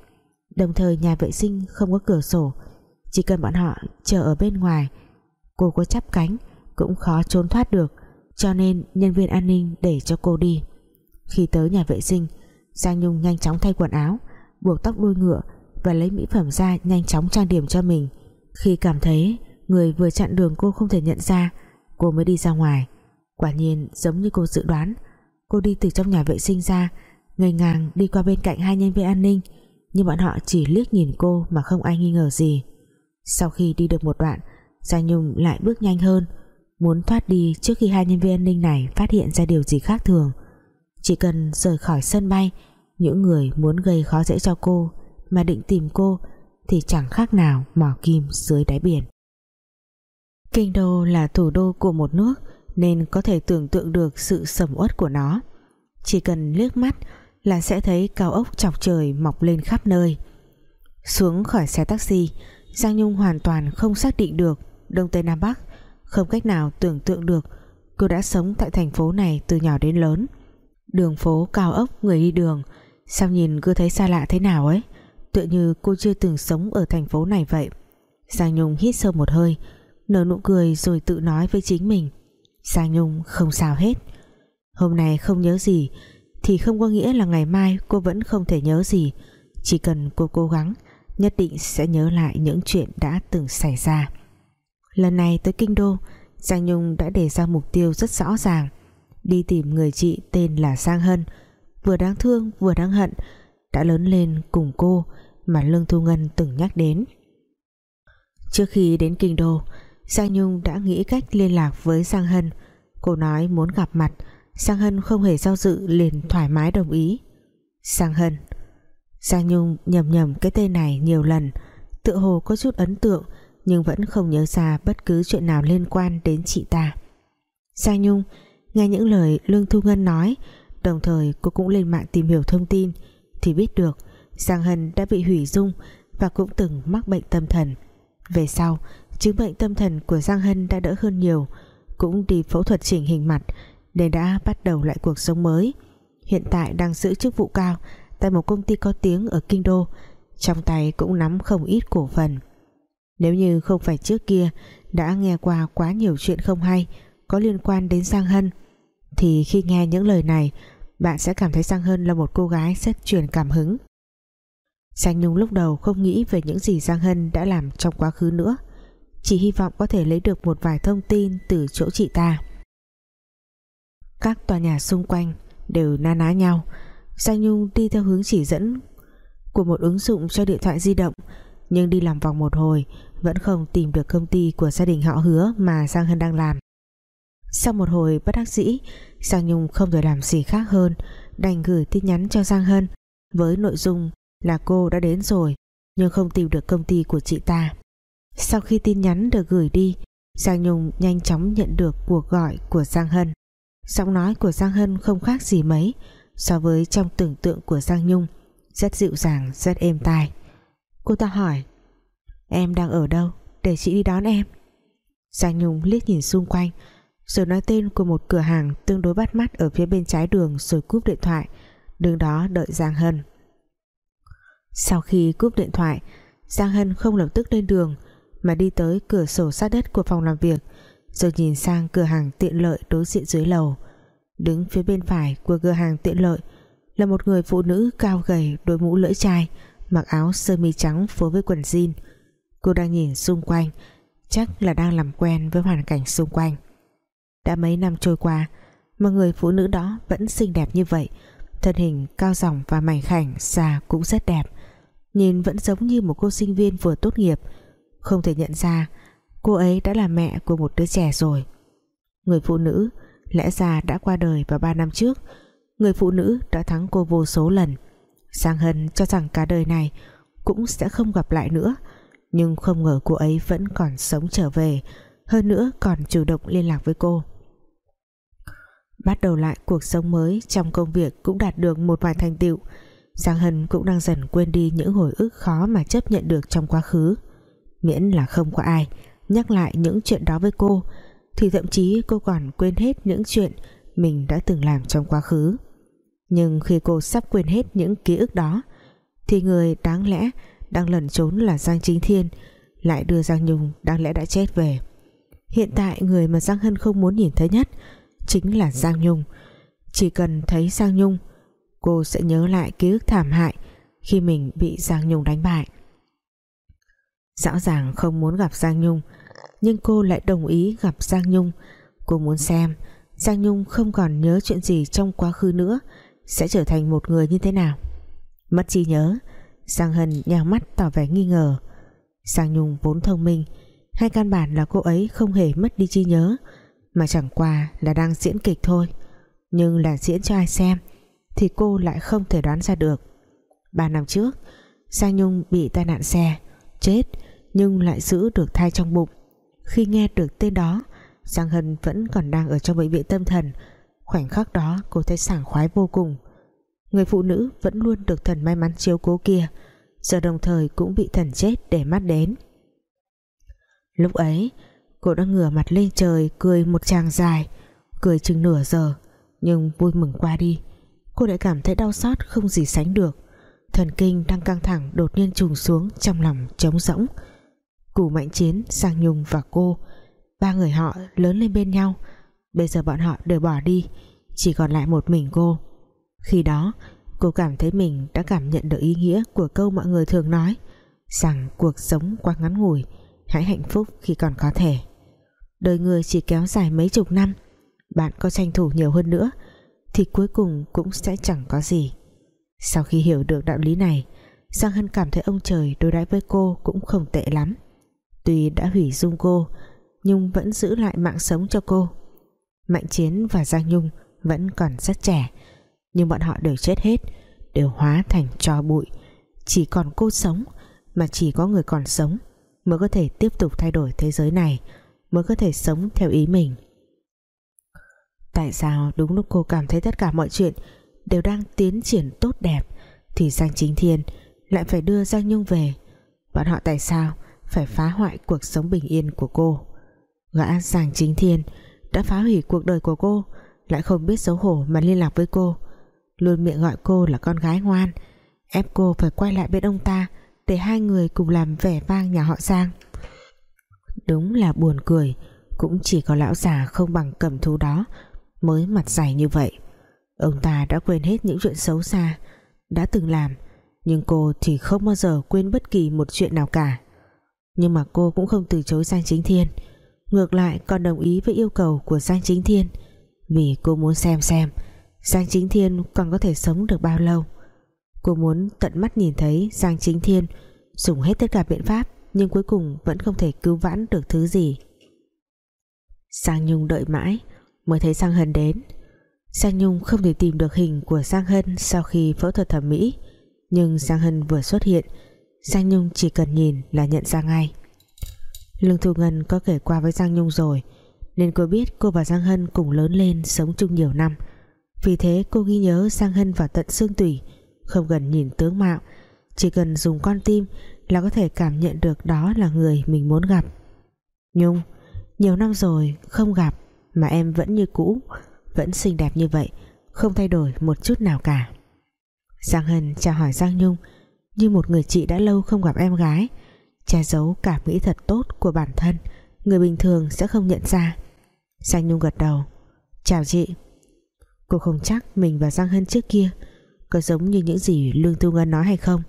Đồng thời nhà vệ sinh không có cửa sổ. Chỉ cần bọn họ chờ ở bên ngoài cô có chắp cánh, cũng khó trốn thoát được, cho nên nhân viên an ninh để cho cô đi. Khi tới nhà vệ sinh, Giang Nhung nhanh chóng thay quần áo, buộc tóc đuôi ngựa và lấy mỹ phẩm ra nhanh chóng trang điểm cho mình. Khi cảm thấy người vừa chặn đường cô không thể nhận ra, cô mới đi ra ngoài. Quả nhiên, giống như cô dự đoán, cô đi từ trong nhà vệ sinh ra, ngây ngang đi qua bên cạnh hai nhân viên an ninh, nhưng bọn họ chỉ liếc nhìn cô mà không ai nghi ngờ gì. Sau khi đi được một đoạn Giang Nhung lại bước nhanh hơn, muốn thoát đi trước khi hai nhân viên an ninh này phát hiện ra điều gì khác thường. Chỉ cần rời khỏi sân bay, những người muốn gây khó dễ cho cô mà định tìm cô thì chẳng khác nào mỏ kim dưới đáy biển. Kinh đô là thủ đô của một nước nên có thể tưởng tượng được sự sầm uất của nó. Chỉ cần liếc mắt là sẽ thấy cao ốc chọc trời mọc lên khắp nơi. Xuống khỏi xe taxi, Giang Nhung hoàn toàn không xác định được Đông Tây Nam Bắc. Không cách nào tưởng tượng được, cô đã sống tại thành phố này từ nhỏ đến lớn. Đường phố cao ốc, người đi đường. Sao nhìn cứ thấy xa lạ thế nào ấy? Tựa như cô chưa từng sống ở thành phố này vậy. Giang Nhung hít sâu một hơi, nở nụ cười rồi tự nói với chính mình. Giang Nhung không sao hết. Hôm nay không nhớ gì, thì không có nghĩa là ngày mai cô vẫn không thể nhớ gì. Chỉ cần cô cố gắng, nhất định sẽ nhớ lại những chuyện đã từng xảy ra lần này tới kinh đô, Giang Nhung đã đề ra mục tiêu rất rõ ràng, đi tìm người chị tên là Giang Hân. Vừa đáng thương, vừa đáng hận, đã lớn lên cùng cô mà Lương Thu Ngân từng nhắc đến. Trước khi đến kinh đô, Giang Nhung đã nghĩ cách liên lạc với Giang Hân. Cô nói muốn gặp mặt, Giang Hân không hề do dự liền thoải mái đồng ý. Giang Hân, Giang Nhung nhầm nhầm cái tên này nhiều lần, tựa hồ có chút ấn tượng nhưng vẫn không nhớ ra bất cứ chuyện nào liên quan đến chị ta. Giang Nhung nghe những lời Lương Thu Ngân nói, đồng thời cô cũng lên mạng tìm hiểu thông tin, thì biết được Giang Hân đã bị hủy dung và cũng từng mắc bệnh tâm thần. Về sau, chứng bệnh tâm thần của Giang Hân đã đỡ hơn nhiều, cũng đi phẫu thuật chỉnh hình mặt nên đã bắt đầu lại cuộc sống mới. Hiện tại đang giữ chức vụ cao tại một công ty có tiếng ở Kinh Đô, trong tay cũng nắm không ít cổ phần nếu như không phải trước kia đã nghe qua quá nhiều chuyện không hay có liên quan đến Giang Hân, thì khi nghe những lời này, bạn sẽ cảm thấy Giang Hân là một cô gái rất truyền cảm hứng. Giang Nhung lúc đầu không nghĩ về những gì Giang Hân đã làm trong quá khứ nữa, chỉ hy vọng có thể lấy được một vài thông tin từ chỗ chị ta. Các tòa nhà xung quanh đều na ná nhau. Giang Nhung đi theo hướng chỉ dẫn của một ứng dụng cho điện thoại di động nhưng đi làm vòng một hồi, vẫn không tìm được công ty của gia đình họ hứa mà Giang Hân đang làm. Sau một hồi bất đắc dĩ, Giang Nhung không thể làm gì khác hơn, đành gửi tin nhắn cho Giang Hân với nội dung là cô đã đến rồi, nhưng không tìm được công ty của chị ta. Sau khi tin nhắn được gửi đi, Giang Nhung nhanh chóng nhận được cuộc gọi của Giang Hân. Giọng nói của Giang Hân không khác gì mấy so với trong tưởng tượng của Giang Nhung, rất dịu dàng, rất êm tai cô ta hỏi, em đang ở đâu? Để chị đi đón em. Giang Nhung liếc nhìn xung quanh, rồi nói tên của một cửa hàng tương đối bắt mắt ở phía bên trái đường rồi cúp điện thoại đường đó đợi Giang Hân. Sau khi cúp điện thoại, Giang Hân không lập tức lên đường, mà đi tới cửa sổ sát đất của phòng làm việc, rồi nhìn sang cửa hàng tiện lợi đối diện dưới lầu. Đứng phía bên phải của cửa hàng tiện lợi là một người phụ nữ cao gầy đôi mũ lưỡi chai mặc áo sơ mi trắng phối với quần jean. Cô đang nhìn xung quanh. Chắc là đang làm quen với hoàn cảnh xung quanh. Đã mấy năm trôi qua, mà người phụ nữ đó vẫn xinh đẹp như vậy. Thân hình cao ròng và mảnh khảnh già cũng rất đẹp. Nhìn vẫn giống như một cô sinh viên vừa tốt nghiệp. Không thể nhận ra, cô ấy đã là mẹ của một đứa trẻ rồi. Người phụ nữ, lẽ ra đã qua đời vào 3 năm trước. Người phụ nữ đã thắng cô vô số lần. Giang Hân cho rằng cả đời này cũng sẽ không gặp lại nữa. Nhưng không ngờ cô ấy vẫn còn sống trở về, hơn nữa còn chủ động liên lạc với cô. Bắt đầu lại cuộc sống mới trong công việc cũng đạt được một vài thành tựu. Giang Hân cũng đang dần quên đi những hồi ức khó mà chấp nhận được trong quá khứ. Miễn là không có ai nhắc lại những chuyện đó với cô, thì thậm chí cô còn quên hết những chuyện mình đã từng làm trong quá khứ nhưng khi cô sắp quên hết những ký ức đó, thì người đáng lẽ đang lẩn trốn là Giang Chính Thiên, lại đưa Giang Nhung đáng lẽ đã chết về. Hiện tại người mà Giang Hân không muốn nhìn thấy nhất chính là Giang Nhung. Chỉ cần thấy Giang Nhung, cô sẽ nhớ lại ký ức thảm hại khi mình bị Giang Nhung đánh bại. Rõ ràng không muốn gặp Giang Nhung, nhưng cô lại đồng ý gặp Giang Nhung. Cô muốn xem Giang Nhung không còn nhớ chuyện gì trong quá khứ nữa sẽ trở thành một người như thế nào? Mất trí nhớ, Giang Hân nhào mắt tỏ vẻ nghi ngờ. Giang Nhung vốn thông minh, hay căn bản là cô ấy không hề mất đi trí nhớ, mà chẳng qua là đang diễn kịch thôi. Nhưng là diễn cho ai xem, thì cô lại không thể đoán ra được. Ba năm trước, Giang Nhung bị tai nạn xe, chết, nhưng lại giữ được thai trong bụng. Khi nghe được tên đó, Giang Hân vẫn còn đang ở trong bệnh viện tâm thần khoảnh khắc đó, cô thấy sảng khoái vô cùng. Người phụ nữ vẫn luôn được thần may mắn chiếu cố kia, giờ đồng thời cũng bị thần chết để mắt đến. Lúc ấy, cô đã ngửa mặt lên trời, cười một tràng dài, cười chừng nửa giờ, nhưng vui mừng qua đi. Cô lại cảm thấy đau xót không gì sánh được. Thần kinh đang căng thẳng đột nhiên trùng xuống trong lòng trống rỗng. Củ mạnh chiến, sang Nhung và cô, ba người họ lớn lên bên nhau bây giờ bọn họ đều bỏ đi, chỉ còn lại một mình cô. Khi đó, cô cảm thấy mình đã cảm nhận được ý nghĩa của câu mọi người thường nói, rằng cuộc sống quá ngắn ngủi, hãy hạnh phúc khi còn có thể. Đời người chỉ kéo dài mấy chục năm, bạn có tranh thủ nhiều hơn nữa, thì cuối cùng cũng sẽ chẳng có gì. Sau khi hiểu được đạo lý này, Giang Hân cảm thấy ông trời đối đãi với cô cũng không tệ lắm. Tuy đã hủy dung cô, nhưng vẫn giữ lại mạng sống cho cô. Mạnh Chiến và Giang Nhung vẫn còn rất trẻ, nhưng bọn họ đều chết hết, đều hóa thành tro bụi. Chỉ còn cô sống mà chỉ có người còn sống mới có thể tiếp tục thay đổi thế giới này, mới có thể sống theo ý mình. Tại sao đúng lúc cô cảm thấy tất cả mọi chuyện đều đang tiến triển tốt đẹp, thì Giang Chính Thiên lại phải đưa Giang Nhung về. Bọn họ tại sao phải phá hoại cuộc sống bình yên của cô? Gã Giang Chính Thiên đã phá hủy cuộc đời của cô, lại không biết xấu hổ mà liên lạc với cô. Luôn miệng gọi cô là con gái ngoan, ép cô phải quay lại bên ông ta để hai người cùng làm vẻ vang nhà họ Giang đúng là buồn cười, cũng chỉ có lão già không bằng cầm thú đó mới mặt dày như vậy. Ông ta đã quên hết những chuyện xấu xa, đã từng làm, nhưng cô thì không bao giờ quên bất kỳ một chuyện nào cả. Nhưng mà cô cũng không từ chối Giang Chính Thiên ngược lại còn đồng ý với yêu cầu của Giang Chính Thiên. Vì cô muốn xem xem, Giang Chính Thiên còn có thể sống được bao lâu. Cô muốn tận mắt nhìn thấy Giang Chính Thiên, dùng hết tất cả biện pháp, nhưng cuối cùng vẫn không thể cứu vãn được thứ gì. Giang Nhung đợi mãi, mới thấy Giang Hân đến. Giang Nhung không thể tìm được hình của Giang Hân sau khi phẫu thuật thẩm mỹ, nhưng Giang Hân vừa xuất hiện, Giang Nhung chỉ cần nhìn là nhận ra ngay. Lương Thu Ngân có kể qua với Giang Nhung rồi, nên cô biết cô và Giang Hân cùng lớn lên sống chung nhiều năm. Vì thế cô ghi nhớ Giang Hân vào tận xương tủy, không cần nhìn tướng mạo, chỉ cần dùng con tim là có thể cảm nhận được đó là người mình muốn gặp. Nhung, nhiều năm rồi không gặp mà em vẫn như cũ, vẫn xinh đẹp như vậy, không thay đổi một chút nào cả. Giang Hân chào hỏi Giang Nhung, như một người chị đã lâu không gặp em gái che giấu cảm nghĩ thật tốt của bản thân, người bình thường sẽ không nhận ra. Giang Nhung gật đầu. Chào chị. Cô không chắc mình và Giang Hân trước kia có giống như những gì Lương Tu Ngân nói hay không,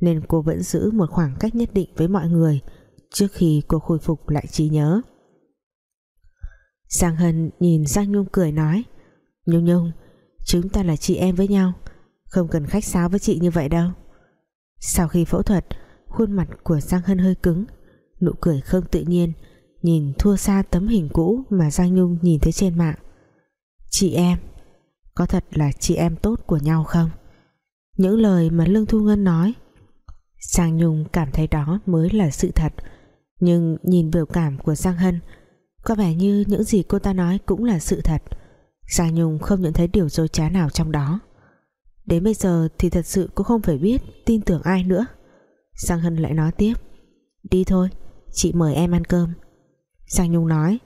nên cô vẫn giữ một khoảng cách nhất định với mọi người trước khi cô khôi phục lại trí nhớ. Giang Hân nhìn Giang Nhung cười nói, Nhung Nhung, chúng ta là chị em với nhau, không cần khách sáo với chị như vậy đâu. Sau khi phẫu thuật khuôn mặt của Giang Hân hơi cứng, nụ cười không tự nhiên, nhìn thua xa tấm hình cũ mà Giang Nhung nhìn thấy trên mạng. Chị em, có thật là chị em tốt của nhau không? Những lời mà Lương Thu Ngân nói, Giang Nhung cảm thấy đó mới là sự thật. Nhưng nhìn biểu cảm của Giang Hân, có vẻ như những gì cô ta nói cũng là sự thật. Giang Nhung không nhận thấy điều dối trá nào trong đó. Đến bây giờ thì thật sự cô không phải biết tin tưởng ai nữa. Giang Hân lại nói tiếp. Đi thôi, Chị mời em ăn cơm. Giang Nhung nói,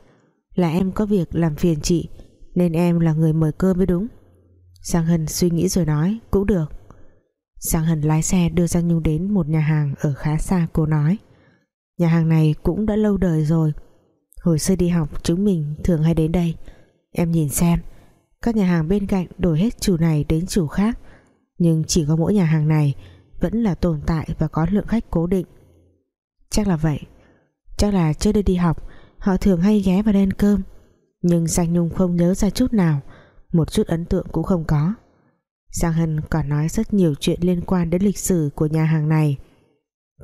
Là em có việc làm phiền chị, Nên em là người mời cơm mới đúng. Giang Hân suy nghĩ rồi nói, Cũng được. Giang Hân lái xe đưa Giang Nhung đến một nhà hàng Ở khá xa, cô nói, Nhà hàng này cũng đã lâu đời rồi. Hồi xưa đi học, chúng mình thường hay đến đây. Em nhìn xem, Các nhà hàng bên cạnh đổi hết chủ này đến chủ khác. Nhưng chỉ có mỗi nhà hàng này vẫn là tồn tại và có lượng khách cố định. Chắc là vậy. Chắc là trước đây đi học, Họ thường hay ghé vào đây ăn cơm. Nhưng Giang Nhung không nhớ ra chút nào, Một chút ấn tượng cũng không có. Giang Hân còn nói rất nhiều chuyện liên quan đến lịch sử của nhà hàng này.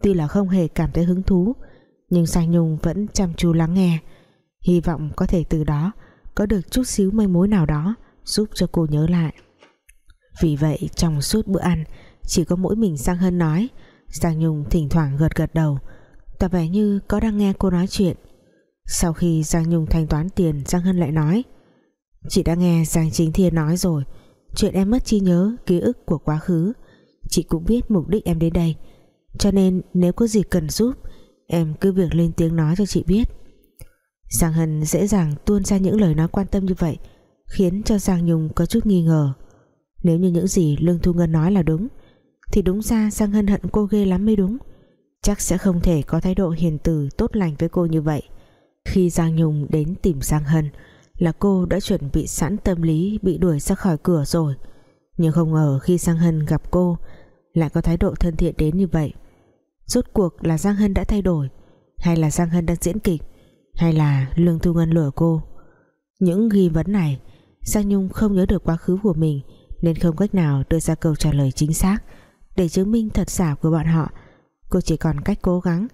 Tuy là không hề cảm thấy hứng thú, Nhưng Giang Nhung vẫn chăm chú lắng nghe. Hy vọng có thể từ đó Có được chút xíu manh mối nào đó Giúp cho cô nhớ lại. Vì vậy, trong suốt bữa ăn chỉ có mỗi mình Giang Hân nói. Giang Nhung thỉnh thoảng gật gật đầu. Tỏ vẻ như có đang nghe cô nói chuyện. Sau khi Giang Nhung thanh toán tiền Giang Hân lại nói. Chị đã nghe Giang Chính Thiên nói rồi. Chuyện em mất trí nhớ, Ký ức của quá khứ. Chị cũng biết mục đích em đến đây. Cho nên nếu có gì cần giúp, Em cứ việc lên tiếng nói cho chị biết. Giang Hân dễ dàng tuôn ra những lời nói quan tâm như vậy, Khiến cho Giang Nhung có chút nghi ngờ. Nếu như những gì Lương Thu Ngân nói là đúng thì đúng ra Giang Hân hận cô ghê lắm mới đúng. Chắc sẽ không thể có thái độ hiền từ, Tốt lành với cô như vậy. Khi Giang Nhung đến tìm Giang Hân, Là cô đã chuẩn bị sẵn tâm lý Bị đuổi ra khỏi cửa rồi. Nhưng không ngờ khi Giang Hân gặp cô, Lại có thái độ thân thiện đến như vậy. Rốt cuộc là Giang Hân đã thay đổi, Hay là Giang Hân đang diễn kịch, Hay là Lương Thu Ngân lừa cô? Những nghi vấn này, Giang Nhung không nhớ được quá khứ của mình, Nên không cách nào đưa ra câu trả lời chính xác. Để chứng minh thật giả của bọn họ. Cô chỉ còn cách cố gắng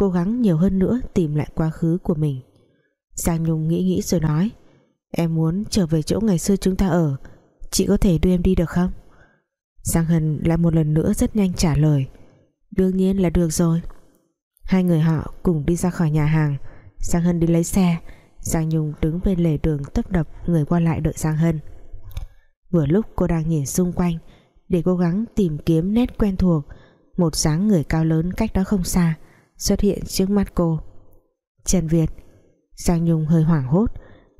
Cố gắng nhiều hơn nữa tìm lại quá khứ của mình. Giang Nhung nghĩ nghĩ rồi nói, Em muốn trở về chỗ ngày xưa chúng ta ở, Chị có thể đưa em đi được không? Giang Hân lại một lần nữa rất nhanh trả lời, Đương nhiên là được rồi. Hai người họ cùng đi ra khỏi nhà hàng. Giang Hân đi lấy xe, Giang Nhung đứng bên lề đường tấp đập Người qua lại đợi Giang Hân. Vừa lúc cô đang nhìn xung quanh để cố gắng tìm kiếm nét quen thuộc, Một dáng người cao lớn cách đó không xa, Xuất hiện trước mắt cô. Trần Việt, Giang Nhung hơi hoảng hốt,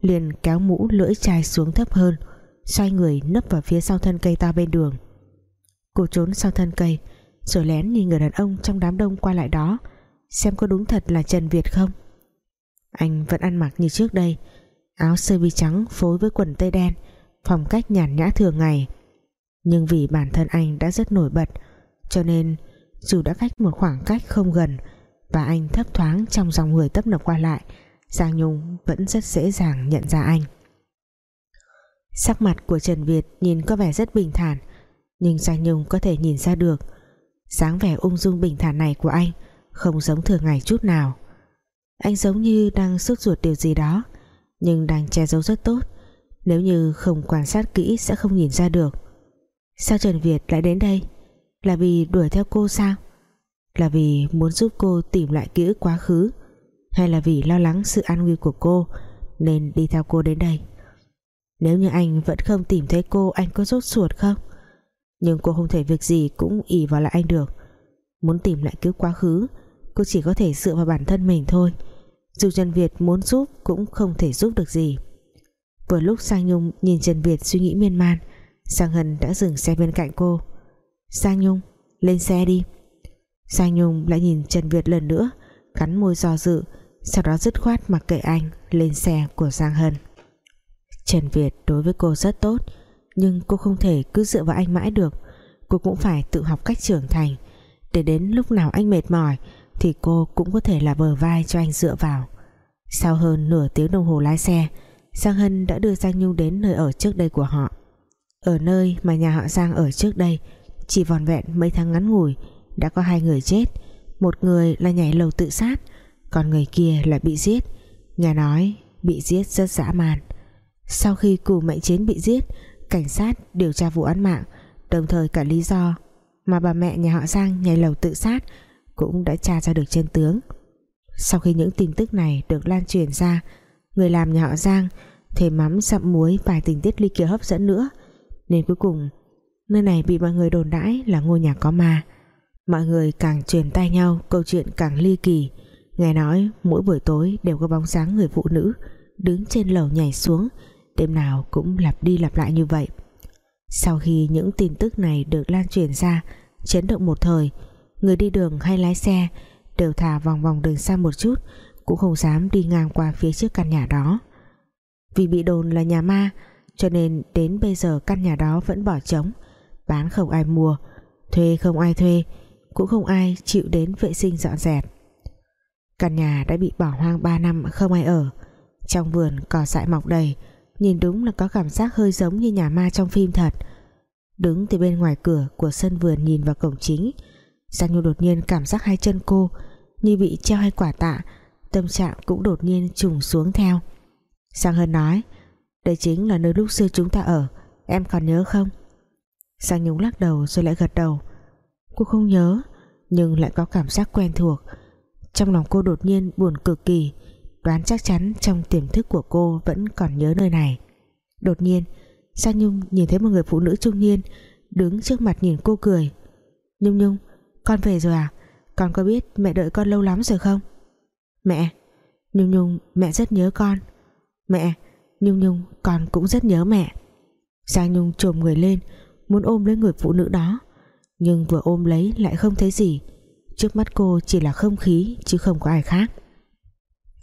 liền kéo mũ lưỡi chai xuống thấp hơn, xoay người nấp vào phía sau thân cây to bên đường. Cô trốn sau thân cây, rồi lén nhìn người đàn ông trong đám đông qua lại đó, xem có đúng thật là Trần Việt không. Anh vẫn ăn mặc như trước đây, áo sơ mi trắng phối với quần tây đen, phong cách nhàn nhã thường ngày nhưng vì bản thân anh đã rất nổi bật, cho nên dù đã cách một khoảng cách không gần và anh thấp thoáng trong dòng người tấp nập qua lại, Giang Nhung vẫn rất dễ dàng nhận ra anh. Sắc mặt của Trần Việt nhìn có vẻ rất bình thản, nhưng Giang Nhung có thể nhìn ra được, dáng vẻ ung dung bình thản này của anh không giống thường ngày chút nào. Anh giống như đang sốt ruột điều gì đó, nhưng đang che giấu rất tốt, nếu như không quan sát kỹ sẽ không nhìn ra được sao Trần Việt lại đến đây? Là vì đuổi theo cô sao? Là vì muốn giúp cô tìm lại ký ức quá khứ? Hay là vì lo lắng sự an nguy của cô nên đi theo cô đến đây? Nếu như anh vẫn không tìm thấy cô, anh có rốt ruột không? Nhưng cô không thể việc gì cũng ỉ vào lại anh được. Muốn tìm lại cứu quá khứ, cô chỉ có thể dựa vào bản thân mình thôi. Dù Trần Việt muốn giúp cũng không thể giúp được gì. Vừa lúc Sang Nhung nhìn Trần Việt suy nghĩ miên man Sang Hân đã dừng xe bên cạnh cô. Giang Nhung, lên xe đi. Giang Nhung lại nhìn Trần Việt lần nữa cắn môi do dự, sau đó dứt khoát mặc kệ anh, lên xe của Giang Hân. Trần Việt đối với cô rất tốt, nhưng cô không thể cứ dựa vào anh mãi được. Cô cũng phải tự học cách trưởng thành. Để đến lúc nào anh mệt mỏi, thì cô cũng có thể là bờ vai cho anh dựa vào. Sau hơn nửa tiếng đồng hồ lái xe Giang Hân đã đưa Giang Nhung đến nơi ở trước đây của họ ở nơi mà nhà họ Giang ở trước đây, chỉ vòn vẹn mấy tháng ngắn ngủi, đã có hai người chết. Một người là nhảy lầu tự sát, còn người kia là bị giết. Nghe nói, bị giết rất dã man. Sau khi cù mạnh chiến bị giết, cảnh sát điều tra vụ án mạng, đồng thời cả lý do mà bà mẹ nhà họ Giang nhảy lầu tự sát cũng đã tra ra được chân tướng. Sau khi những tin tức này được lan truyền ra, người làm nhà họ Giang, thề mắm dặm muối vài tình tiết ly kỳ hấp dẫn nữa nên cuối cùng, nơi này bị mọi người đồn đãi là ngôi nhà có ma. Mọi người càng truyền tay nhau câu chuyện càng ly kỳ. Nghe nói mỗi buổi tối đều có bóng dáng người phụ nữ đứng trên lầu nhảy xuống, đêm nào cũng lặp đi lặp lại như vậy. Sau khi những tin tức này được lan truyền ra, chấn động một thời, người đi đường hay lái xe đều thả vòng vòng đường xa một chút, cũng không dám đi ngang qua phía trước căn nhà đó. Vì bị đồn là nhà ma cho nên đến bây giờ căn nhà đó vẫn bỏ trống. Bán không ai mua, Thuê không ai thuê, Cũng không ai chịu đến vệ sinh dọn dẹp. Căn nhà đã bị bỏ hoang 3 năm, không ai ở. Trong vườn cỏ dại mọc đầy, Nhìn đúng là có cảm giác hơi giống như nhà ma trong phim thật. Đứng từ bên ngoài cửa của sân vườn nhìn vào cổng chính, Giang Nhu đột nhiên cảm giác hai chân cô Như bị treo hai quả tạ, Tâm trạng cũng đột nhiên trùng xuống theo. Giang Hân nói đây chính là nơi lúc xưa chúng ta ở, Em còn nhớ không? Sang Nhung lắc đầu rồi lại gật đầu. Cô không nhớ, Nhưng lại có cảm giác quen thuộc. Trong lòng cô đột nhiên buồn cực kỳ, Đoán chắc chắn trong tiềm thức của cô Vẫn còn nhớ nơi này. Đột nhiên, Sang Nhung nhìn thấy một người phụ nữ trung niên Đứng trước mặt nhìn cô cười. Nhung Nhung, con về rồi à? Con có biết mẹ đợi con lâu lắm rồi không? Mẹ, Nhung Nhung, mẹ rất nhớ con. Mẹ Nhung Nhung, con cũng rất nhớ mẹ. Giang Nhung trồm người lên, Muốn ôm lấy người phụ nữ đó. Nhưng vừa ôm lấy lại không thấy gì. Trước mắt cô chỉ là không khí, Chứ không có ai khác.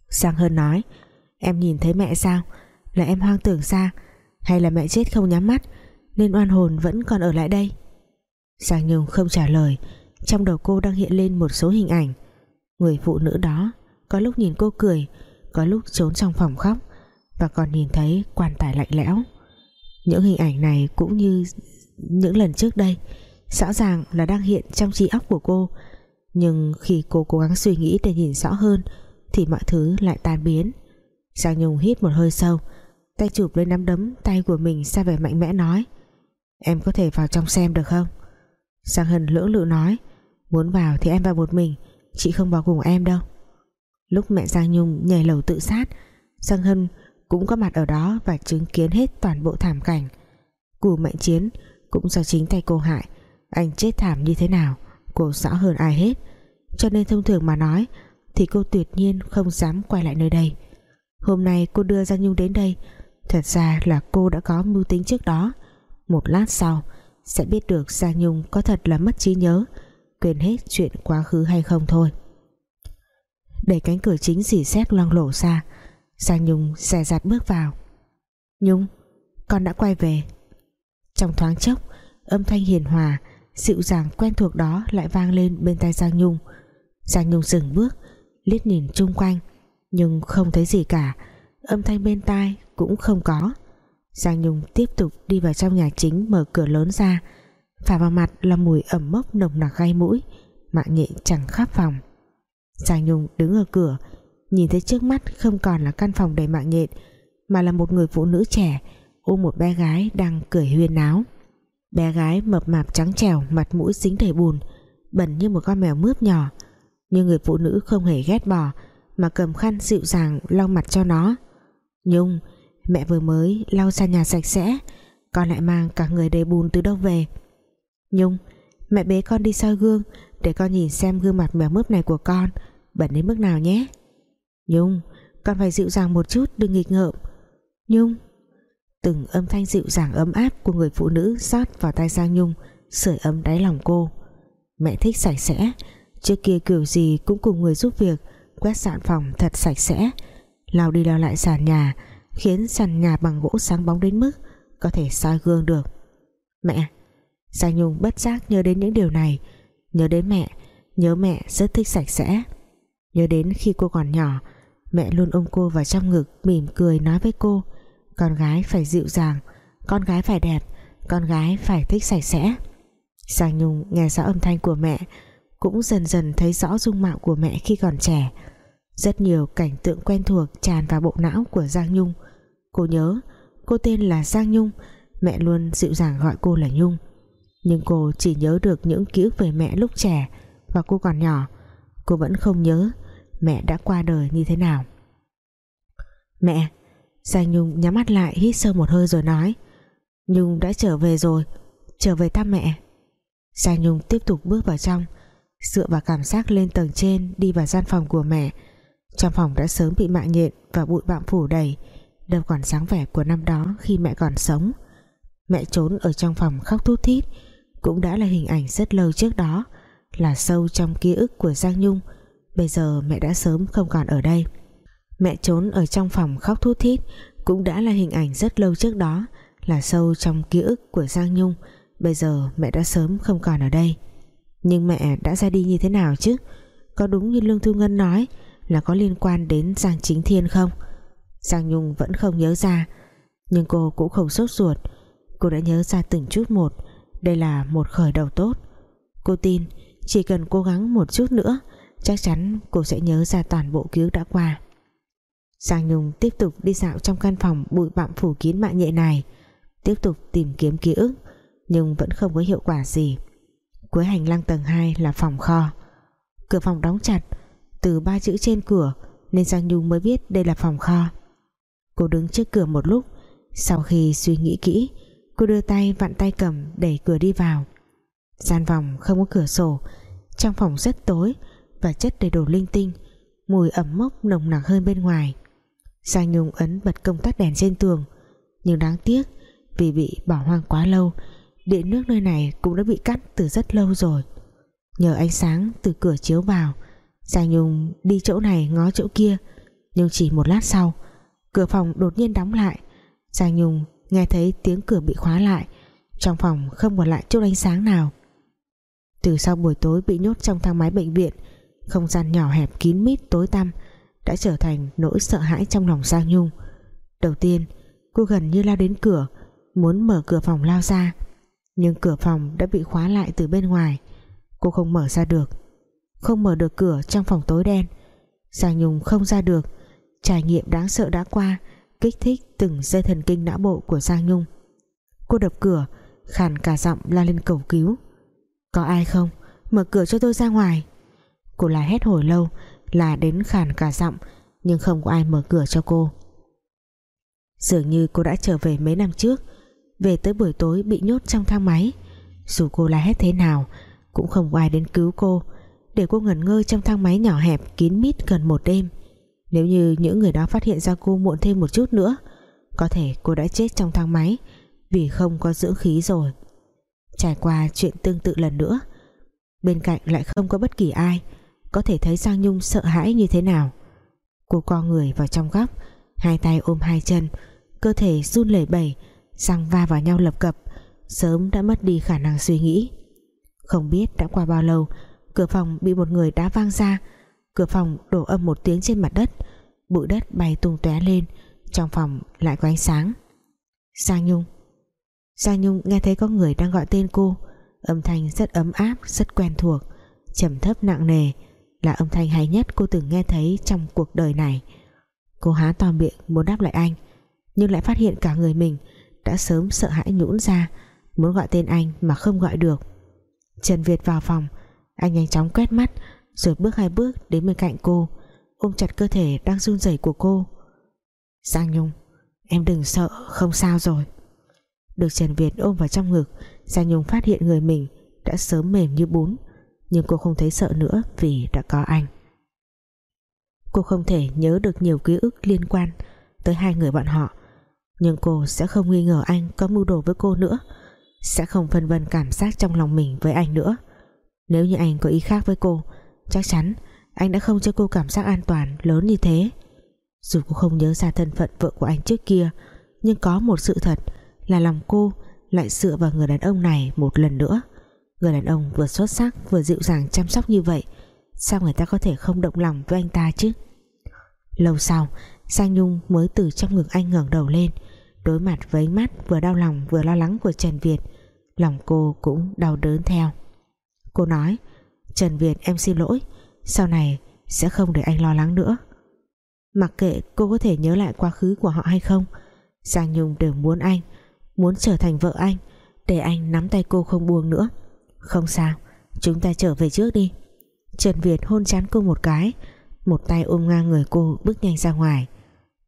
Giang Hân nói, Em nhìn thấy mẹ sao? Là em hoang tưởng xa Hay là mẹ chết không nhắm mắt, Nên oan hồn vẫn còn ở lại đây? Giang Nhung không trả lời. Trong đầu cô đang hiện lên một số hình ảnh. Người phụ nữ đó Có lúc nhìn cô cười, Có lúc trốn trong phòng khóc. Và còn nhìn thấy quan tài lạnh lẽo. Những hình ảnh này cũng như Những lần trước đây, Rõ ràng là đang hiện trong trí óc của cô. Nhưng khi cô cố gắng suy nghĩ Để nhìn rõ hơn, Thì mọi thứ lại tan biến. Giang Nhung hít một hơi sâu, Tay chụp lên nắm đấm tay của mình ra vẻ mạnh mẽ nói, Em có thể vào trong xem được không? Giang Hân lưỡng lự nói, Muốn vào thì em vào một mình, Chị không vào cùng em đâu. Lúc mẹ Giang Nhung nhảy lầu tự sát, Giang Hân cũng có mặt ở đó Và chứng kiến hết toàn bộ thảm cảnh. Cù mạnh chiến Cũng do chính tay cô hại, Anh chết thảm như thế nào, Cô rõ hơn ai hết. Cho nên thông thường mà nói, Thì cô tuyệt nhiên không dám quay lại nơi đây. Hôm nay cô đưa Giang Nhung đến đây, Thật ra là cô đã có mưu tính trước đó. Một lát sau, Sẽ biết được Giang Nhung có thật là mất trí nhớ, Quên hết chuyện quá khứ hay không thôi. Đẩy cánh cửa chính dì xét loang lổ ra Giang Nhung dè dặt bước vào. Nhung, Con đã quay về. Trong thoáng chốc, Âm thanh hiền hòa, Dịu dàng quen thuộc đó lại vang lên bên tai Giang Nhung. Giang Nhung dừng bước, Liếc nhìn chung quanh, Nhưng không thấy gì cả. Âm thanh bên tai cũng không có. Giang Nhung tiếp tục đi vào trong nhà chính Mở cửa lớn ra. Phả vào mặt là mùi ẩm mốc nồng nặc gai mũi, Mạng nhện chẳng khắp phòng. Giang Nhung đứng ở cửa Nhìn thấy trước mắt không còn là căn phòng đầy mạng nhện, Mà là một người phụ nữ trẻ, Ôm một bé gái đang cười huyên náo. Bé gái mập mạp trắng trẻo, Mặt mũi dính đầy bùn, Bẩn như một con mèo mướp nhỏ. Nhưng người phụ nữ không hề ghét bỏ, Mà cầm khăn dịu dàng lau mặt cho nó. Nhung, Mẹ vừa mới lau ra nhà sạch sẽ, Con lại mang cả người đầy bùn từ đâu về? Nhung, Mẹ bế con đi soi gương, Để con nhìn xem gương mặt mèo mướp này của con, Bẩn đến mức nào nhé. Nhung, Con phải dịu dàng một chút, đừng nghịch ngợm. Nhung. Từng âm thanh dịu dàng ấm áp của người phụ nữ rót vào tai Giang Nhung, sưởi ấm đáy lòng cô. Mẹ thích sạch sẽ, Trước kia kiểu gì cũng cùng người giúp việc, Quét dọn phòng thật sạch sẽ. Lau đi lau lại sàn nhà, khiến sàn nhà bằng gỗ sáng bóng đến mức có thể soi gương được. Mẹ. Giang Nhung bất giác nhớ đến những điều này. Nhớ đến mẹ, nhớ mẹ rất thích sạch sẽ. Nhớ đến khi cô còn nhỏ mẹ luôn ôm cô vào trong ngực, mỉm cười nói với cô, con gái phải dịu dàng, con gái phải đẹp, con gái phải thích sạch sẽ. Giang Nhung nghe rõ âm thanh của mẹ, cũng dần dần thấy rõ dung mạo của mẹ khi còn trẻ. Rất nhiều cảnh tượng quen thuộc tràn vào bộ não của Giang Nhung. Cô nhớ, cô tên là Giang Nhung, Mẹ luôn dịu dàng gọi cô là Nhung. Nhưng cô chỉ nhớ được những ký ức về mẹ lúc trẻ Và cô còn nhỏ. Cô vẫn không nhớ mẹ đã qua đời như thế nào? Mẹ, Giang Nhung nhắm mắt lại hít sâu một hơi rồi nói, Nhung đã trở về rồi, Trở về thăm mẹ. Giang Nhung tiếp tục bước vào trong, Dựa vào cảm giác lên tầng trên Đi vào gian phòng của mẹ. Trong phòng đã sớm bị mạng nhện Và bụi bặm phủ đầy, đâu còn sáng vẻ của năm đó khi mẹ còn sống. Mẹ trốn ở trong phòng khóc thút thít cũng đã là hình ảnh rất lâu trước đó, là sâu trong ký ức của Giang Nhung bây giờ mẹ đã sớm không còn ở đây. Mẹ trốn ở trong phòng khóc thút thít cũng đã là hình ảnh rất lâu trước đó, là sâu trong ký ức của Giang Nhung. Bây giờ mẹ đã sớm không còn ở đây. Nhưng mẹ đã ra đi như thế nào chứ? Có đúng như Lương Thu Ngân nói là có liên quan đến Giang Chính Thiên không? Giang Nhung vẫn không nhớ ra, nhưng cô cũng không sốt ruột. Cô đã nhớ ra từng chút một, đây là một khởi đầu tốt. Cô tin chỉ cần cố gắng một chút nữa chắc chắn cô sẽ nhớ ra toàn bộ ký ức đã qua. Giang Nhung tiếp tục đi dạo trong căn phòng bụi bặm phủ kín mạng nhện này, tiếp tục tìm kiếm ký ức, nhưng vẫn không có hiệu quả gì. Cuối hành lang tầng 2 là phòng kho. Cửa phòng đóng chặt, từ ba chữ trên cửa nên Giang Nhung mới biết đây là phòng kho. Cô đứng trước cửa một lúc, sau khi suy nghĩ kỹ, cô đưa tay vặn tay cầm đẩy cửa đi vào. Gian phòng không có cửa sổ, trong phòng rất tối và chất đầy đồ linh tinh, mùi ẩm mốc nồng nặc hơn bên ngoài. Giang Nhung ấn bật công tắc đèn trên tường, nhưng đáng tiếc, vì bị bỏ hoang quá lâu, điện nước nơi này cũng đã bị cắt từ rất lâu rồi. Nhờ ánh sáng từ cửa chiếu vào, Giang Nhung đi chỗ này ngó chỗ kia, nhưng chỉ một lát sau, cửa phòng đột nhiên đóng lại. Giang Nhung nghe thấy tiếng cửa bị khóa lại, trong phòng không còn lại chút ánh sáng nào. Từ sau buổi tối bị nhốt trong thang máy bệnh viện không gian nhỏ hẹp kín mít tối tăm đã trở thành nỗi sợ hãi trong lòng Giang Nhung. Đầu tiên, cô gần như lao đến cửa, muốn mở cửa phòng lao ra, nhưng cửa phòng đã bị khóa lại từ bên ngoài. Cô không mở ra được. Không mở được cửa trong phòng tối đen, Giang Nhung không ra được. Trải nghiệm đáng sợ đã qua, kích thích từng dây thần kinh não bộ của Giang Nhung. Cô đập cửa, khàn cả giọng la lên cầu cứu. Có ai không? Mở cửa cho tôi ra ngoài cô la hét hồi lâu là đến khàn cả giọng, nhưng không có ai mở cửa cho cô. Dường như cô đã trở về mấy năm trước, về tới buổi tối bị nhốt trong thang máy. Dù cô la hét thế nào, cũng không có ai đến cứu cô. Để cô ngẩn ngơ trong thang máy nhỏ hẹp, kín mít gần một đêm. Nếu như những người đó phát hiện ra cô muộn thêm một chút nữa, có thể cô đã chết trong thang máy, vì không có dưỡng khí rồi. Trải qua chuyện tương tự lần nữa, bên cạnh lại không có bất kỳ ai có thể thấy Giang Nhung sợ hãi như thế nào. Cô co người vào trong góc, hai tay ôm hai chân, cơ thể run lẩy bẩy răng va vào nhau lập cập, sớm đã mất đi khả năng suy nghĩ. Không biết đã qua bao lâu, cửa phòng bị một người đá vang ra. Cửa phòng đổ âm một tiếng trên mặt đất, bụi đất bay tung tóe lên, trong phòng lại có ánh sáng. Giang Nhung. Giang Nhung nghe thấy có người đang gọi tên cô, âm thanh rất ấm áp, rất quen thuộc, trầm thấp nặng nề là âm thanh hay nhất cô từng nghe thấy trong cuộc đời này. Cô há to miệng muốn đáp lại anh, nhưng lại phát hiện cả người mình đã sớm sợ hãi nhũn ra, muốn gọi tên anh mà không gọi được. Trần Việt vào phòng, anh nhanh chóng quét mắt, rồi bước hai bước đến bên cạnh cô, ôm chặt cơ thể đang run rẩy của cô. Giang Nhung, em đừng sợ, không sao rồi. Được Trần Việt ôm vào trong ngực, Giang Nhung phát hiện người mình đã sớm mềm như bún nhưng cô không thấy sợ nữa vì đã có anh. Cô không thể nhớ được nhiều ký ức liên quan tới hai người bọn họ, nhưng cô sẽ không nghi ngờ anh có mưu đồ với cô nữa, sẽ không phân vân cảm giác trong lòng mình với anh nữa. Nếu như anh có ý khác với cô, chắc chắn anh đã không cho cô cảm giác an toàn lớn như thế. Dù cô không nhớ ra thân phận vợ của anh trước kia, nhưng có một sự thật là lòng cô lại dựa vào người đàn ông này một lần nữa người đàn ông vừa xuất sắc, vừa dịu dàng chăm sóc như vậy, sao người ta có thể không động lòng với anh ta chứ? Lâu sau, Giang Nhung mới từ trong ngực anh ngẩng đầu lên, đối mặt với mắt vừa đau lòng vừa lo lắng của Trần Việt, lòng cô cũng đau đớn theo. Cô nói, Trần Việt, em xin lỗi, sau này sẽ không để anh lo lắng nữa. Mặc kệ cô có thể nhớ lại quá khứ của họ hay không, Giang Nhung đều muốn anh, muốn trở thành vợ anh, để anh nắm tay cô không buông nữa không sao, chúng ta trở về trước đi. Trần Việt hôn chán cô một cái, một tay ôm ngang người cô bước nhanh ra ngoài.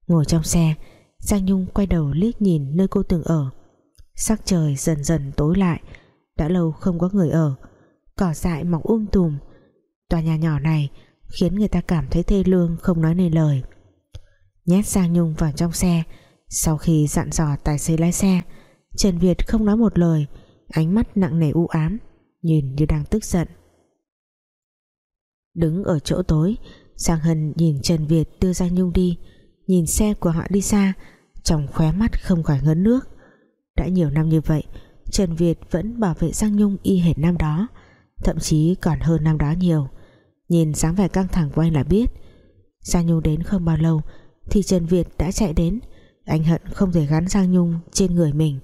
Ngồi trong xe, Giang Nhung quay đầu liếc nhìn nơi cô từng ở. Sắc trời dần dần tối lại, đã lâu không có người ở. Cỏ dại mọc um tùm. Tòa nhà nhỏ này khiến người ta cảm thấy thê lương không nói nên lời. Nhét Giang Nhung vào trong xe. Sau khi dặn dò tài xế lái xe, Trần Việt không nói một lời, ánh mắt nặng nề u ám nhìn như đang tức giận. Đứng ở chỗ tối, Giang Hân nhìn Trần Việt đưa Giang Nhung đi, nhìn xe của họ đi xa, trong khóe mắt không khỏi ngấn nước. Đã nhiều năm như vậy, Trần Việt vẫn bảo vệ Giang Nhung y hệt năm đó, thậm chí còn hơn năm đó nhiều. Nhìn dáng vẻ căng thẳng của anh là biết, Giang Nhung đến không bao lâu thì Trần Việt đã chạy đến. Anh hận không thể gắn Giang Nhung trên người mình.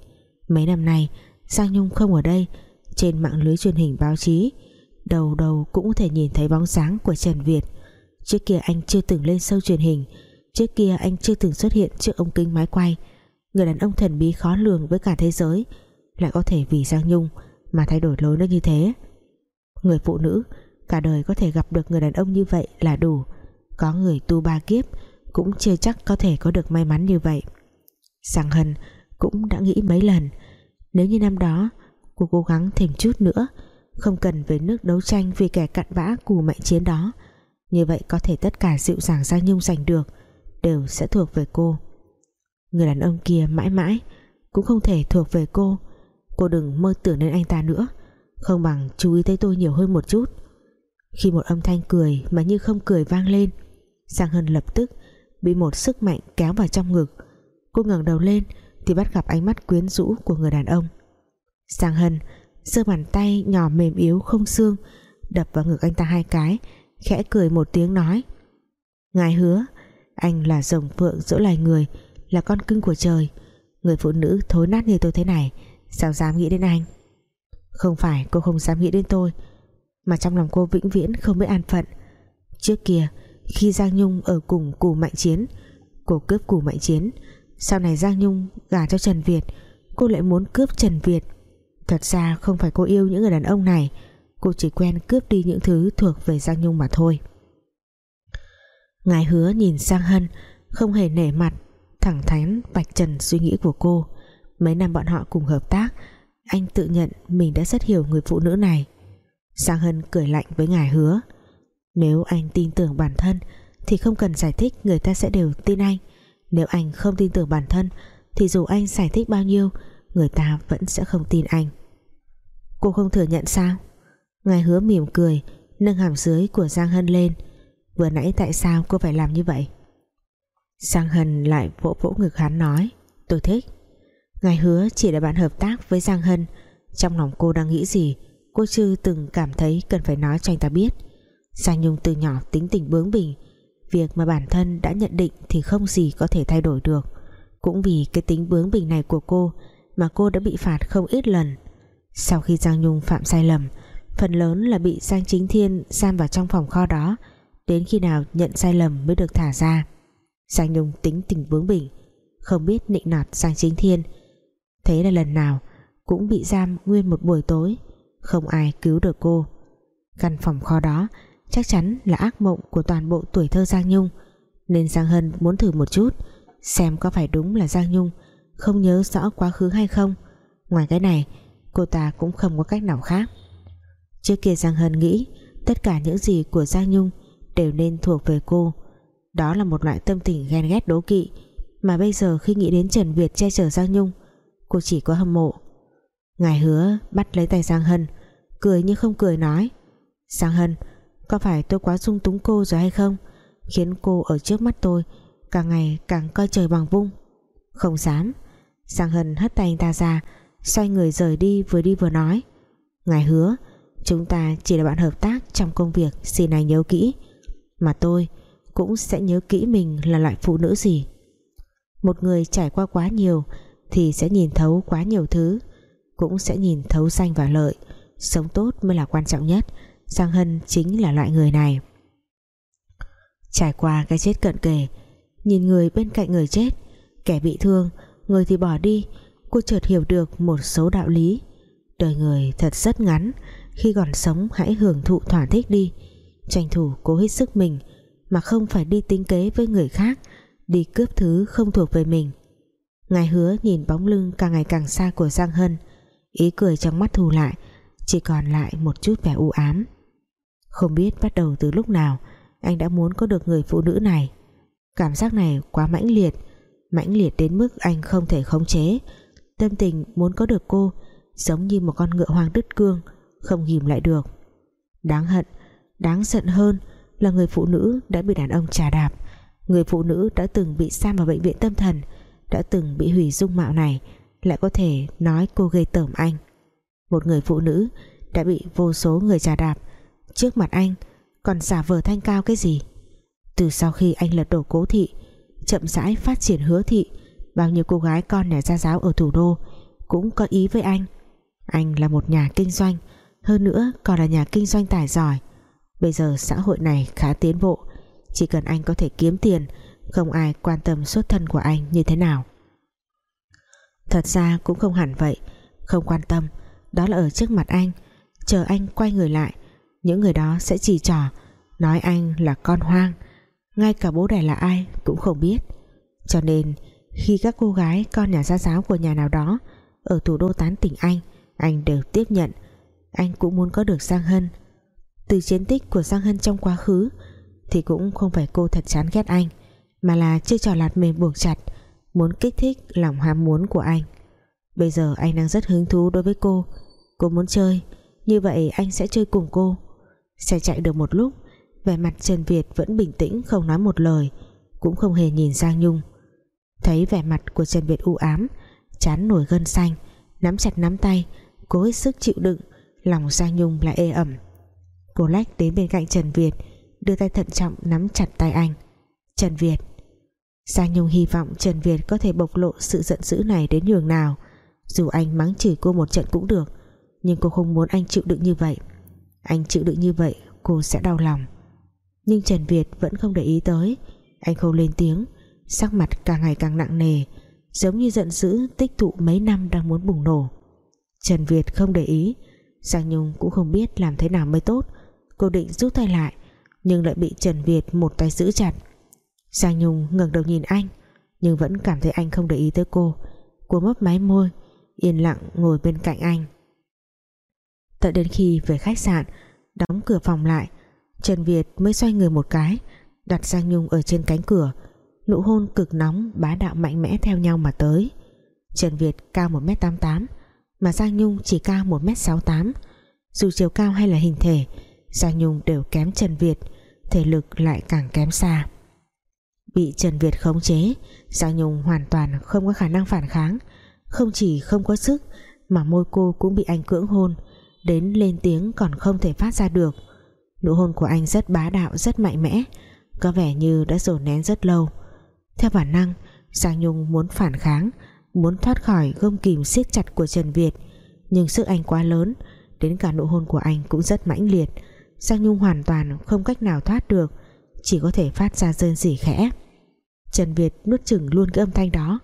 Mấy năm nay, Giang Nhung không ở đây trên mạng lưới truyền hình báo chí, đầu đầu cũng có thể nhìn thấy bóng dáng của Trần Việt. Trước kia anh chưa từng lên sâu truyền hình, trước kia anh chưa từng xuất hiện trước ống kính máy quay. Người đàn ông thần bí khó lường với cả thế giới, lại có thể vì Giang Nhung mà thay đổi lối nó như thế. Người phụ nữ, cả đời có thể gặp được người đàn ông như vậy là đủ. Có người tu ba kiếp cũng chưa chắc có thể có được may mắn như vậy. Giang Hân cũng đã nghĩ mấy lần, nếu như năm đó cô cố gắng thêm chút nữa. Không cần về nước đấu tranh vì kẻ cặn bã cù mạnh chiến đó. Như vậy có thể tất cả dịu dàng Giang Nhung giành được, đều sẽ thuộc về cô. Người đàn ông kia mãi mãi, cũng không thể thuộc về cô. Cô đừng mơ tưởng đến anh ta nữa. Không bằng chú ý tới tôi nhiều hơn một chút. Khi một âm thanh cười mà như không cười vang lên, Giang Hân lập tức bị một sức mạnh kéo vào trong ngực. Cô ngẩng đầu lên thì bắt gặp ánh mắt quyến rũ của người đàn ông. Giang Hân, giơ bàn tay nhỏ mềm yếu không xương, đập vào ngực anh ta hai cái, khẽ cười một tiếng nói, ngài hứa, anh là rồng phượng dỗ loài người, là con cưng của trời. Người phụ nữ thối nát như tôi thế này, sao dám nghĩ đến anh? Không phải, cô không dám nghĩ đến tôi, mà trong lòng cô vĩnh viễn không biết an phận. Trước kia, khi Giang Nhung ở cùng cù mạnh chiến, cô cướp cù mạnh chiến, sau này Giang Nhung gả cho Trần Việt, cô lại muốn cướp Trần Việt thật ra không phải cô yêu những người đàn ông này. Cô chỉ quen cướp đi những thứ thuộc về Giang Nhung mà thôi. Ngài hứa nhìn sang Hân, không hề nể mặt, thẳng thắn bạch trần suy nghĩ của cô. Mấy năm bọn họ cùng hợp tác, anh tự nhận mình đã rất hiểu người phụ nữ này. Sang Hân cười lạnh với ngài hứa, nếu anh tin tưởng bản thân, thì không cần giải thích người ta sẽ đều tin anh. Nếu anh không tin tưởng bản thân, thì dù anh giải thích bao nhiêu người ta vẫn sẽ không tin anh. Cô không thừa nhận sao? Ngài hứa mỉm cười, nâng hàm dưới của Giang Hân lên. Vừa nãy tại sao cô phải làm như vậy? Giang Hân lại vỗ vỗ ngực hắn nói, tôi thích. Ngài hứa chỉ là bạn hợp tác với Giang Hân. Trong lòng cô đang nghĩ gì, cô chưa từng cảm thấy cần phải nói cho anh ta biết. Giang Nhung từ nhỏ tính tình bướng bỉnh, việc mà bản thân đã nhận định thì không gì có thể thay đổi được. Cũng vì cái tính bướng bỉnh này của cô mà cô đã bị phạt không ít lần. Sau khi Giang Nhung phạm sai lầm, phần lớn là bị Giang Chính Thiên giam vào trong phòng kho đó, đến khi nào nhận sai lầm mới được thả ra. Giang Nhung tính tình bướng bỉnh, không biết nịnh nọt Giang Chính Thiên. Thế là lần nào cũng bị giam nguyên một buổi tối, không ai cứu được cô. Căn phòng kho đó chắc chắn là ác mộng của toàn bộ tuổi thơ Giang Nhung, nên Giang Hân muốn thử một chút, xem có phải đúng là Giang Nhung không nhớ rõ quá khứ hay không. Ngoài cái này, cô ta cũng không có cách nào khác. Trước kia Giang Hân nghĩ tất cả những gì của Giang Nhung đều nên thuộc về cô. Đó là một loại tâm tình ghen ghét đố kỵ. Mà bây giờ khi nghĩ đến Trần Việt che chở Giang Nhung, cô chỉ có hâm mộ. Ngài hứa bắt lấy tay Giang Hân, cười như không cười nói. Giang Hân, có phải tôi quá sung túng cô rồi hay không? Khiến cô ở trước mắt tôi, càng ngày càng coi trời bằng vung. Không dám. Giang Hân hất tay anh ta ra, xoay người rời đi, vừa đi vừa nói. Ngài hứa, chúng ta chỉ là bạn hợp tác trong công việc, xin anh nhớ kỹ. Mà tôi cũng sẽ nhớ kỹ mình là loại phụ nữ gì. Một người trải qua quá nhiều thì sẽ nhìn thấu quá nhiều thứ, cũng sẽ nhìn thấu danh và lợi. Sống tốt mới là quan trọng nhất. Giang Hân chính là loại người này. Trải qua cái chết cận kề, nhìn người bên cạnh người chết, kẻ bị thương người thì bỏ đi, cô chợt hiểu được một số đạo lý. Đời người thật rất ngắn, khi còn sống hãy hưởng thụ thỏa thích đi. Tranh thủ cố hết sức mình, mà không phải đi tính kế với người khác, đi cướp thứ không thuộc về mình. Ngài hứa nhìn bóng lưng càng ngày càng xa của Giang Hân, ý cười trong mắt thu lại, chỉ còn lại một chút vẻ u ám. Không biết bắt đầu từ lúc nào, anh đã muốn có được người phụ nữ này. Cảm giác này quá mãnh liệt mãnh liệt đến mức anh không thể khống chế. Tâm tình muốn có được cô giống như một con ngựa hoang đứt cương, không ghim lại được. Đáng hận, đáng giận hơn là người phụ nữ đã bị đàn ông trà đạp. Người phụ nữ đã từng bị sam vào bệnh viện tâm thần, đã từng bị hủy dung mạo này, lại có thể nói cô gây tởm anh. Một người phụ nữ đã bị vô số người trà đạp. Trước mặt anh còn giả vờ thanh cao cái gì? Từ sau khi anh lật đổ cố thị chậm rãi phát triển hứa thị. Bao nhiêu cô gái con nhà gia giáo ở thủ đô cũng có ý với anh. Anh là một nhà kinh doanh, hơn nữa còn là nhà kinh doanh tài giỏi. Bây giờ xã hội này khá tiến bộ, chỉ cần anh có thể kiếm tiền, không ai quan tâm xuất thân của anh như thế nào. Thật ra cũng không hẳn vậy, không quan tâm, đó là ở trước mặt anh, chờ anh quay người lại, những người đó sẽ chỉ trỏ nói anh là con hoang ngay cả bố đẻ là ai cũng không biết. Cho nên, khi các cô gái, con nhà gia giáo của nhà nào đó, ở thủ đô tán tỉnh anh anh đều tiếp nhận. Anh cũng muốn có được Giang Hân. Từ chiến tích của Giang Hân trong quá khứ, thì cũng không phải cô thật chán ghét anh, mà là chơi trò lạt mềm buộc chặt, muốn kích thích lòng ham muốn của anh. Bây giờ anh đang rất hứng thú đối với cô. Cô muốn chơi, như vậy anh sẽ chơi cùng cô. Sẽ chạy được một lúc vẻ mặt Trần Việt vẫn bình tĩnh, không nói một lời, cũng không hề nhìn Giang Nhung. Thấy vẻ mặt của Trần Việt u ám, chán nổi gân xanh, nắm chặt nắm tay, cố hết sức chịu đựng, lòng Giang Nhung lại ê ẩm. Cô lách đến bên cạnh Trần Việt, đưa tay thận trọng nắm chặt tay anh. Trần Việt. Giang Nhung hy vọng Trần Việt có thể bộc lộ sự giận dữ này đến nhường nào. Dù anh mắng chửi cô một trận cũng được, nhưng cô không muốn anh chịu đựng như vậy. Anh chịu đựng như vậy, cô sẽ đau lòng nhưng Trần Việt vẫn không để ý tới. Anh không lên tiếng. Sắc mặt càng ngày càng nặng nề, giống như giận dữ tích tụ mấy năm đang muốn bùng nổ. Trần Việt không để ý. Giang Nhung cũng không biết làm thế nào mới tốt. Cô định rút tay lại, nhưng lại bị Trần Việt một tay giữ chặt. Giang Nhung ngẩng đầu nhìn anh, nhưng vẫn cảm thấy anh không để ý tới cô. Cô mấp máy môi, yên lặng ngồi bên cạnh anh. Tận đến khi về khách sạn, đóng cửa phòng lại Trần Việt mới xoay người một cái, đặt Giang Nhung ở trên cánh cửa. Nụ hôn cực nóng, bá đạo mạnh mẽ theo nhau mà tới. Trần Việt cao 1m88 mà Giang Nhung chỉ cao 1m68 dù chiều cao hay là hình thể, Giang Nhung đều kém Trần Việt, thể lực lại càng kém xa. Bị Trần Việt khống chế, Giang Nhung hoàn toàn không có khả năng phản kháng. Không chỉ không có sức, mà môi cô cũng bị anh cưỡng hôn, đến lên tiếng còn không thể phát ra được nụ hôn của anh rất bá đạo, rất mạnh mẽ, có vẻ như đã dồn nén rất lâu. Theo bản năng, Giang Nhung muốn phản kháng, muốn thoát khỏi gông kìm siết chặt của Trần Việt, nhưng sức anh quá lớn, đến cả nụ hôn của anh cũng rất mãnh liệt. Giang Nhung hoàn toàn không cách nào thoát được, chỉ có thể phát ra rên rỉ khẽ. Trần Việt nuốt chừng luôn cái âm thanh đó.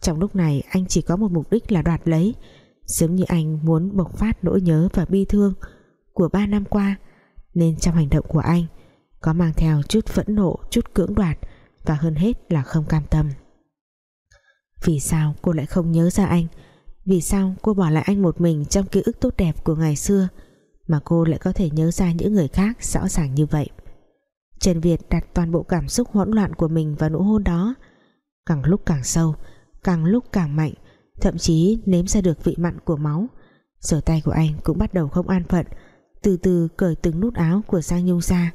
Trong lúc này, anh chỉ có một mục đích là đoạt lấy, giống như anh muốn bộc phát nỗi nhớ và bi thương của ba năm qua nên trong hành động của anh, có mang theo chút phẫn nộ, chút cưỡng đoạt và hơn hết là không cam tâm. Vì sao cô lại không nhớ ra anh? Vì sao cô bỏ lại anh một mình trong ký ức tốt đẹp của ngày xưa mà cô lại có thể nhớ ra những người khác rõ ràng như vậy? Trần Việt đặt toàn bộ cảm xúc hỗn loạn của mình vào nụ hôn đó. Càng lúc càng sâu, càng lúc càng mạnh, thậm chí nếm ra được vị mặn của máu. Giờ tay của anh cũng bắt đầu không an phận từ từ cởi từng nút áo của Giang Nhung ra.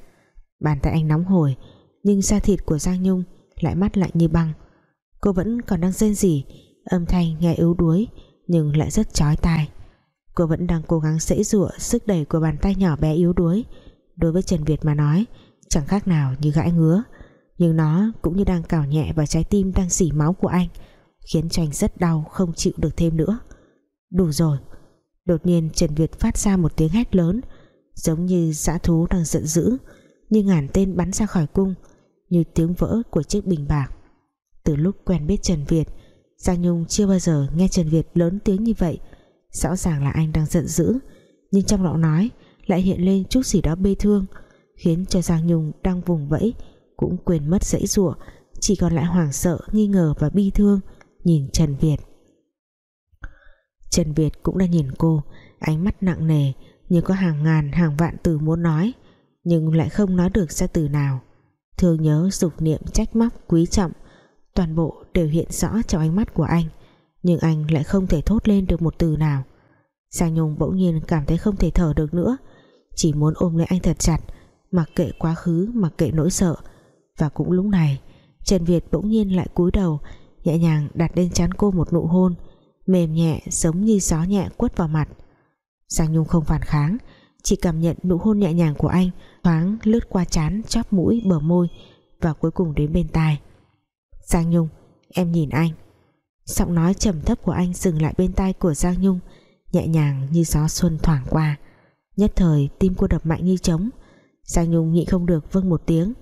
Bàn tay anh nóng hổi, nhưng da thịt của Giang Nhung lại mắt lạnh như băng. Cô vẫn còn đang rên rỉ, âm thanh nghe yếu đuối, nhưng lại rất chói tai. Cô vẫn đang cố gắng sẫy giụa sức đẩy của bàn tay nhỏ bé yếu đuối. Đối với Trần Việt mà nói, chẳng khác nào như gãi ngứa. Nhưng nó cũng như đang cào nhẹ vào trái tim đang dỉ máu của anh, khiến cho anh rất đau, không chịu được thêm nữa. Đủ rồi. Đột nhiên Trần Việt phát ra một tiếng hét lớn giống như dã thú đang giận dữ như ngàn tên bắn ra khỏi cung như tiếng vỡ của chiếc bình bạc. Từ lúc quen biết Trần Việt Giang Nhung chưa bao giờ nghe Trần Việt lớn tiếng như vậy. Rõ ràng là anh đang giận dữ nhưng trong giọng nói lại hiện lên chút gì đó bê thương khiến cho Giang Nhung đang vùng vẫy cũng quên mất dãy rủa, chỉ còn lại hoảng sợ nghi ngờ và bi thương nhìn Trần Việt. Trần Việt cũng đã nhìn cô ánh mắt nặng nề như có hàng ngàn, hàng vạn từ muốn nói, nhưng lại không nói được ra từ nào. Thương nhớ, dục niệm, trách móc, quý trọng, toàn bộ đều hiện rõ trong ánh mắt của anh, nhưng anh lại không thể thốt lên được một từ nào. Giang Nhung bỗng nhiên cảm thấy không thể thở được nữa, chỉ muốn ôm lấy anh thật chặt, mặc kệ quá khứ, mặc kệ nỗi sợ. Và cũng lúc này, Trần Việt bỗng nhiên lại cúi đầu, nhẹ nhàng đặt lên trán cô một nụ hôn, mềm nhẹ giống như gió nhẹ quất vào mặt. Giang Nhung không phản kháng, chỉ cảm nhận nụ hôn nhẹ nhàng của anh thoáng lướt qua chán chóp mũi, bờ môi và cuối cùng đến bên tai. Giang Nhung, em nhìn anh. Giọng nói trầm thấp của anh dừng lại bên tai của Giang Nhung, nhẹ nhàng như gió xuân thoảng qua. Nhất thời, tim cô đập mạnh như trống. Giang Nhung nhịn không được vâng một tiếng.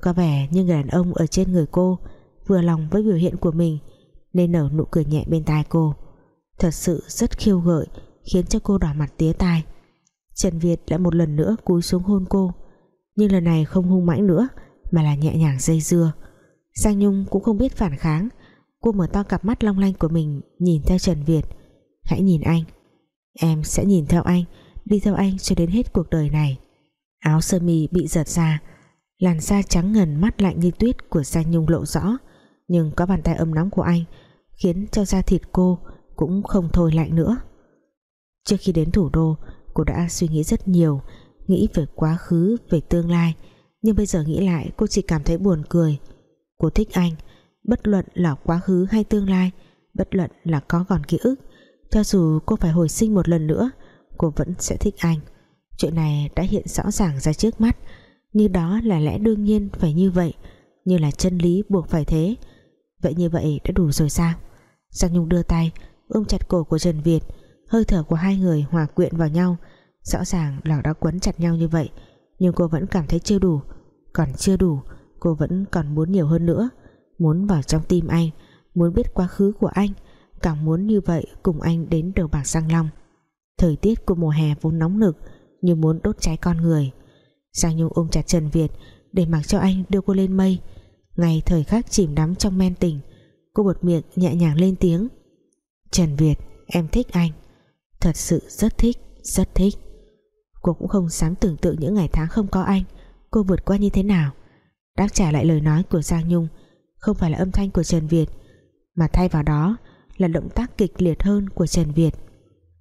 Có vẻ như người đàn ông ở trên người cô vừa lòng với biểu hiện của mình, nên nở nụ cười nhẹ bên tai cô. Thật sự rất khiêu gợi khiến cho cô đỏ mặt tía tai. Trần Việt lại một lần nữa cúi xuống hôn cô. Nhưng lần này không hung mãnh nữa, mà là nhẹ nhàng dây dưa. Giang Nhung cũng không biết phản kháng. Cô mở to cặp mắt long lanh của mình, nhìn theo Trần Việt. Hãy nhìn anh. Em sẽ nhìn theo anh, đi theo anh cho đến hết cuộc đời này. Áo sơ mi bị giật ra. Làn da trắng ngần mắt lạnh như tuyết của Giang Nhung lộ rõ. Nhưng có bàn tay ấm nóng của anh khiến cho da thịt cô cũng không thôi lạnh nữa trước khi đến thủ đô, cô đã suy nghĩ rất nhiều, nghĩ về quá khứ, về tương lai. Nhưng bây giờ nghĩ lại, cô chỉ cảm thấy buồn cười. Cô thích anh, bất luận là quá khứ hay tương lai, bất luận là có còn ký ức, cho dù cô phải hồi sinh một lần nữa, cô vẫn sẽ thích anh. Chuyện này đã hiện rõ ràng ra trước mắt. Như đó là lẽ đương nhiên phải như vậy, như là chân lý buộc phải thế. Vậy như vậy đã đủ rồi sao? Giang Nhung đưa tay, ôm chặt cổ của Trần Việt hơi thở của hai người hòa quyện vào nhau. Rõ ràng là đã quấn chặt nhau như vậy, nhưng cô vẫn cảm thấy chưa đủ. Còn chưa đủ, cô vẫn còn muốn nhiều hơn nữa. Muốn vào trong tim anh, muốn biết quá khứ của anh, càng muốn như vậy cùng anh đến đầu bạc sang long. Thời tiết của mùa hè vốn nóng nực, như muốn đốt cháy con người. Giang Nhung ôm chặt Trần Việt để mặc cho anh đưa cô lên mây. Ngày thời khắc chìm đắm trong men tình, cô bật miệng nhẹ nhàng lên tiếng. Trần Việt, em thích anh thật sự rất thích rất thích. Cô cũng không dám tưởng tượng những ngày tháng không có anh. Cô vượt qua như thế nào? Đáp trả lại lời nói của Giang Nhung, không phải là âm thanh của Trần Việt, mà thay vào đó là động tác kịch liệt hơn của Trần Việt.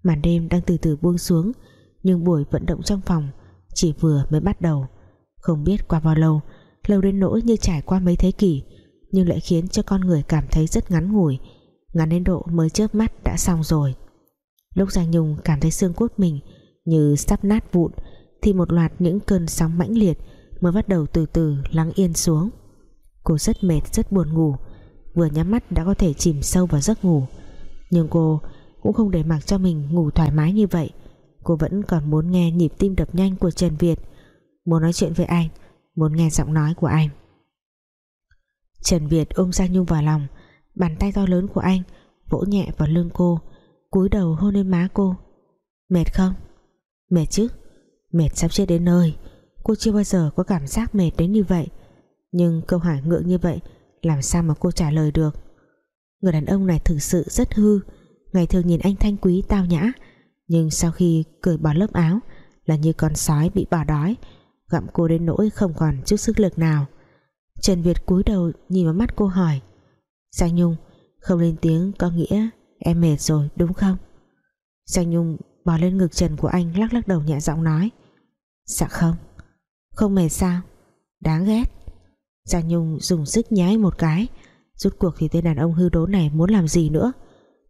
Màn đêm đang từ từ buông xuống, nhưng buổi vận động trong phòng chỉ vừa mới bắt đầu. Không biết qua bao lâu lâu đến nỗi như trải qua mấy thế kỷ, nhưng lại khiến cho con người cảm thấy rất ngắn ngủi, ngắn đến độ mới chớp mắt đã xong rồi lúc Giang Nhung cảm thấy xương cốt mình như sắp nát vụn, thì một loạt những cơn sóng mãnh liệt mới bắt đầu từ từ lắng yên xuống. Cô rất mệt, rất buồn ngủ, vừa nhắm mắt đã có thể chìm sâu vào giấc ngủ. Nhưng cô cũng không để mặc cho mình ngủ thoải mái như vậy. Cô vẫn còn muốn nghe nhịp tim đập nhanh của Trần Việt, muốn nói chuyện với anh, muốn nghe giọng nói của anh. Trần Việt ôm Giang Nhung vào lòng, bàn tay to lớn của anh vỗ nhẹ vào lưng cô cúi đầu hôn lên má cô. Mệt không? Mệt chứ. Mệt sắp chết đến nơi. Cô chưa bao giờ có cảm giác mệt đến như vậy. Nhưng câu hỏi ngượng như vậy, làm sao mà cô trả lời được? Người đàn ông này thực sự rất hư. Ngày thường nhìn anh thanh quý tao nhã, nhưng sau khi cởi bỏ lớp áo là như con sói bị bỏ đói, gặm cô đến nỗi không còn chút sức lực nào. Trần Việt cúi đầu nhìn vào mắt cô hỏi, Giang Nhung, không lên tiếng có nghĩa em mệt rồi, đúng không? Giang Nhung bò lên ngực trần của anh, lắc lắc đầu nhẹ giọng nói. Dạ không. Không mệt sao? Đáng ghét. Giang Nhung dùng sức nhái một cái. Rút cuộc thì tên đàn ông hư đố này muốn làm gì nữa?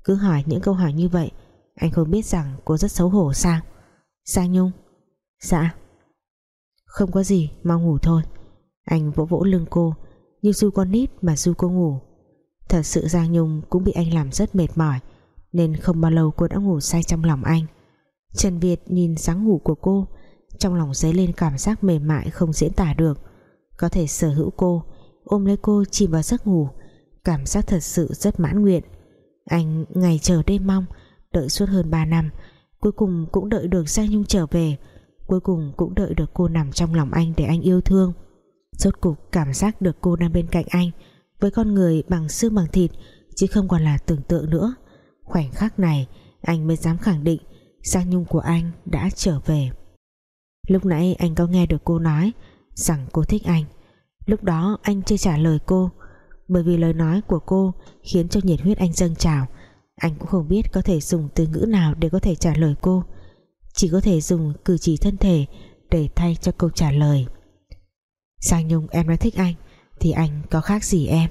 Cứ hỏi những câu hỏi như vậy, Anh không biết rằng cô rất xấu hổ sao? Giang Nhung. Dạ. Không có gì, mau ngủ thôi. Anh vỗ vỗ lưng cô Như du con nít mà du cô ngủ Thật sự Giang Nhung cũng bị anh làm rất mệt mỏi, Nên không bao lâu cô đã ngủ say trong lòng anh. Trần Việt nhìn dáng ngủ của cô, Trong lòng dấy lên cảm giác mềm mại không diễn tả được. Có thể sở hữu cô, Ôm lấy cô chìm vào giấc ngủ, Cảm giác thật sự rất mãn nguyện. Anh ngày chờ đêm mong, Đợi suốt hơn 3 năm, Cuối cùng cũng đợi được Giang Nhung trở về, Cuối cùng cũng đợi được cô nằm trong lòng anh Để anh yêu thương. Rốt cục cảm giác được cô đang bên cạnh anh với con người bằng xương bằng thịt, Chứ không còn là tưởng tượng nữa. Khoảnh khắc này, anh mới dám khẳng định Giang Nhung của anh đã trở về. Lúc nãy anh có nghe được cô nói Rằng cô thích anh. Lúc đó anh chưa trả lời cô, Bởi vì lời nói của cô Khiến cho nhiệt huyết anh dâng trào. Anh cũng không biết có thể dùng từ ngữ nào Để có thể trả lời cô. Chỉ có thể dùng cử chỉ thân thể Để thay cho câu trả lời. Giang Nhung, em nói thích anh. Thì anh có khác gì em?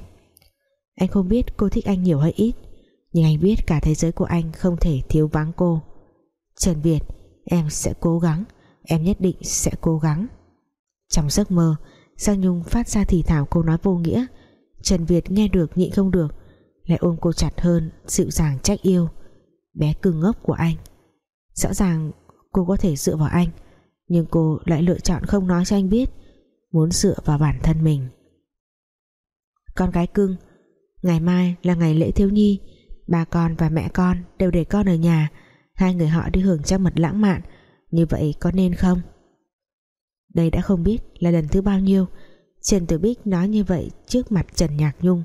Anh không biết cô thích anh nhiều hay ít, Nhưng anh biết cả thế giới của anh không thể thiếu vắng cô. Trần Việt, Em sẽ cố gắng, Em nhất định sẽ cố gắng. Trong giấc mơ, Giang Nhung phát ra thì thảo câu nói vô nghĩa. Trần Việt nghe được, nhịn không được, Lại ôm cô chặt hơn, Dịu dàng trách yêu. Bé cưng ngốc của anh. Rõ ràng cô có thể dựa vào anh, Nhưng cô lại lựa chọn không nói cho anh biết, Muốn dựa vào bản thân mình. Con gái cưng. Ngày mai là ngày lễ thiếu nhi, Ba con và mẹ con đều để con ở nhà, Hai người họ đi hưởng trăng mật lãng mạn. Như vậy có nên không? Đây đã không biết là lần thứ bao nhiêu. Trần Tử Bích nói như vậy Trước mặt Trần Nhạc Nhung.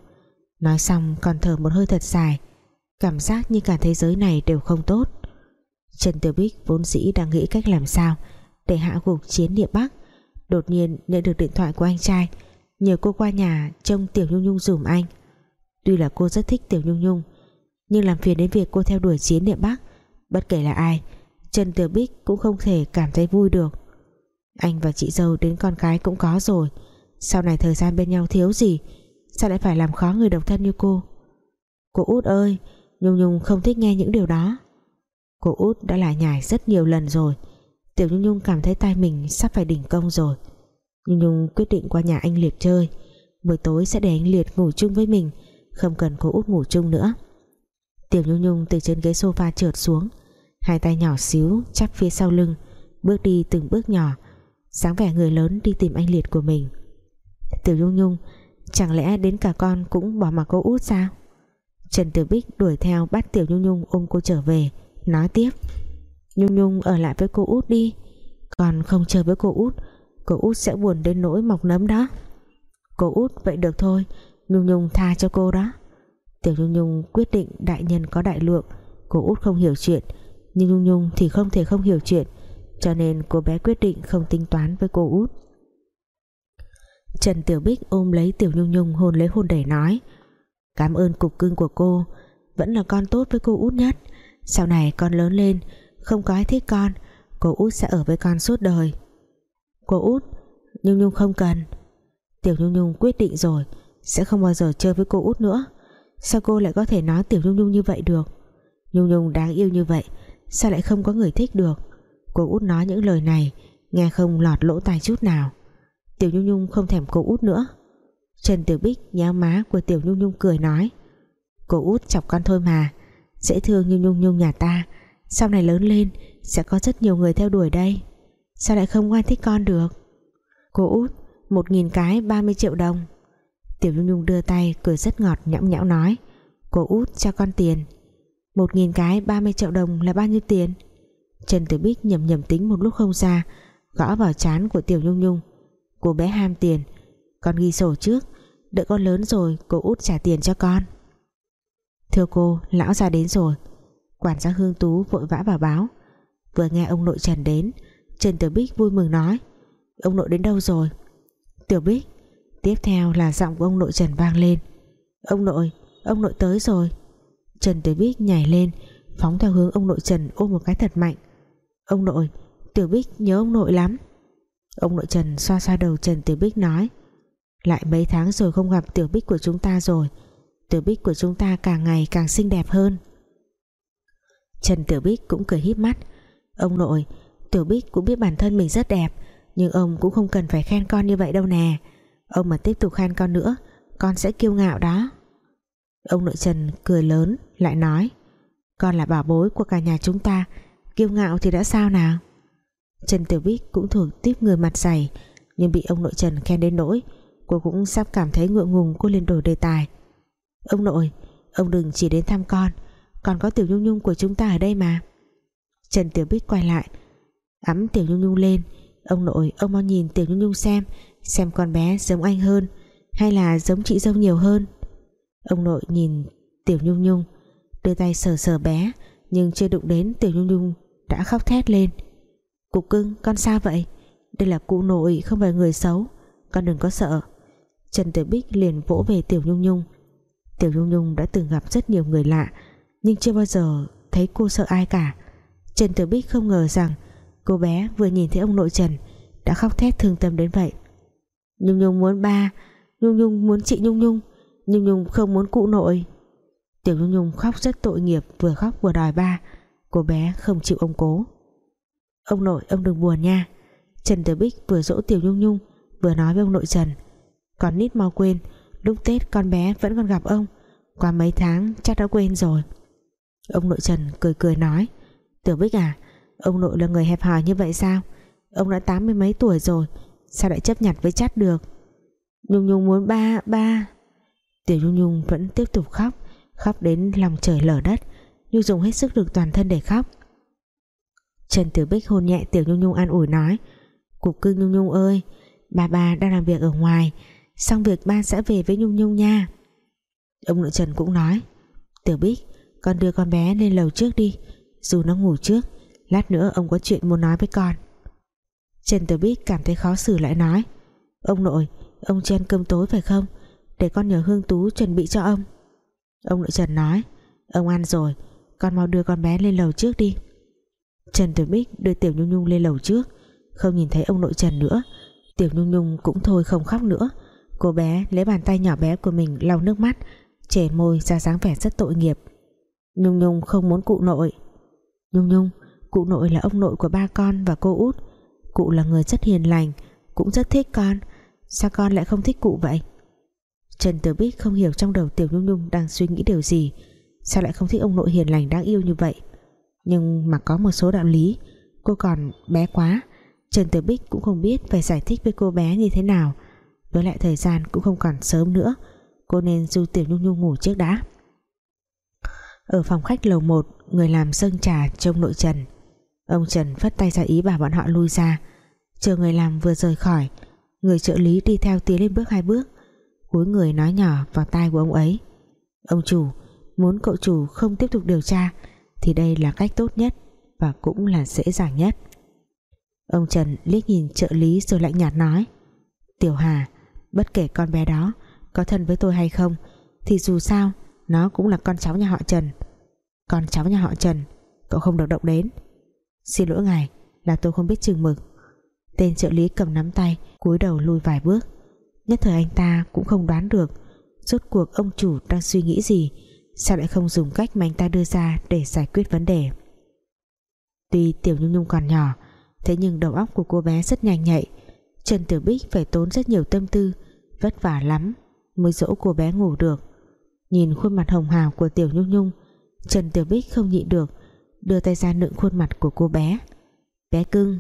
Nói xong còn thở một hơi thật dài. Cảm giác như cả thế giới này đều không tốt. Trần Tử Bích vốn dĩ đang nghĩ cách làm sao Để hạ gục chiến địa Bắc. Đột nhiên nhận được điện thoại của anh trai. Nhờ cô qua nhà trông Tiểu Nhung Nhung dùm anh. Tuy là cô rất thích Tiểu Nhung Nhung, Nhưng làm phiền đến việc cô theo đuổi chiến địa Bắc, Bất kể là ai, Trần Tiểu Bích cũng không thể cảm thấy vui được. Anh và chị dâu đến con cái cũng có rồi. Sau này thời gian bên nhau thiếu gì, Sao lại phải làm khó người độc thân như cô? Cô út ơi, Nhung Nhung không thích nghe những điều đó. Cô út đã lại nhải rất nhiều lần rồi. Tiểu Nhung Nhung cảm thấy tay mình sắp phải đỉnh công rồi. Nhung Nhung quyết định qua nhà anh Liệt chơi. Buổi tối sẽ để anh Liệt ngủ chung với mình, Không cần cô út ngủ chung nữa. Tiểu Nhung Nhung từ trên ghế sofa trượt xuống, Hai tay nhỏ xíu chắp phía sau lưng, Bước đi từng bước nhỏ sáng vẻ người lớn đi tìm anh Liệt của mình. Tiểu Nhung Nhung, Chẳng lẽ đến cả con cũng bỏ mặc cô út sao? Trần Tiểu Bích đuổi theo bắt Tiểu Nhung Nhung ôm cô trở về, Nói tiếp. Nhung Nhung ở lại với cô út đi Còn không chơi với cô út Cô út sẽ buồn đến nỗi mọc nấm đó. Cô út, vậy được thôi. Nhung Nhung tha cho cô đó. Tiểu Nhung Nhung quyết định đại nhân có đại lượng. Cô út không hiểu chuyện. Nhưng Nhung Nhung thì không thể không hiểu chuyện. Cho nên cô bé quyết định không tính toán với cô út. Trần Tiểu Bích ôm lấy Tiểu Nhung Nhung hôn lấy hôn đẩy nói, Cảm ơn cục cưng của cô. Vẫn là con tốt với cô út nhất. Sau này con lớn lên, Không có ai thích con. Cô út sẽ ở với con suốt đời. Cô út. Nhung Nhung không cần. Tiểu Nhung Nhung quyết định rồi, Sẽ không bao giờ chơi với cô út nữa. Sao cô lại có thể nói Tiểu Nhung Nhung như vậy được? Nhung Nhung đáng yêu như vậy, Sao lại không có người thích được? Cô út nói những lời này, Nghe không lọt lỗ tai chút nào. Tiểu Nhung Nhung không thèm cô út nữa. Trần Tiểu Bích nhéo má của Tiểu Nhung Nhung cười nói, Cô út chọc con thôi mà, Dễ thương như Nhung Nhung nhà ta. Sau này lớn lên, Sẽ có rất nhiều người theo đuổi đây. Sao lại không ngoan thích con được? Cô út, Một nghìn cái 30 triệu đồng. Tiểu Nhung Nhung đưa tay, cười rất ngọt, nhõng nhẽo nói, Cô út cho con tiền. Một nghìn cái 30 triệu đồng là bao nhiêu tiền? Trần tử Bích nhầm nhầm tính một lúc không ra, Gõ vào chán của Tiểu Nhung Nhung. Cô bé ham tiền, Con ghi sổ trước, Đợi con lớn rồi cô út trả tiền cho con. Thưa cô, Lão ra đến rồi. Quản gia Hương Tú vội vã vào báo. Vừa nghe ông nội Trần đến Trần Tiểu Bích vui mừng nói Ông nội đến đâu rồi? Tiểu Bích Tiếp theo là giọng của ông nội Trần vang lên Ông nội, ông nội tới rồi. Trần Tiểu Bích nhảy lên Phóng theo hướng ông nội Trần ôm một cái thật mạnh Ông nội, Tiểu Bích nhớ ông nội lắm. Ông nội Trần xoa xoa đầu Trần Tiểu Bích nói Lại mấy tháng rồi không gặp Tiểu Bích của chúng ta rồi Tiểu Bích của chúng ta càng ngày càng xinh đẹp hơn. Trần Tiểu Bích cũng cười híp mắt Ông nội Tiểu Bích cũng biết bản thân mình rất đẹp, Nhưng ông cũng không cần phải khen con như vậy đâu nè. Ông mà tiếp tục khen con nữa, Con sẽ kiêu ngạo đó. Ông nội Trần cười lớn, Lại nói, Con là bảo bối của cả nhà chúng ta, Kiêu ngạo thì đã sao nào? Trần Tiểu Bích cũng thường tiếp người mặt dày, Nhưng bị ông nội Trần khen đến nỗi, Cô cũng sắp cảm thấy ngượng ngùng Cô lên đổi đề tài. Ông nội, Ông đừng chỉ đến thăm con Còn có Tiểu Nhung Nhung của chúng ta ở đây mà. Trần Tiểu Bích quay lại Ấm Tiểu Nhung Nhung lên. Ông nội, ông mau nhìn Tiểu Nhung Nhung xem Xem con bé giống anh hơn, Hay là giống chị dâu nhiều hơn. Ông nội nhìn Tiểu Nhung Nhung, Đưa tay sờ sờ bé, Nhưng chưa đụng đến Tiểu Nhung Nhung, Đã khóc thét lên. Cục cưng, con sao vậy? Đây là cụ nội, không phải người xấu. Con đừng có sợ. Trần Tiểu Bích liền vỗ về Tiểu Nhung Nhung. Tiểu Nhung Nhung đã từng gặp rất nhiều người lạ, Nhưng chưa bao giờ thấy cô sợ ai cả. Trần Tiểu Bích không ngờ rằng Cô bé vừa nhìn thấy ông nội Trần, Đã khóc thét thương tâm đến vậy. Nhung Nhung muốn ba, Nhung Nhung muốn chị Nhung Nhung Nhung Nhung không muốn cụ nội. Tiểu Nhung Nhung khóc rất tội nghiệp, Vừa khóc vừa đòi ba, Cô bé không chịu ông cố. Ông nội, ông đừng buồn nha. Trần Tử Bích vừa dỗ Tiểu Nhung Nhung, Vừa nói với ông nội Trần Còn nít mau quên, Lúc Tết con bé vẫn còn gặp ông, Qua mấy tháng chắc đã quên rồi. Ông nội Trần cười cười nói Tiểu Bích à Ông nội là người hẹp hòi như vậy sao? Ông đã tám mươi mấy tuổi rồi, Sao lại chấp nhặt với chát được? Nhung Nhung muốn ba ba. Tiểu Nhung Nhung vẫn tiếp tục khóc Khóc đến lòng trời lở đất Nhung dùng hết sức lực toàn thân để khóc. Trần Tiểu Bích hôn nhẹ Tiểu Nhung Nhung an ủi nói, Cục cưng Nhung Nhung ơi Bà bà đang làm việc ở ngoài, Xong việc ba sẽ về với Nhung Nhung nha. Ông nội Trần cũng nói, Tiểu Bích, con đưa con bé lên lầu trước đi, Dù nó ngủ trước. Lát nữa ông có chuyện muốn nói với con. Trần Tử Bích cảm thấy khó xử lại nói, Ông nội, Ông chen cơm tối phải không? Để con nhờ Hương Tú chuẩn bị cho ông. Ông nội Trần nói, Ông ăn rồi, Con mau đưa con bé lên lầu trước đi. Trần Tử Bích đưa Tiểu Nhung Nhung lên lầu trước, Không nhìn thấy ông nội Trần nữa. Tiểu Nhung Nhung cũng thôi không khóc nữa. Cô bé lấy bàn tay nhỏ bé của mình lau nước mắt, chảy môi ra dáng vẻ rất tội nghiệp. Nhung Nhung không muốn cụ nội. Nhung Nhung Cụ nội là ông nội của ba con và cô út. Cụ là người rất hiền lành, Cũng rất thích con. Sao con lại không thích cụ vậy? Trần Tử Bích không hiểu trong đầu Tiểu Nhung Nhung đang suy nghĩ điều gì. Sao lại không thích ông nội hiền lành đáng yêu như vậy? Nhưng mà có một số đạo lý. Cô còn bé quá. Trần Tử Bích cũng không biết phải giải thích với cô bé như thế nào. Với lại thời gian cũng không còn sớm nữa. Cô nên du Tiểu Nhung Nhung ngủ trước đã. Ở phòng khách lầu 1 Người làm sân trà trông nội Trần. Ông Trần phất tay ra ý bảo bọn họ lui ra. Chờ người làm vừa rời khỏi, Người trợ lý đi theo tiến lên bước hai bước. Cúi người nói nhỏ vào tai của ông ấy. Ông chủ, Muốn cậu chủ không tiếp tục điều tra, Thì đây là cách tốt nhất Và cũng là dễ dàng nhất. Ông Trần liếc nhìn trợ lý rồi lạnh nhạt nói, Tiểu Hà, Bất kể con bé đó Có thân với tôi hay không, Thì dù sao, Nó cũng là con cháu nhà họ Trần. Con cháu nhà họ Trần, Cậu không được động đến. Xin lỗi ngài, Là tôi không biết chừng mực. Tên trợ lý cầm nắm tay, cúi đầu lui vài bước. Nhất thời anh ta cũng không đoán được, Rốt cuộc ông chủ đang suy nghĩ gì, Sao lại không dùng cách mà anh ta đưa ra Để giải quyết vấn đề. Tuy Tiểu Nhung Nhung còn nhỏ, Thế nhưng đầu óc của cô bé rất nhanh nhạy. Trần Tiểu Bích phải tốn rất nhiều tâm tư, Vất vả lắm Mới dỗ cô bé ngủ được. Nhìn khuôn mặt hồng hào của Tiểu Nhung Nhung, Trần Tiểu Bích không nhịn được Đưa tay ra nựng khuôn mặt của cô bé. Bé cưng,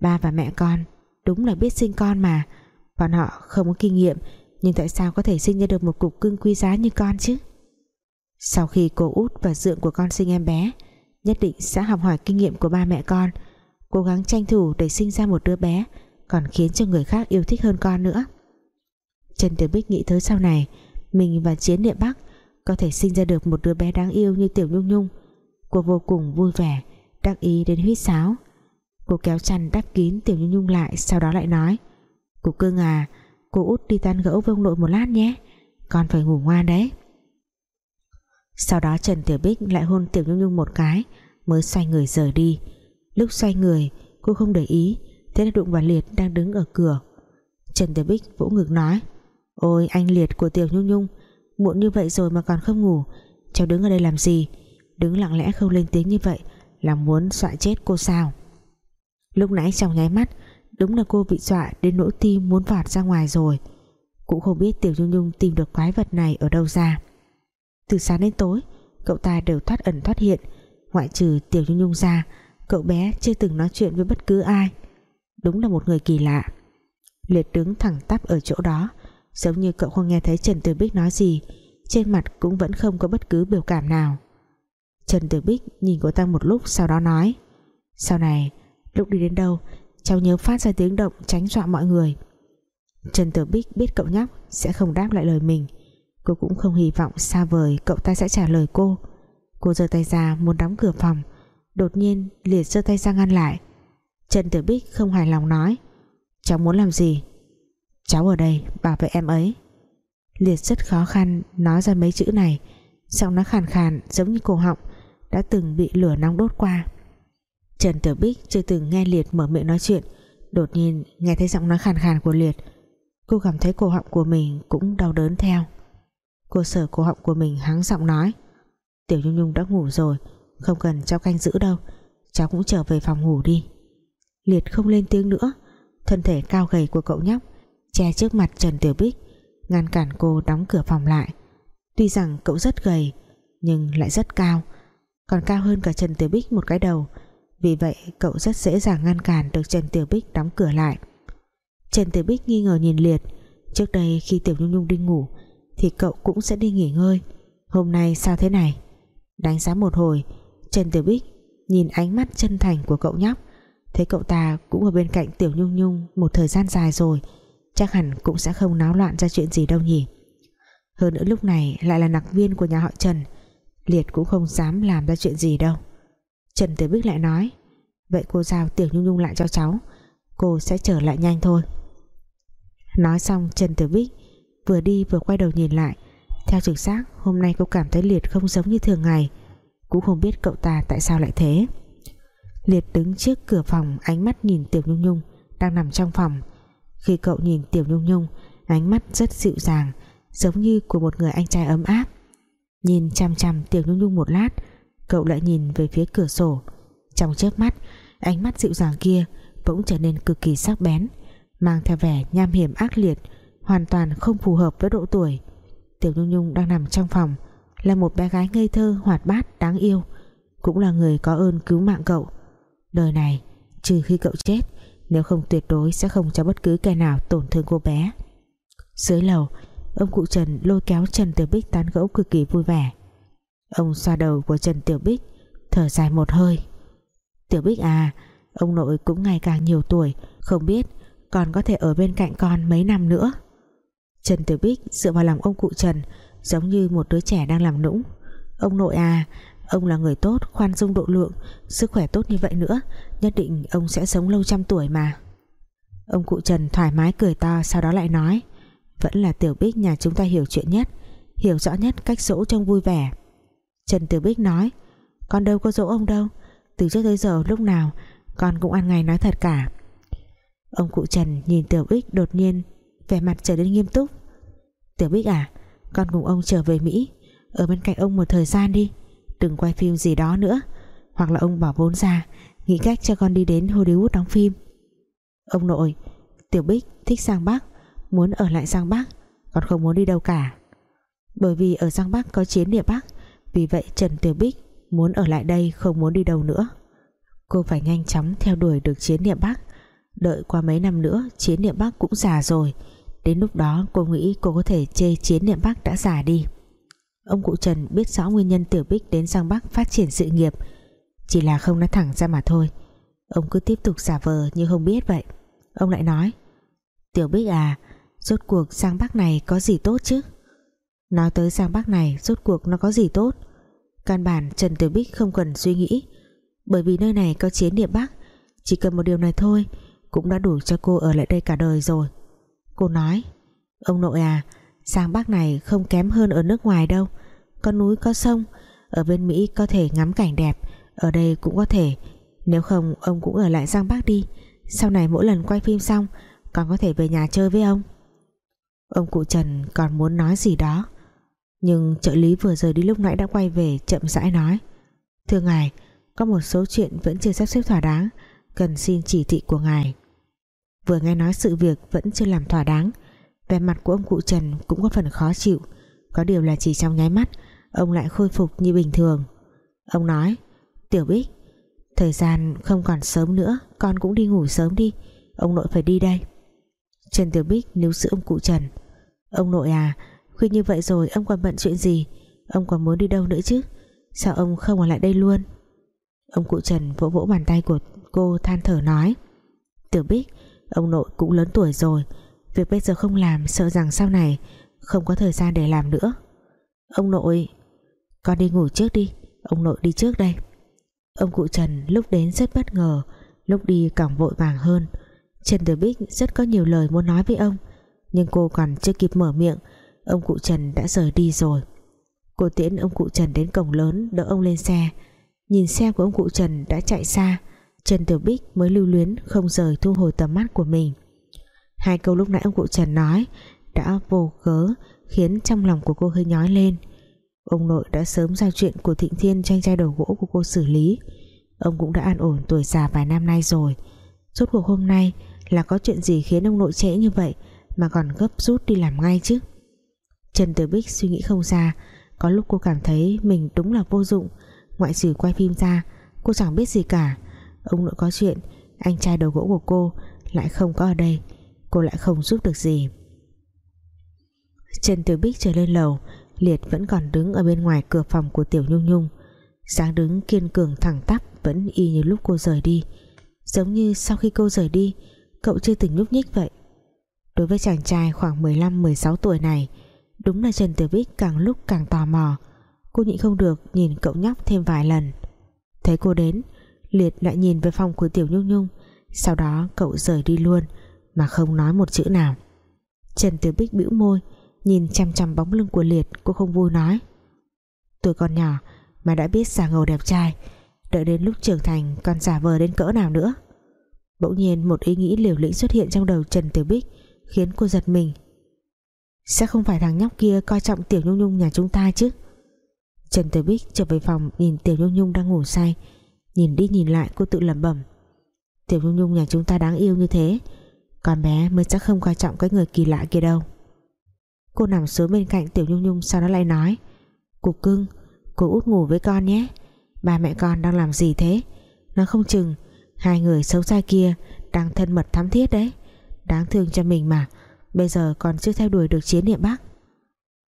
Ba và mẹ con, Đúng là biết sinh con mà. Bọn họ không có kinh nghiệm, Nhưng tại sao có thể sinh ra được một cục cưng quý giá như con chứ? Sau khi cô út và dượng của con sinh em bé, Nhất định sẽ học hỏi kinh nghiệm của ba mẹ con, Cố gắng tranh thủ để sinh ra một đứa bé, Còn khiến cho người khác yêu thích hơn con nữa. Trần Tiểu Bích nghĩ tới sau này, Mình và Chiến Địa Bắc Có thể sinh ra được một đứa bé đáng yêu như Tiểu Nhung Nhung. Cô vô cùng vui vẻ, Đắc ý đến huýt sáo. Cô kéo chăn đắp kín Tiểu Nhung Nhung lại, Sau đó lại nói, Cô cưng à Cô út đi tan gẫu với ông nội một lát nhé, Con phải ngủ ngoan đấy. Sau đó Trần Tiểu Bích lại hôn Tiểu Nhung Nhung một cái, Mới xoay người rời đi. Lúc xoay người, cô không để ý, Thế là đụng vào Liệt đang đứng ở cửa. Trần Tiểu Bích vỗ ngực nói, Ôi anh Liệt của Tiểu Nhung Nhung, Muộn như vậy rồi mà còn không ngủ, Cháu đứng ở đây làm gì? Đứng lặng lẽ không lên tiếng như vậy Là muốn dọa chết cô sao? Lúc nãy trong nháy mắt, Đúng là cô bị dọa đến nỗi tim muốn vọt ra ngoài rồi. Cũng không biết Tiểu Nhung Nhung tìm được quái vật này ở đâu ra. Từ sáng đến tối, Cậu ta đều thoát ẩn thoát hiện, Ngoại trừ Tiểu Nhung Nhung ra, Cậu bé chưa từng nói chuyện với bất cứ ai. Đúng là một người kỳ lạ. Liệt đứng thẳng tắp ở chỗ đó, Giống như cậu không nghe thấy Trần Tử Bích nói gì, Trên mặt cũng vẫn không có bất cứ biểu cảm nào. Trần Tử Bích nhìn cô ta một lúc sau đó nói, Sau này, lúc đi đến đâu, cháu nhớ phát ra tiếng động tránh dọa mọi người. Trần Tử Bích biết cậu nhóc sẽ không đáp lại lời mình. Cô cũng không hy vọng xa vời cậu ta sẽ trả lời cô. Cô giơ tay ra muốn đóng cửa phòng, đột nhiên liệt giơ tay ra ngăn lại. Trần Tử Bích không hài lòng nói, cháu muốn làm gì? Cháu ở đây bảo vệ em ấy. Liệt rất khó khăn nói ra mấy chữ này, giọng nó khàn khàn giống như cổ họng đã từng bị lửa nóng đốt qua. Trần Tiểu Bích chưa từng nghe Liệt mở miệng nói chuyện. Đột nhiên, nghe thấy giọng nói khàn khàn của Liệt, cô cảm thấy cổ họng của mình cũng đau đớn theo. Cô sở cổ họng của mình hắng giọng nói, Tiểu Nhung Nhung đã ngủ rồi, Không cần cháu canh giữ đâu, Cháu cũng trở về phòng ngủ đi. Liệt không lên tiếng nữa, Thân thể cao gầy của cậu nhóc, Che trước mặt Trần Tiểu Bích, Ngăn cản cô đóng cửa phòng lại. Tuy rằng cậu rất gầy, Nhưng lại rất cao còn cao hơn cả Trần Tiểu Bích một cái đầu. Vì vậy, cậu rất dễ dàng ngăn cản Được Trần Tiểu Bích đóng cửa lại. Trần Tiểu Bích nghi ngờ nhìn Liệt. Trước đây khi Tiểu Nhung Nhung đi ngủ, Thì cậu cũng sẽ đi nghỉ ngơi. Hôm nay sao thế này? Đánh giá một hồi, Trần Tiểu Bích nhìn ánh mắt chân thành của cậu nhóc. Thấy cậu ta cũng ở bên cạnh Tiểu Nhung Nhung Một thời gian dài rồi. Chắc hẳn cũng sẽ không náo loạn ra chuyện gì đâu nhỉ. Hơn nữa lúc này Lại là nặc viên của nhà họ Trần. Liệt cũng không dám làm ra chuyện gì đâu. Trần Tiểu Bích lại nói, Vậy cô giao Tiểu Nhung Nhung lại cho cháu, Cô sẽ trở lại nhanh thôi. Nói xong, Trần Tiểu Bích Vừa đi vừa quay đầu nhìn lại. Theo trực giác, hôm nay cô cảm thấy Liệt không giống như thường ngày. Cũng không biết cậu ta tại sao lại thế. Liệt đứng trước cửa phòng, Ánh mắt nhìn Tiểu Nhung Nhung Đang nằm trong phòng. Khi cậu nhìn Tiểu Nhung Nhung, Ánh mắt rất dịu dàng, Giống như của một người anh trai ấm áp. Nhìn chăm chăm Tiểu Nhung Nhung một lát, Cậu lại nhìn về phía cửa sổ. Trong chớp mắt, Ánh mắt dịu dàng kia bỗng trở nên cực kỳ sắc bén, mang theo vẻ nham hiểm ác liệt, hoàn toàn không phù hợp với độ tuổi. Tiểu Nhung Nhung đang nằm trong phòng, là một bé gái ngây thơ, hoạt bát, đáng yêu, cũng là người có ơn cứu mạng cậu. Đời này, trừ khi cậu chết, nếu không tuyệt đối sẽ không cho bất cứ kẻ nào tổn thương cô bé. Dưới lầu ông cụ Trần lôi kéo Trần Tiểu Bích tán gẫu cực kỳ vui vẻ. Ông xoa đầu của Trần Tiểu Bích, thở dài một hơi. Tiểu Bích à ông nội cũng ngày càng nhiều tuổi, không biết còn có thể ở bên cạnh con mấy năm nữa. Trần Tiểu Bích dựa vào lòng ông cụ Trần, giống như một đứa trẻ đang làm nũng. Ông nội à ông là người tốt, khoan dung độ lượng, sức khỏe tốt như vậy nữa, nhất định ông sẽ sống lâu trăm tuổi mà. Ông cụ Trần thoải mái cười to, sau đó lại nói vẫn là Tiểu Bích nhà chúng ta hiểu chuyện nhất, hiểu rõ nhất cách dỗ trông vui vẻ. Trần Tiểu Bích nói, con đâu có dỗ ông đâu, từ trước tới giờ lúc nào con cũng ăn ngày nói thật cả. Ông cụ Trần nhìn Tiểu Bích đột nhiên, vẻ mặt trở nên nghiêm túc. Tiểu Bích à Con cùng ông trở về Mỹ, Ở bên cạnh ông một thời gian đi, Đừng quay phim gì đó nữa, Hoặc là ông bỏ vốn ra, Nghĩ cách cho con đi đến Hollywood đóng phim. Ông nội, Tiểu Bích thích sang Bắc. Muốn ở lại giang Bắc, Còn không muốn đi đâu cả. Bởi vì ở giang Bắc có chiến địa Bắc, Vì vậy Trần Tiểu Bích muốn ở lại đây Không muốn đi đâu nữa. Cô phải nhanh chóng theo đuổi được chiến địa Bắc. Đợi qua mấy năm nữa, Chiến niệm Bắc cũng già rồi. Đến lúc đó, cô nghĩ cô có thể chê chiến niệm Bắc đã già đi. Ông cụ Trần biết rõ nguyên nhân Tiểu Bích đến giang Bắc phát triển sự nghiệp. Chỉ là không nói thẳng ra mà thôi. Ông cứ tiếp tục giả vờ như không biết vậy. Ông lại nói, Tiểu Bích à Rốt cuộc sang Bắc này có gì tốt chứ? Nói tới sang Bắc này, Rốt cuộc nó có gì tốt? Căn bản Trần Tiểu Bích không cần suy nghĩ. Bởi vì nơi này có chiến địa Bắc. Chỉ cần một điều này thôi, cũng đã đủ cho cô ở lại đây cả đời rồi. Cô nói, ông nội à sang Bắc này không kém hơn ở nước ngoài đâu. Có núi, có sông, ở bên Mỹ có thể ngắm cảnh đẹp. Ở đây cũng có thể. Nếu không, ông cũng ở lại sang Bắc đi. Sau này mỗi lần quay phim xong, còn có thể về nhà chơi với ông ông cụ Trần còn muốn nói gì đó. Nhưng trợ lý vừa rời đi lúc nãy đã quay về, chậm rãi nói. Thưa ngài, có một số chuyện vẫn chưa sắp xếp thỏa đáng, cần xin chỉ thị của ngài. Vừa nghe nói sự việc vẫn chưa làm thỏa đáng, Vẻ mặt của ông cụ Trần cũng có phần khó chịu. Có điều là chỉ trong nháy mắt, Ông lại khôi phục như bình thường. Ông nói, Tiểu Bích, Thời gian không còn sớm nữa, Con cũng đi ngủ sớm đi, Ông nội phải đi đây. Trần Tiểu Bích níu giữ ông cụ Trần. Ông nội à Khuya như vậy rồi ông còn bận chuyện gì? Ông còn muốn đi đâu nữa chứ? Sao ông không ở lại đây luôn? Ông cụ Trần vỗ vỗ bàn tay của cô than thở nói. Tiểu Bích, Ông nội cũng lớn tuổi rồi. Việc bây giờ không làm sợ rằng sau này Không có thời gian để làm nữa. Ông nội, Con đi ngủ trước đi. Ông nội đi trước đây. Ông cụ Trần lúc đến rất bất ngờ, Lúc đi càng vội vàng hơn. Trần Tử Bích rất có nhiều lời muốn nói với ông. Nhưng cô còn chưa kịp mở miệng, Ông cụ Trần đã rời đi rồi. Cô tiễn ông cụ Trần đến cổng lớn, Đỡ ông lên xe. Nhìn xe của ông cụ Trần đã chạy xa, Trần Tiểu Bích mới lưu luyến không rời thu hồi tầm mắt của mình. Hai câu lúc nãy ông cụ Trần nói đã vô cớ khiến trong lòng của cô hơi nhói lên. Ông nội đã sớm giao chuyện của Thịnh Thiên tranh trai đầu gỗ của cô xử lý. Ông cũng đã an ổn tuổi già vài năm nay rồi. Rốt cuộc hôm nay là có chuyện gì khiến ông nội trễ như vậy? Mà còn gấp rút đi làm ngay chứ. Trần Tử Bích suy nghĩ không ra có lúc cô cảm thấy mình đúng là vô dụng. Ngoại trừ quay phim ra, cô chẳng biết gì cả. Ông nội có chuyện, anh trai đầu gỗ của cô lại không có ở đây, cô lại không giúp được gì. Trần Tử Bích trở lên lầu, Liệt vẫn còn đứng ở bên ngoài cửa phòng của Tiểu Nhung Nhung. Dáng đứng kiên cường thẳng tắp, vẫn y như lúc cô rời đi. Giống như sau khi cô rời đi, cậu chưa từng nhúc nhích vậy đối với chàng trai khoảng 15-16 tuổi này, đúng là Trần Tiểu Bích càng lúc càng tò mò. Cô nhịn không được nhìn cậu nhóc thêm vài lần. Thấy cô đến, Liệt lại nhìn về phòng của Tiểu Nhung Nhung. Sau đó cậu rời đi luôn, mà không nói một chữ nào. Trần Tiểu Bích bĩu môi, nhìn chăm chăm bóng lưng của Liệt, cô không vui nói. Tuổi còn nhỏ, mà đã biết giả ngầu đẹp trai, đợi đến lúc trưởng thành còn giả vờ đến cỡ nào nữa. Bỗng nhiên một ý nghĩ liều lĩnh xuất hiện trong đầu Trần Tiểu Bích khiến cô giật mình. Sẽ không phải thằng nhóc kia coi trọng Tiểu Nhung Nhung nhà chúng ta chứ? Trần tử Bích trở về phòng nhìn Tiểu Nhung Nhung đang ngủ say, nhìn đi nhìn lại cô tự lẩm bẩm. Tiểu Nhung Nhung nhà chúng ta đáng yêu như thế, con bé mới chắc không coi trọng cái người kỳ lạ kia đâu. Cô nằm xuống bên cạnh Tiểu Nhung Nhung sau đó lại nói Cục cưng, cô út ngủ với con nhé. Ba mẹ con đang làm gì thế? Nó không chừng hai người xấu xa kia đang thân mật thắm thiết đấy đáng thương cho mình mà. Bây giờ còn chưa theo đuổi được chiến niệm Bắc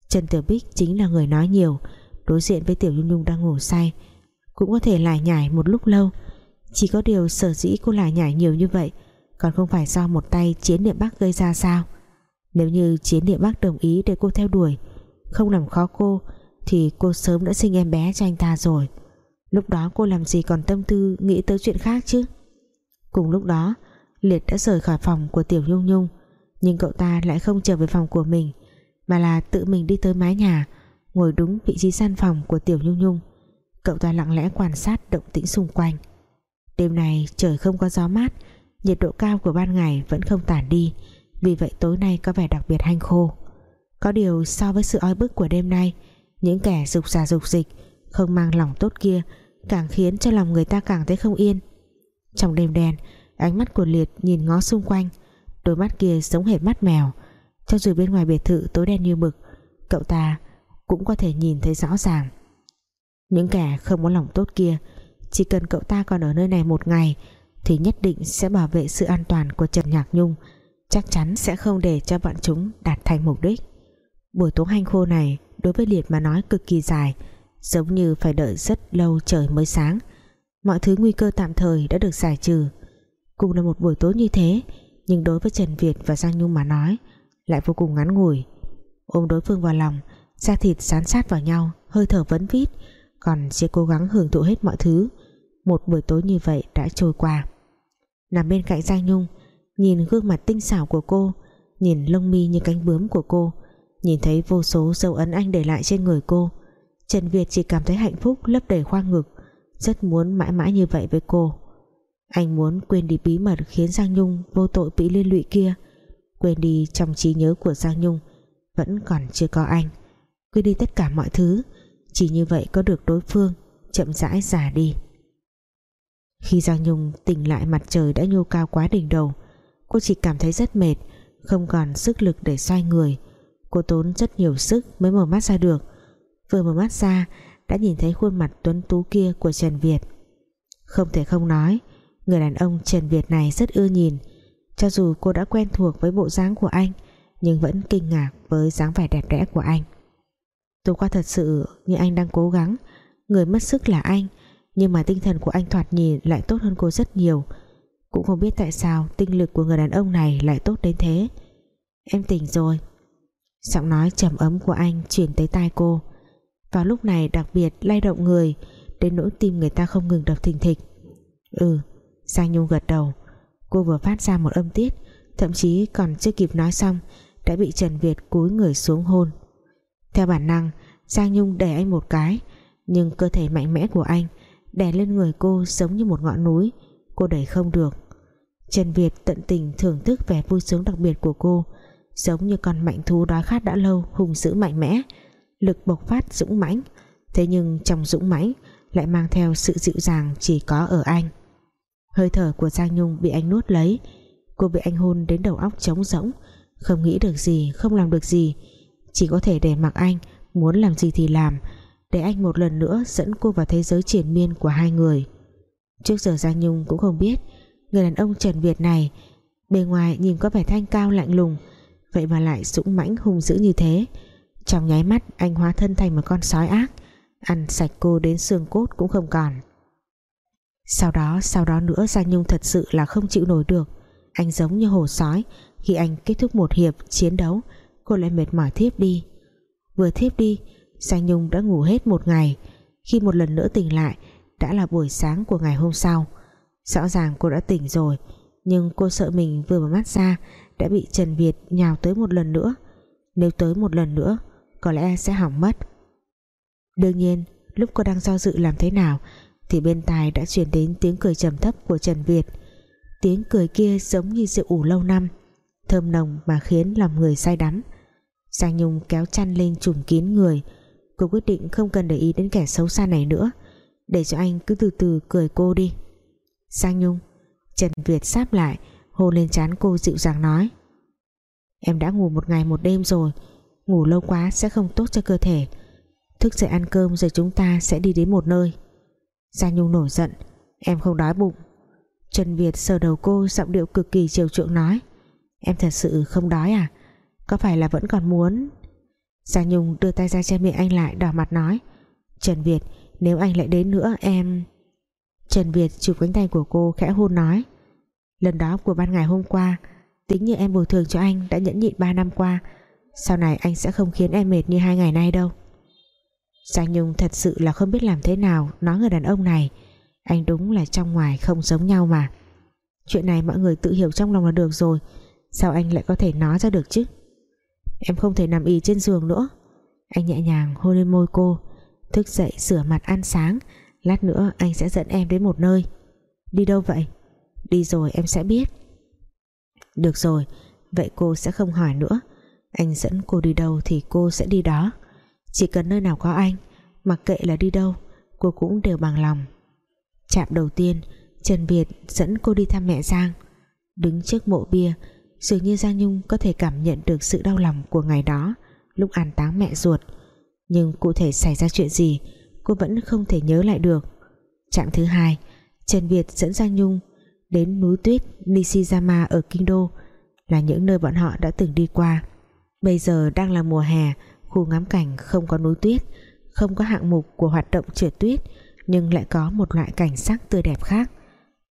Trần Tiểu Bích chính là người nói nhiều, đối diện với Tiểu Nhung Nhung đang ngủ say, cũng có thể lải nhải một lúc lâu. Chỉ có điều sở dĩ cô lải nhải nhiều như vậy, còn không phải do một tay chiến niệm Bắc gây ra sao? Nếu như chiến niệm Bắc đồng ý để cô theo đuổi, không làm khó cô, thì cô sớm đã sinh em bé cho anh ta rồi. Lúc đó cô làm gì còn tâm tư nghĩ tới chuyện khác chứ? Cùng lúc đó Liệt đã rời khỏi phòng của Tiểu Nhung Nhung, nhưng cậu ta lại không trở về phòng của mình, mà là tự mình đi tới mái nhà, ngồi đúng vị trí gian phòng của Tiểu Nhung Nhung. Cậu ta lặng lẽ quan sát động tĩnh xung quanh. Đêm này trời không có gió mát, nhiệt độ cao của ban ngày vẫn không tản đi, vì vậy tối nay có vẻ đặc biệt hanh khô. Có điều so với sự oi bức của đêm nay, những kẻ dục giả dục dịch, không mang lòng tốt kia, càng khiến cho lòng người ta càng thấy không yên. Trong đêm đen ánh mắt của liệt nhìn ngó xung quanh, đôi mắt kia giống hệt mắt mèo. Cho dù bên ngoài biệt thự tối đen như mực, cậu ta cũng có thể nhìn thấy rõ ràng. Những kẻ không có lòng tốt kia, chỉ cần cậu ta còn ở nơi này một ngày, thì nhất định sẽ bảo vệ sự an toàn của Trần Nhạc Nhung. Chắc chắn sẽ không để cho bọn chúng đạt thành mục đích. Buổi tối hanh khô này, đối với Liệt mà nói cực kỳ dài, giống như phải đợi rất lâu trời mới sáng. Mọi thứ nguy cơ tạm thời đã được giải trừ cùng là một buổi tối như thế, nhưng đối với Trần Việt và Giang Nhung mà nói, lại vô cùng ngắn ngủi. Ôm đối phương vào lòng, da thịt sán sát vào nhau, hơi thở vấn vít, còn sẽ cố gắng hưởng thụ hết mọi thứ. Một buổi tối như vậy đã trôi qua. Nằm bên cạnh Giang Nhung, nhìn gương mặt tinh xảo của cô, nhìn lông mi như cánh bướm của cô, nhìn thấy vô số dấu ấn anh để lại trên người cô, Trần Việt chỉ cảm thấy hạnh phúc lấp đầy khoang ngực, rất muốn mãi mãi như vậy với cô anh muốn quên đi bí mật khiến Giang Nhung vô tội bị liên lụy kia. Quên đi trong trí nhớ của Giang Nhung, vẫn còn chưa có anh. Quên đi tất cả mọi thứ, chỉ như vậy có được đối phương, chậm rãi già đi. Khi Giang Nhung tỉnh lại mặt trời đã nhô cao quá đỉnh đầu, cô chỉ cảm thấy rất mệt, không còn sức lực để xoay người. Cô tốn rất nhiều sức mới mở mắt ra được. Vừa mở mắt ra, đã nhìn thấy khuôn mặt tuấn tú kia của Trần Việt. Không thể không nói người đàn ông Trần Việt này rất ưa nhìn. Cho dù cô đã quen thuộc với bộ dáng của anh, nhưng vẫn kinh ngạc với dáng vẻ đẹp đẽ của anh. Tôi qua thật sự như anh đang cố gắng. Người mất sức là anh, nhưng mà tinh thần của anh thoạt nhìn lại tốt hơn cô rất nhiều. Cũng không biết tại sao tinh lực của người đàn ông này lại tốt đến thế. Em tỉnh rồi. Giọng nói trầm ấm của anh chuyển tới tai cô. Vào lúc này đặc biệt lay động người, đến nỗi tim người ta không ngừng đập thình thịch. Ừ Giang Nhung gật đầu. Cô vừa phát ra một âm tiết, thậm chí còn chưa kịp nói xong, đã bị Trần Việt cúi người xuống hôn. Theo bản năng, Giang Nhung đẩy anh một cái, nhưng cơ thể mạnh mẽ của anh đè lên người cô giống như một ngọn núi, cô đẩy không được. Trần Việt tận tình thưởng thức vẻ vui sướng đặc biệt của cô, giống như con mạnh thú đói khát đã lâu hùng dữ mạnh mẽ, lực bộc phát dũng mãnh, thế nhưng trong dũng mãnh lại mang theo sự dịu dàng chỉ có ở anh hơi thở của Giang Nhung bị anh nuốt lấy. Cô bị anh hôn đến đầu óc trống rỗng. Không nghĩ được gì, không làm được gì. Chỉ có thể để mặc anh, muốn làm gì thì làm. Để anh một lần nữa dẫn cô vào thế giới triển miên của hai người. Trước giờ Giang Nhung cũng không biết, người đàn ông Trần Việt này, bề ngoài nhìn có vẻ thanh cao lạnh lùng, vậy mà lại sũng mãnh hung dữ như thế. Trong nháy mắt, anh hóa thân thành một con sói ác, ăn sạch cô đến xương cốt cũng không còn sau đó sau đó nữa Giang Nhung thật sự là không chịu nổi được. Anh giống như hổ sói, khi anh kết thúc một hiệp chiến đấu, cô lại mệt mỏi thiếp đi. Vừa thiếp đi, Giang Nhung đã ngủ hết một ngày. Khi một lần nữa tỉnh lại, đã là buổi sáng của ngày hôm sau. Rõ ràng cô đã tỉnh rồi, nhưng cô sợ mình vừa mở mắt ra, đã bị Trần Việt nhào tới một lần nữa. Nếu tới một lần nữa, có lẽ sẽ hỏng mất. Đương nhiên, lúc cô đang do dự làm thế nào thì bên tai đã truyền đến tiếng cười trầm thấp của Trần Việt. Tiếng cười kia giống như rượu ủ lâu năm, thơm nồng mà khiến lòng người say đắm. Giang Nhung kéo chăn lên trùm kín người. Cô quyết định không cần để ý đến kẻ xấu xa này nữa. Để cho anh cứ từ từ cười cô đi. Giang Nhung, Trần Việt sáp lại, hôn lên trán cô dịu dàng nói. Em đã ngủ một ngày một đêm rồi. Ngủ lâu quá sẽ không tốt cho cơ thể. Thức dậy ăn cơm rồi chúng ta sẽ đi đến một nơi. Giang Nhung nổi giận. Em không đói bụng. Trần Việt sờ đầu cô, giọng điệu cực kỳ chiều chuộng nói. Em thật sự không đói à? Có phải là vẫn còn muốn? Giang Nhung đưa tay ra che miệng anh lại, đỏ mặt nói. Trần Việt, nếu anh lại đến nữa, em Trần Việt chụp cánh tay của cô, khẽ hôn nói. Lần đó của ban ngày hôm qua, tính như em bồi thường cho anh đã nhẫn nhịn 3 năm qua. Sau này anh sẽ không khiến em mệt như hai ngày nay đâu. Giang Nhung thật sự là không biết làm thế nào nói người đàn ông này. Anh đúng là trong ngoài không giống nhau mà. Chuyện này mọi người tự hiểu trong lòng là được rồi. Sao anh lại có thể nói ra được chứ? Em không thể nằm y trên giường nữa. Anh nhẹ nhàng hôn lên môi cô, thức dậy sửa mặt ăn sáng, lát nữa anh sẽ dẫn em đến một nơi. Đi đâu vậy? Đi rồi em sẽ biết. Được rồi, vậy cô sẽ không hỏi nữa. Anh dẫn cô đi đâu thì cô sẽ đi đó chỉ cần nơi nào có anh, mặc kệ là đi đâu, cô cũng đều bằng lòng. Chạm đầu tiên, Trần Việt dẫn cô đi thăm mẹ Giang. Đứng trước mộ bia, dường như Giang Nhung có thể cảm nhận được sự đau lòng của ngày đó, lúc an táng mẹ ruột. Nhưng cụ thể xảy ra chuyện gì, cô vẫn không thể nhớ lại được. Trạm thứ hai, Trần Việt dẫn Giang Nhung đến núi tuyết Nishizama ở Kinh Đô, là những nơi bọn họ đã từng đi qua. Bây giờ đang là mùa hè khu ngắm cảnh không có núi tuyết, không có hạng mục của hoạt động trượt tuyết, nhưng lại có một loại cảnh sắc tươi đẹp khác.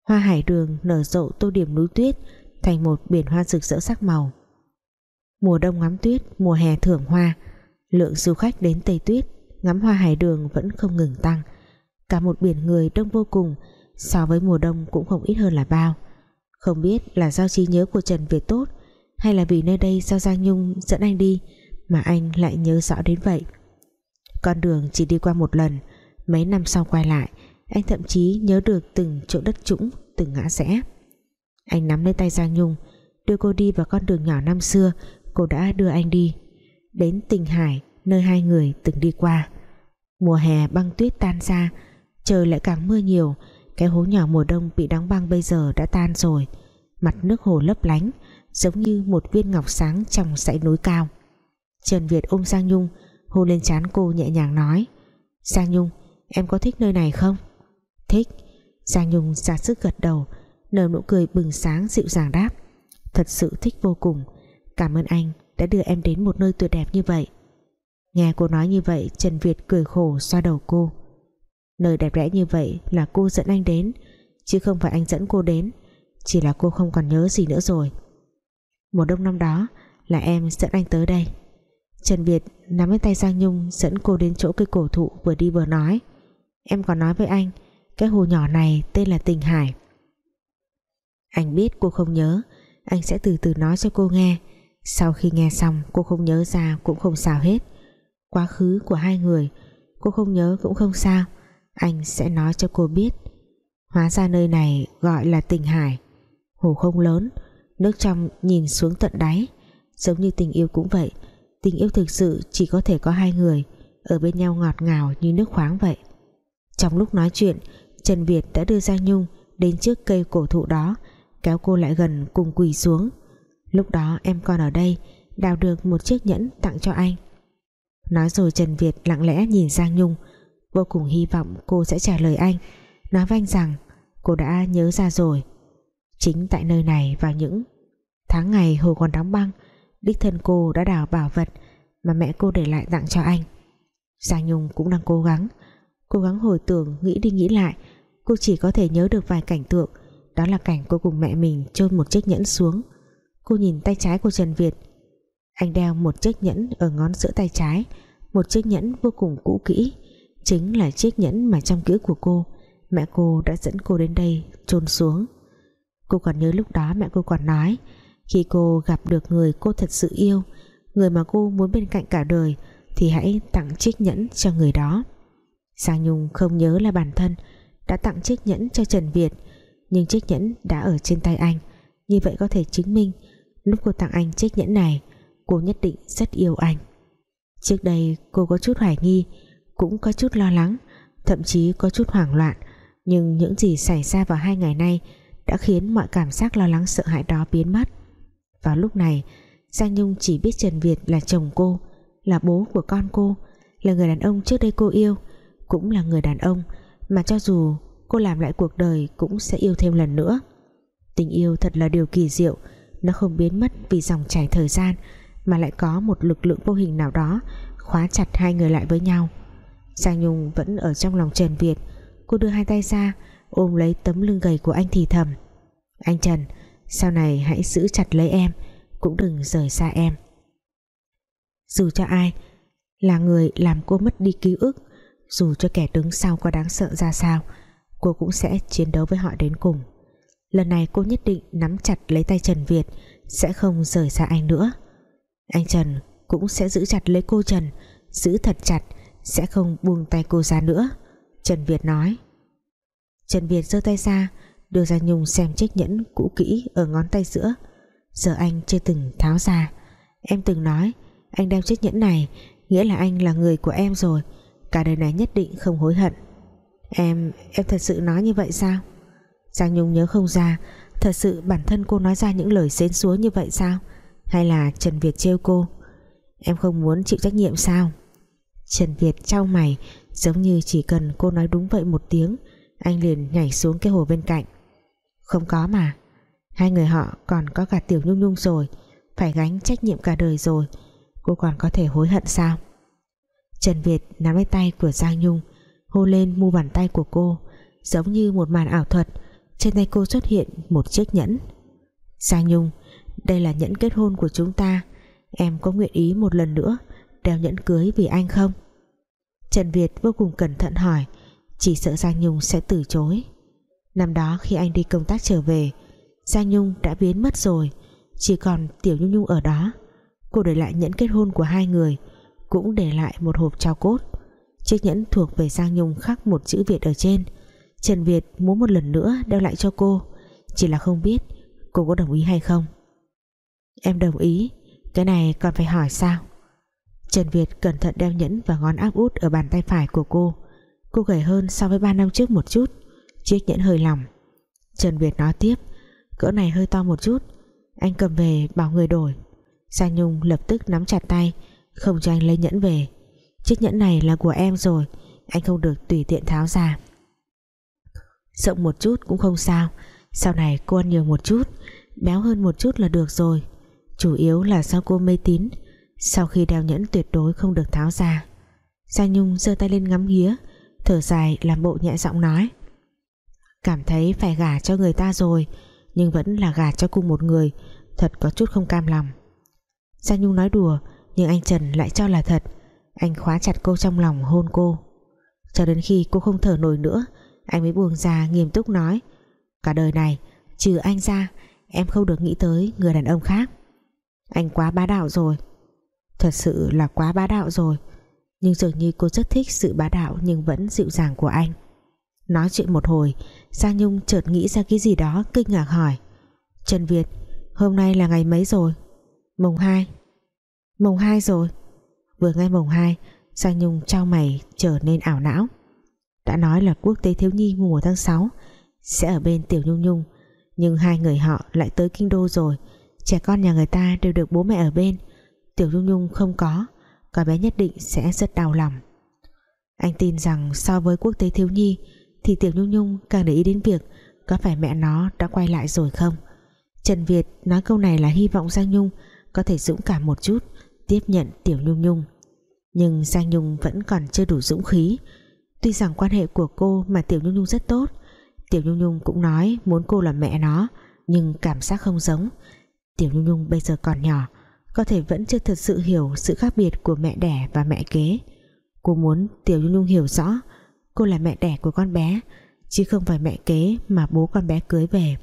Hoa hải đường nở rộ tô điểm núi tuyết thành một biển hoa rực rỡ sắc màu. Mùa đông ngắm tuyết, mùa hè thưởng hoa, lượng du khách đến Tây Tuyết ngắm hoa hải đường vẫn không ngừng tăng. Cả một biển người đông vô cùng, so với mùa đông cũng không ít hơn là bao. Không biết là do trí nhớ của Trần Việt tốt hay là vì nơi đây do Giang Nhung dẫn anh đi mà anh lại nhớ rõ đến vậy. Con đường chỉ đi qua một lần, mấy năm sau quay lại, anh thậm chí nhớ được từng chỗ đất trũng, từng ngã rẽ. Anh nắm lấy tay Giang Nhung, đưa cô đi vào con đường nhỏ năm xưa, cô đã đưa anh đi. Đến tình hải, nơi hai người từng đi qua. Mùa hè băng tuyết tan ra, trời lại càng mưa nhiều, cái hố nhỏ mùa đông bị đóng băng bây giờ đã tan rồi. Mặt nước hồ lấp lánh, giống như một viên ngọc sáng trong dãy núi cao. Trần Việt ôm Giang Nhung, hôn lên trán cô nhẹ nhàng nói, Giang Nhung, em có thích nơi này không? Thích. Giang Nhung ra sức gật đầu, nở nụ cười bừng sáng dịu dàng đáp, thật sự thích vô cùng. Cảm ơn anh đã đưa em đến một nơi tuyệt đẹp như vậy. Nghe cô nói như vậy, Trần Việt cười khổ xoa đầu cô. Nơi đẹp đẽ như vậy là cô dẫn anh đến, chứ không phải anh dẫn cô đến, chỉ là cô không còn nhớ gì nữa rồi. Một đông năm đó, là em dẫn anh tới đây. Trần Việt nắm lấy tay Giang Nhung, dẫn cô đến chỗ cây cổ thụ vừa đi vừa nói. Em còn nói với anh, cái hồ nhỏ này tên là Tình Hải. Anh biết cô không nhớ, anh sẽ từ từ nói cho cô nghe. Sau khi nghe xong, cô không nhớ ra cũng không sao hết. Quá khứ của hai người, cô không nhớ cũng không sao. Anh sẽ nói cho cô biết. Hóa ra nơi này gọi là Tình Hải. Hồ không lớn, nước trong nhìn xuống tận đáy, giống như tình yêu cũng vậy tình yêu thực sự chỉ có thể có hai người, ở bên nhau ngọt ngào như nước khoáng vậy. Trong lúc nói chuyện, Trần Việt đã đưa Giang Nhung đến trước cây cổ thụ đó, kéo cô lại gần cùng quỳ xuống. Lúc đó em còn ở đây, đào được một chiếc nhẫn tặng cho anh. Nói rồi Trần Việt lặng lẽ nhìn Giang Nhung, vô cùng hy vọng cô sẽ trả lời anh, nói với anh rằng cô đã nhớ ra rồi. Chính tại nơi này vào những tháng ngày hồ còn đóng băng đích thân cô đã đào bảo vật mà mẹ cô để lại tặng cho anh. Giang Nhung cũng đang cố gắng cố gắng hồi tưởng, nghĩ đi nghĩ lại. Cô chỉ có thể nhớ được vài cảnh tượng. Đó là cảnh cô cùng mẹ mình chôn một chiếc nhẫn xuống. Cô nhìn tay trái của Trần Việt. Anh đeo một chiếc nhẫn ở ngón giữa tay trái, một chiếc nhẫn vô cùng cũ kỹ. Chính là chiếc nhẫn mà trong ký của cô, mẹ cô đã dẫn cô đến đây chôn xuống. Cô còn nhớ lúc đó mẹ cô còn nói khi cô gặp được người cô thật sự yêu, người mà cô muốn bên cạnh cả đời, thì hãy tặng chiếc nhẫn cho người đó. Giang Nhung không nhớ là bản thân đã tặng chiếc nhẫn cho Trần Việt, nhưng chiếc nhẫn đã ở trên tay anh. Như vậy có thể chứng minh lúc cô tặng anh chiếc nhẫn này, cô nhất định rất yêu anh. Trước đây cô có chút hoài nghi, cũng có chút lo lắng, thậm chí có chút hoảng loạn, nhưng những gì xảy ra vào hai ngày nay đã khiến mọi cảm giác lo lắng sợ hãi đó biến mất vào lúc này Giang Nhung chỉ biết Trần Việt là chồng cô, là bố của con cô, là người đàn ông trước đây cô yêu, cũng là người đàn ông mà cho dù cô làm lại cuộc đời cũng sẽ yêu thêm lần nữa. Tình yêu thật là điều kỳ diệu, nó không biến mất vì dòng chảy thời gian, mà lại có một lực lượng vô hình nào đó khóa chặt hai người lại với nhau. Giang Nhung vẫn ở trong lòng Trần Việt, cô đưa hai tay ra, ôm lấy tấm lưng gầy của anh thì thầm. Anh Trần sau này hãy giữ chặt lấy em, cũng đừng rời xa em. Dù cho ai là người làm cô mất đi ký ức, dù cho kẻ đứng sau có đáng sợ ra sao, cô cũng sẽ chiến đấu với họ đến cùng. Lần này cô nhất định nắm chặt lấy tay Trần Việt, sẽ không rời xa anh nữa. Anh Trần cũng sẽ giữ chặt lấy cô Trần, giữ thật chặt, sẽ không buông tay cô ra nữa, Trần Việt nói. Trần Việt giơ tay ra đưa ra Nhung xem chiếc nhẫn cũ kỹ ở ngón tay giữa. Giờ anh chưa từng tháo ra. Em từng nói, anh đeo chiếc nhẫn này, nghĩa là anh là người của em rồi. Cả đời này nhất định không hối hận. Em em thật sự nói như vậy sao? Giang Nhung nhớ không ra, thật sự bản thân cô nói ra những lời xến xúa như vậy sao? Hay là Trần Việt trêu cô? Em không muốn chịu trách nhiệm sao? Trần Việt trao mày, giống như chỉ cần cô nói đúng vậy một tiếng, anh liền nhảy xuống cái hồ bên cạnh không có mà. Hai người họ còn có cả Tiểu Nhung Nhung rồi, phải gánh trách nhiệm cả đời rồi. Cô còn có thể hối hận sao? Trần Việt nắm lấy tay của Giang Nhung hô lên mu bàn tay của cô, giống như một màn ảo thuật. Trên tay cô xuất hiện một chiếc nhẫn. Giang Nhung, đây là nhẫn kết hôn của chúng ta. Em có nguyện ý một lần nữa đeo nhẫn cưới vì anh không? Trần Việt vô cùng cẩn thận hỏi, chỉ sợ Giang Nhung sẽ từ chối năm đó khi anh đi công tác trở về, Giang Nhung đã biến mất rồi, chỉ còn Tiểu Nhung Nhung ở đó. Cô để lại nhẫn kết hôn của hai người, cũng để lại một hộp trao cốt. Chiếc nhẫn thuộc về Giang Nhung khắc một chữ Việt ở trên. Trần Việt muốn một lần nữa đeo lại cho cô, chỉ là không biết cô có đồng ý hay không. Em đồng ý, cái này còn phải hỏi sao? Trần Việt cẩn thận đeo nhẫn và ngón áp út ở bàn tay phải của cô. Cô gầy hơn so với 3 năm trước một chút chiếc nhẫn hơi lỏng Trần Việt nói tiếp, cỡ này hơi to một chút. Anh cầm về, bảo người đổi. Sa Nhung lập tức nắm chặt tay, không cho anh lấy nhẫn về. Chiếc nhẫn này là của em rồi, anh không được tùy tiện tháo ra. Rộng một chút cũng không sao, sau này cô ăn nhiều một chút, béo hơn một chút là được rồi. Chủ yếu là sao cô mê tín, sau khi đeo nhẫn tuyệt đối không được tháo ra. Sa Nhung giơ tay lên ngắm nghía, thở dài làm bộ nhẹ giọng nói cảm thấy phải gả cho người ta rồi, nhưng vẫn là gả cho cùng một người, thật có chút không cam lòng. Giang Nhung nói đùa, nhưng anh Trần lại cho là thật, anh khóa chặt cô trong lòng hôn cô. Cho đến khi cô không thở nổi nữa, anh mới buông ra nghiêm túc nói, cả đời này, trừ anh ra, em không được nghĩ tới người đàn ông khác. Anh quá bá đạo rồi. Thật sự là quá bá đạo rồi, nhưng dường như cô rất thích sự bá đạo nhưng vẫn dịu dàng của anh nói chuyện một hồi Giang Nhung chợt nghĩ ra cái gì đó kinh ngạc hỏi. Trần Việt, hôm nay là ngày mấy rồi? Mùng 2 Mùng 2 rồi. Vừa nghe mùng 2 Giang Nhung trao mày trở nên ảo não. Đã nói là quốc tế thiếu nhi mùa 1 tháng 6 Sẽ ở bên Tiểu Nhung Nhung, Nhưng hai người họ lại tới kinh đô rồi. Trẻ con nhà người ta đều được bố mẹ ở bên. Tiểu Nhung Nhung không có Cả bé nhất định sẽ rất đau lòng. Anh tin rằng so với quốc tế thiếu nhi thì Tiểu Nhung Nhung càng để ý đến việc Có phải mẹ nó đã quay lại rồi không? Trần Việt nói câu này là hy vọng Giang Nhung Có thể dũng cảm một chút, Tiếp nhận Tiểu Nhung Nhung. Nhưng Giang Nhung vẫn còn chưa đủ dũng khí. Tuy rằng quan hệ của cô Mà Tiểu Nhung Nhung rất tốt, Tiểu Nhung Nhung cũng nói muốn cô là mẹ nó, Nhưng cảm giác không giống. Tiểu Nhung Nhung bây giờ còn nhỏ, Có thể vẫn chưa thật sự hiểu sự khác biệt Của mẹ đẻ và mẹ kế. Cô muốn Tiểu Nhung Nhung hiểu rõ Cô là mẹ đẻ của con bé, Chứ không phải mẹ kế mà bố con bé cưới về.